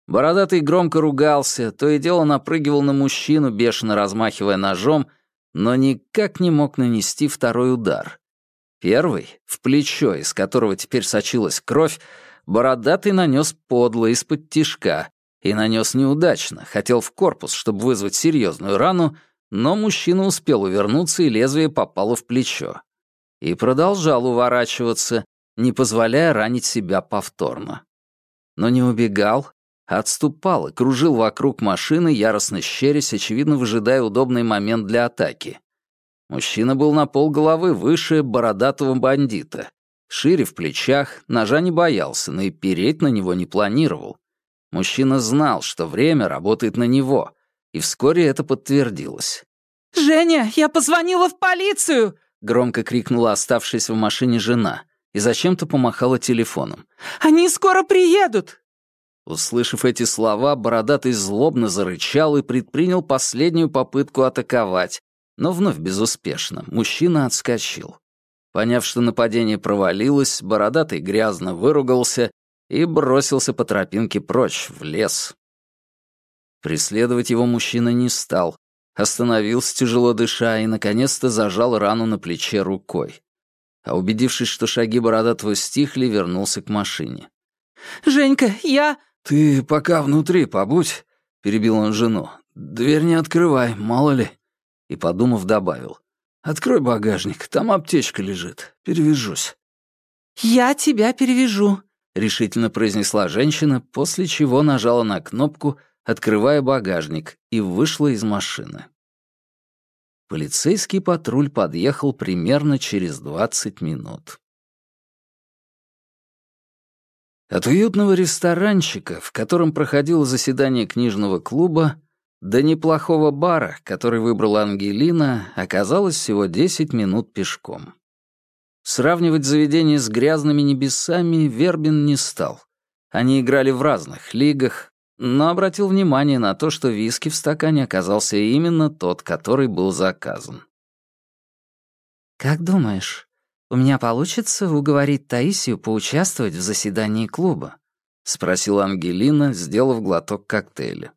Бородатый громко ругался, то и дело напрыгивал на мужчину, бешено размахивая ножом, но никак не мог нанести второй удар. Первый, в плечо, из которого теперь сочилась кровь, бородатый нанес подло из-под тишка и нанес неудачно, хотел в корпус, чтобы вызвать серьезную рану, но мужчина успел увернуться, и лезвие попало в плечо. И продолжал уворачиваться, не позволяя ранить себя повторно. Но не убегал, а отступал и кружил вокруг машины, яростно щерясь, очевидно, выжидая удобный момент для атаки. Мужчина был на пол головы выше бородатого бандита. Шире в плечах, ножа не боялся, но и переть на него не планировал. Мужчина знал, что время работает на него, и вскоре это подтвердилось. «Женя, я позвонила в полицию!» — громко крикнула оставшаяся в машине жена и зачем-то помахала телефоном. «Они скоро приедут!» Услышав эти слова, Бородатый злобно зарычал и предпринял последнюю попытку атаковать, но вновь безуспешно. Мужчина отскочил. Поняв, что нападение провалилось, бородатый грязно выругался и бросился по тропинке прочь, в лес. Преследовать его мужчина не стал. Остановился, тяжело дыша, и, наконец-то, зажал рану на плече рукой. А убедившись, что шаги бородатого стихли, вернулся к машине. «Женька, я...» «Ты пока внутри побудь», — перебил он жену. «Дверь не открывай, мало ли» и, подумав, добавил. «Открой багажник, там аптечка лежит. Перевяжусь». «Я тебя перевяжу», — решительно произнесла женщина, после чего нажала на кнопку, открывая багажник, и вышла из машины. Полицейский патруль подъехал примерно через 20 минут. От уютного ресторанчика, в котором проходило заседание книжного клуба, до неплохого бара, который выбрала Ангелина, оказалось всего 10 минут пешком. Сравнивать заведение с грязными небесами Вербин не стал. Они играли в разных лигах, но обратил внимание на то, что виски в стакане оказался именно тот, который был заказан. «Как думаешь, у меня получится уговорить Таисию поучаствовать в заседании клуба?» — спросила Ангелина, сделав глоток коктейля.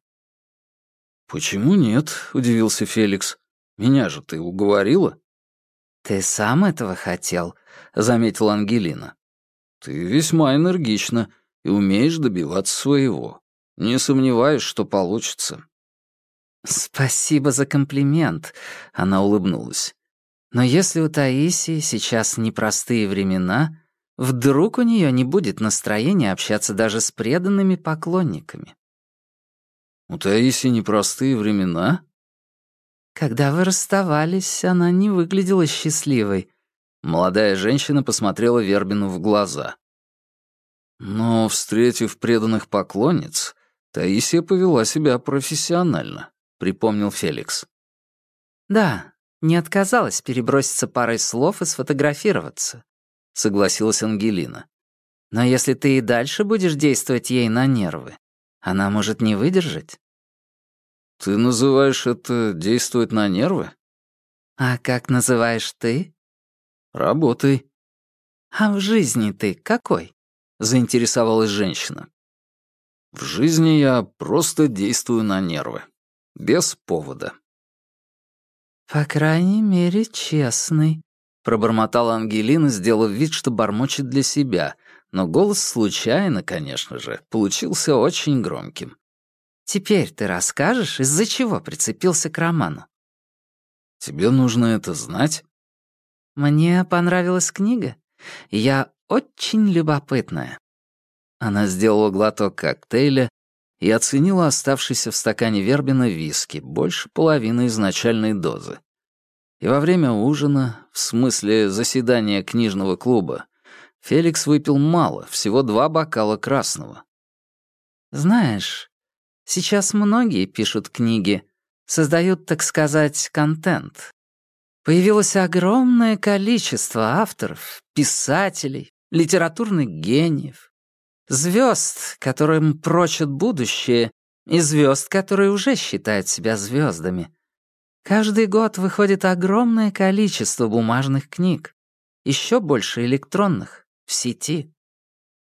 «Почему нет?» — удивился Феликс. «Меня же ты уговорила?» «Ты сам этого хотел», — заметила Ангелина. «Ты весьма энергична и умеешь добиваться своего. Не сомневаюсь, что получится». «Спасибо за комплимент», — она улыбнулась. «Но если у Таисии сейчас непростые времена, вдруг у нее не будет настроения общаться даже с преданными поклонниками?» У Таиси непростые времена? Когда вы расставались, она не выглядела счастливой. Молодая женщина посмотрела Вербину в глаза. Но, встретив преданных поклонниц, Таисия повела себя профессионально, припомнил Феликс. Да, не отказалась переброситься парой слов и сфотографироваться, согласилась Ангелина. Но если ты и дальше будешь действовать ей на нервы, Она может не выдержать. Ты называешь это действует на нервы? А как называешь ты? Работай. А в жизни ты какой? Заинтересовалась женщина. В жизни я просто действую на нервы. Без повода. По крайней мере, честный, пробормотала Ангелина, сделав вид, что бормочет для себя, но голос случайно, конечно же, получился очень громким. «Теперь ты расскажешь, из-за чего прицепился к роману?» «Тебе нужно это знать?» «Мне понравилась книга. Я очень любопытная». Она сделала глоток коктейля и оценила оставшийся в стакане Вербина виски, больше половины изначальной дозы. И во время ужина, в смысле заседания книжного клуба, Феликс выпил мало, всего два бокала красного. «Знаешь, сейчас многие пишут книги, создают, так сказать, контент. Появилось огромное количество авторов, писателей, литературных гениев, Звезд, которым прочат будущее, и звезд, которые уже считают себя звездами. Каждый год выходит огромное количество бумажных книг, еще больше электронных, в сети.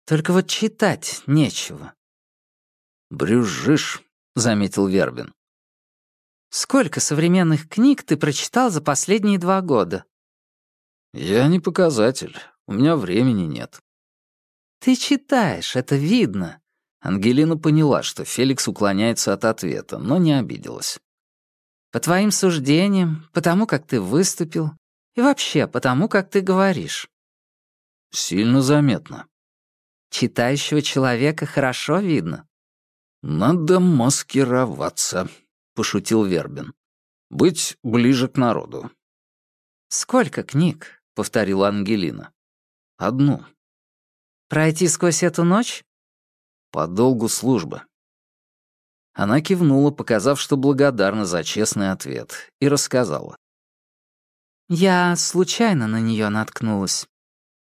Только вот читать нечего. «Брюзжишь», — заметил Вербин. «Сколько современных книг ты прочитал за последние два года?» «Я не показатель. У меня времени нет». «Ты читаешь, это видно». Ангелина поняла, что Феликс уклоняется от ответа, но не обиделась. «По твоим суждениям, по тому, как ты выступил, и вообще по тому, как ты говоришь». «Сильно заметно». «Читающего человека хорошо видно». «Надо маскироваться», — пошутил Вербин. «Быть ближе к народу». «Сколько книг?» — повторила Ангелина. «Одну». Пройти сквозь эту ночь? По долгу службы. Она кивнула, показав, что благодарна за честный ответ, и рассказала. Я случайно на нее наткнулась.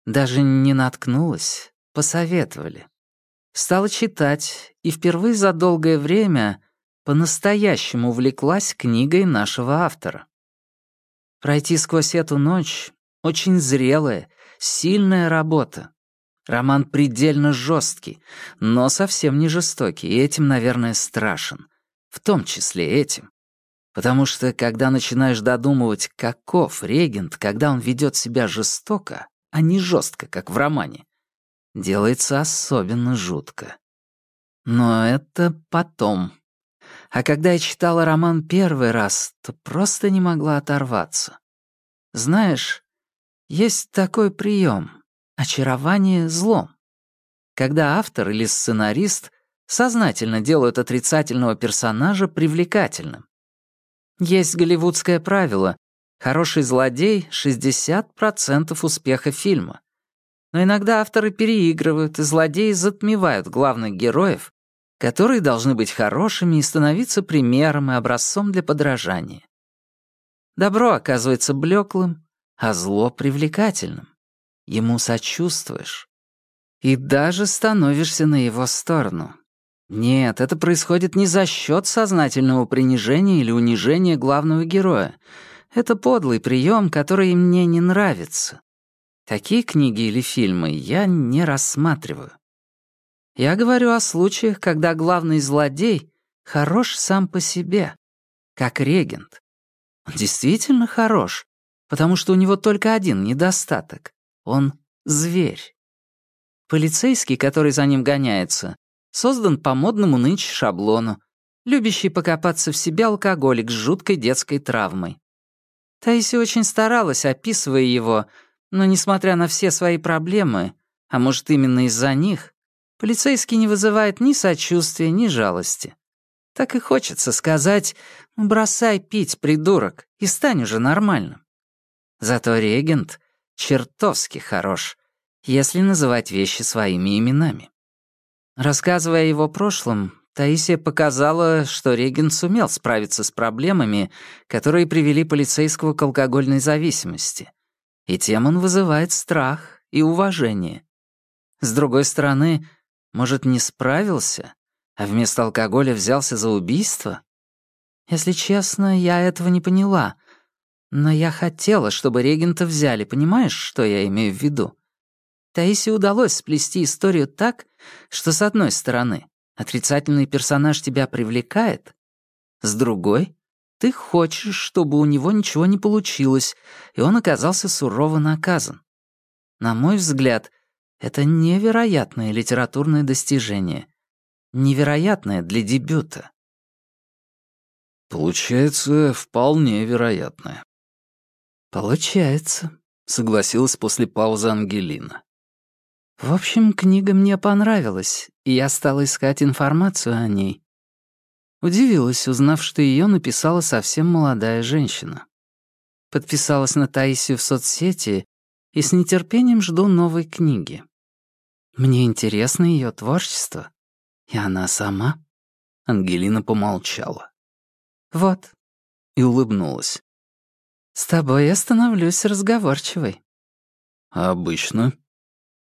Даже не наткнулась, посоветовали. Стала читать, и впервые за долгое время по-настоящему увлеклась книгой нашего автора. Пройти сквозь эту ночь — очень зрелая, сильная работа. Роман предельно жесткий, но совсем не жестокий, и этим, наверное, страшен. В том числе этим. Потому что, когда начинаешь додумывать, каков регент, когда он ведет себя жестоко, а не жестко, как в романе, делается особенно жутко. Но это потом. А когда я читала роман первый раз, то просто не могла оторваться. Знаешь, есть такой прием — очарование злом. Когда автор или сценарист сознательно делают отрицательного персонажа привлекательным. Есть голливудское правило «хороший злодей» — 60% успеха фильма. Но иногда авторы переигрывают, и злодеи затмевают главных героев, которые должны быть хорошими и становиться примером и образцом для подражания. Добро оказывается блеклым, а зло — привлекательным ему сочувствуешь. И даже становишься на его сторону. Нет, это происходит не за счет сознательного принижения или унижения главного героя. Это подлый прием, который мне не нравится. Такие книги или фильмы я не рассматриваю. Я говорю о случаях, когда главный злодей хорош сам по себе, как регент. Он действительно хорош, потому что у него только один недостаток. Он — зверь. Полицейский, который за ним гоняется, создан по модному нынче шаблону, любящий покопаться в себе алкоголик с жуткой детской травмой. Таисия очень старалась, описывая его, но, несмотря на все свои проблемы, а может, именно из-за них, полицейский не вызывает ни сочувствия, ни жалости. Так и хочется сказать «бросай пить, придурок, и стань уже нормальным». Зато регент чертовски хорош, если называть вещи своими именами. Рассказывая о его прошлом, Таисия показала, что Реген сумел справиться с проблемами, которые привели полицейского к алкогольной зависимости. И тем он вызывает страх и уважение. С другой стороны, может, не справился, а вместо алкоголя взялся за убийство? Если честно, я этого не поняла. Но я хотела, чтобы регента взяли, понимаешь, что я имею в виду? Таисе удалось сплести историю так, что, с одной стороны, отрицательный персонаж тебя привлекает, с другой — ты хочешь, чтобы у него ничего не получилось, и он оказался сурово наказан. На мой взгляд, это невероятное литературное достижение. Невероятное для дебюта. Получается, вполне вероятное. Получается, согласилась после паузы Ангелина. В общем, книга мне понравилась, и я стала искать информацию о ней. Удивилась, узнав, что ее написала совсем молодая женщина. Подписалась на Таисию в соцсети и с нетерпением жду новой книги. Мне интересно ее творчество. И она сама. Ангелина помолчала. Вот. И улыбнулась. С тобой я становлюсь разговорчивой. А обычно?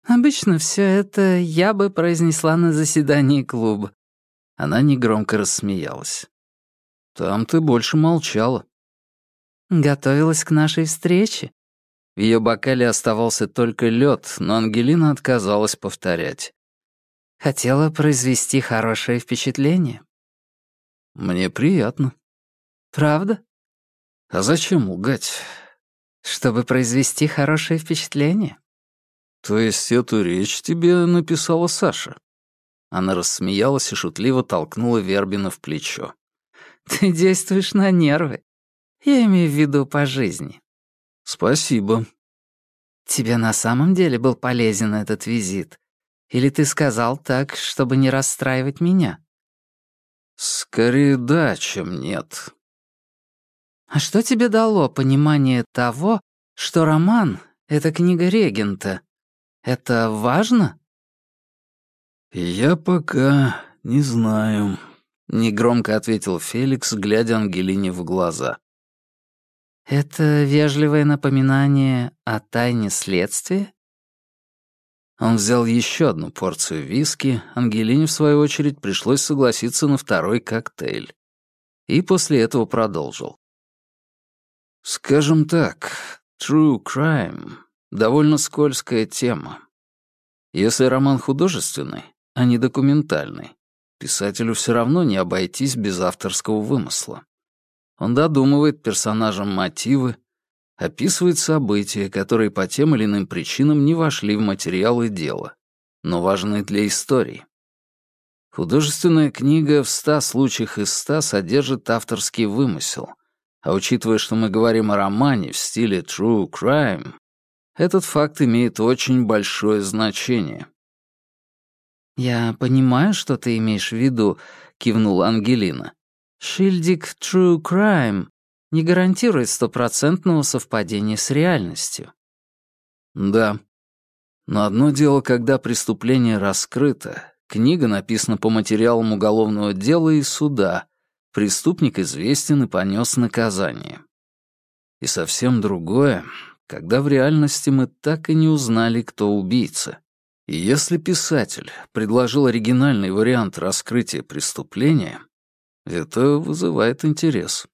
Обычно все это я бы произнесла на заседании клуба. Она негромко рассмеялась. Там ты больше молчала. Готовилась к нашей встрече. В ее бокале оставался только лед, но Ангелина отказалась повторять. Хотела произвести хорошее впечатление. Мне приятно. Правда? А зачем лгать? Чтобы произвести хорошее впечатление. То есть эту речь тебе написала Саша? Она рассмеялась и шутливо толкнула Вербина в плечо. Ты действуешь на нервы. Я имею в виду по жизни. «Спасибо». «Тебе на самом деле был полезен этот визит? Или ты сказал так, чтобы не расстраивать меня?» «Скорее да, чем нет». «А что тебе дало понимание того, что роман — это книга регента? Это важно?» «Я пока не знаю», — негромко ответил Феликс, глядя Ангелине в глаза. Это вежливое напоминание о тайне следствия? Он взял еще одну порцию виски, Ангелине, в свою очередь, пришлось согласиться на второй коктейль. И после этого продолжил. Скажем так, true crime — довольно скользкая тема. Если роман художественный, а не документальный, писателю все равно не обойтись без авторского вымысла. Он додумывает персонажам мотивы, описывает события, которые по тем или иным причинам не вошли в материалы дела, но важны для истории. Художественная книга в ста случаях из ста содержит авторский вымысел, а учитывая, что мы говорим о романе в стиле true crime, этот факт имеет очень большое значение. «Я понимаю, что ты имеешь в виду», — кивнула Ангелина. Шильдик True Crime не гарантирует стопроцентного совпадения с реальностью. Да. Но одно дело, когда преступление раскрыто, книга написана по материалам уголовного дела и суда, преступник известен и понес наказание. И совсем другое, когда в реальности мы так и не узнали, кто убийца. И если писатель предложил оригинальный вариант раскрытия преступления, это вызывает интерес.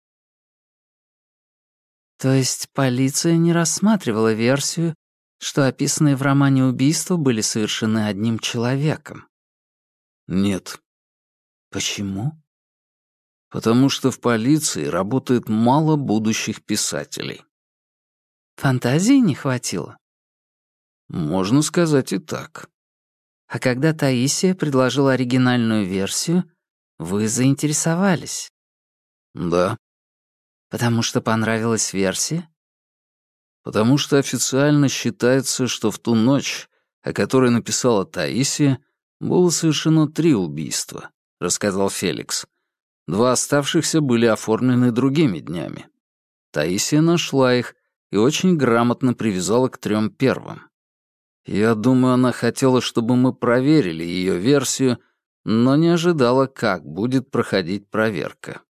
То есть полиция не рассматривала версию, что описанные в романе убийства были совершены одним человеком? Нет. Почему? Потому что в полиции работает мало будущих писателей. Фантазии не хватило? Можно сказать и так. А когда Таисия предложила оригинальную версию, вы заинтересовались? Да. Потому что понравилась версия? Потому что официально считается, что в ту ночь, о которой написала Таисия, было совершено три убийства, рассказал Феликс. Два оставшихся были оформлены другими днями. Таисия нашла их и очень грамотно привязала к трем первым. Я думаю, она хотела, чтобы мы проверили ее версию но не ожидала, как будет проходить проверка.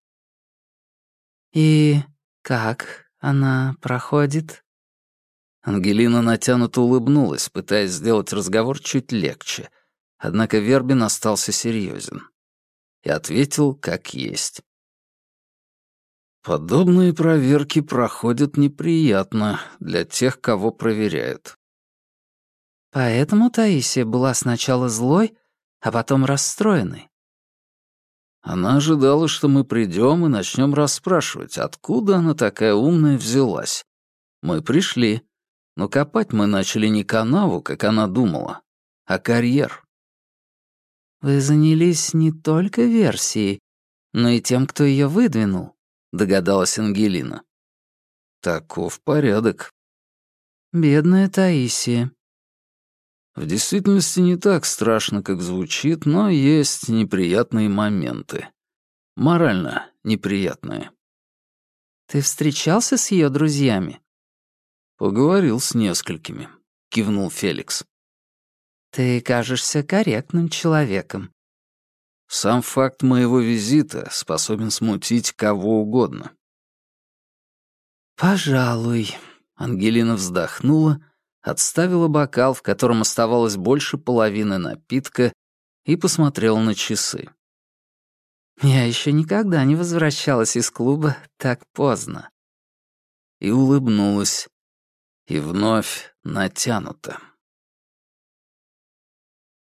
«И как она проходит?» Ангелина натянуто улыбнулась, пытаясь сделать разговор чуть легче, однако Вербин остался серьезен. и ответил как есть. Подобные проверки проходят неприятно для тех, кого проверяют. Поэтому Таисия была сначала злой, а потом расстроенной. Она ожидала, что мы придем и начнем расспрашивать, откуда она такая умная взялась. Мы пришли, но копать мы начали не канаву, как она думала, а карьер. Вы занялись не только версией, но и тем, кто ее выдвинул, догадалась Ангелина. Таков порядок. Бедная Таисия. В действительности не так страшно, как звучит, но есть неприятные моменты. Морально неприятные. Ты встречался с ее друзьями? Поговорил с несколькими, кивнул Феликс. Ты кажешься корректным человеком. Сам факт моего визита способен смутить кого угодно. Пожалуй, Ангелина вздохнула отставила бокал, в котором оставалось больше половины напитка, и посмотрела на часы. «Я еще никогда не возвращалась из клуба так поздно». И улыбнулась. И вновь натянуто.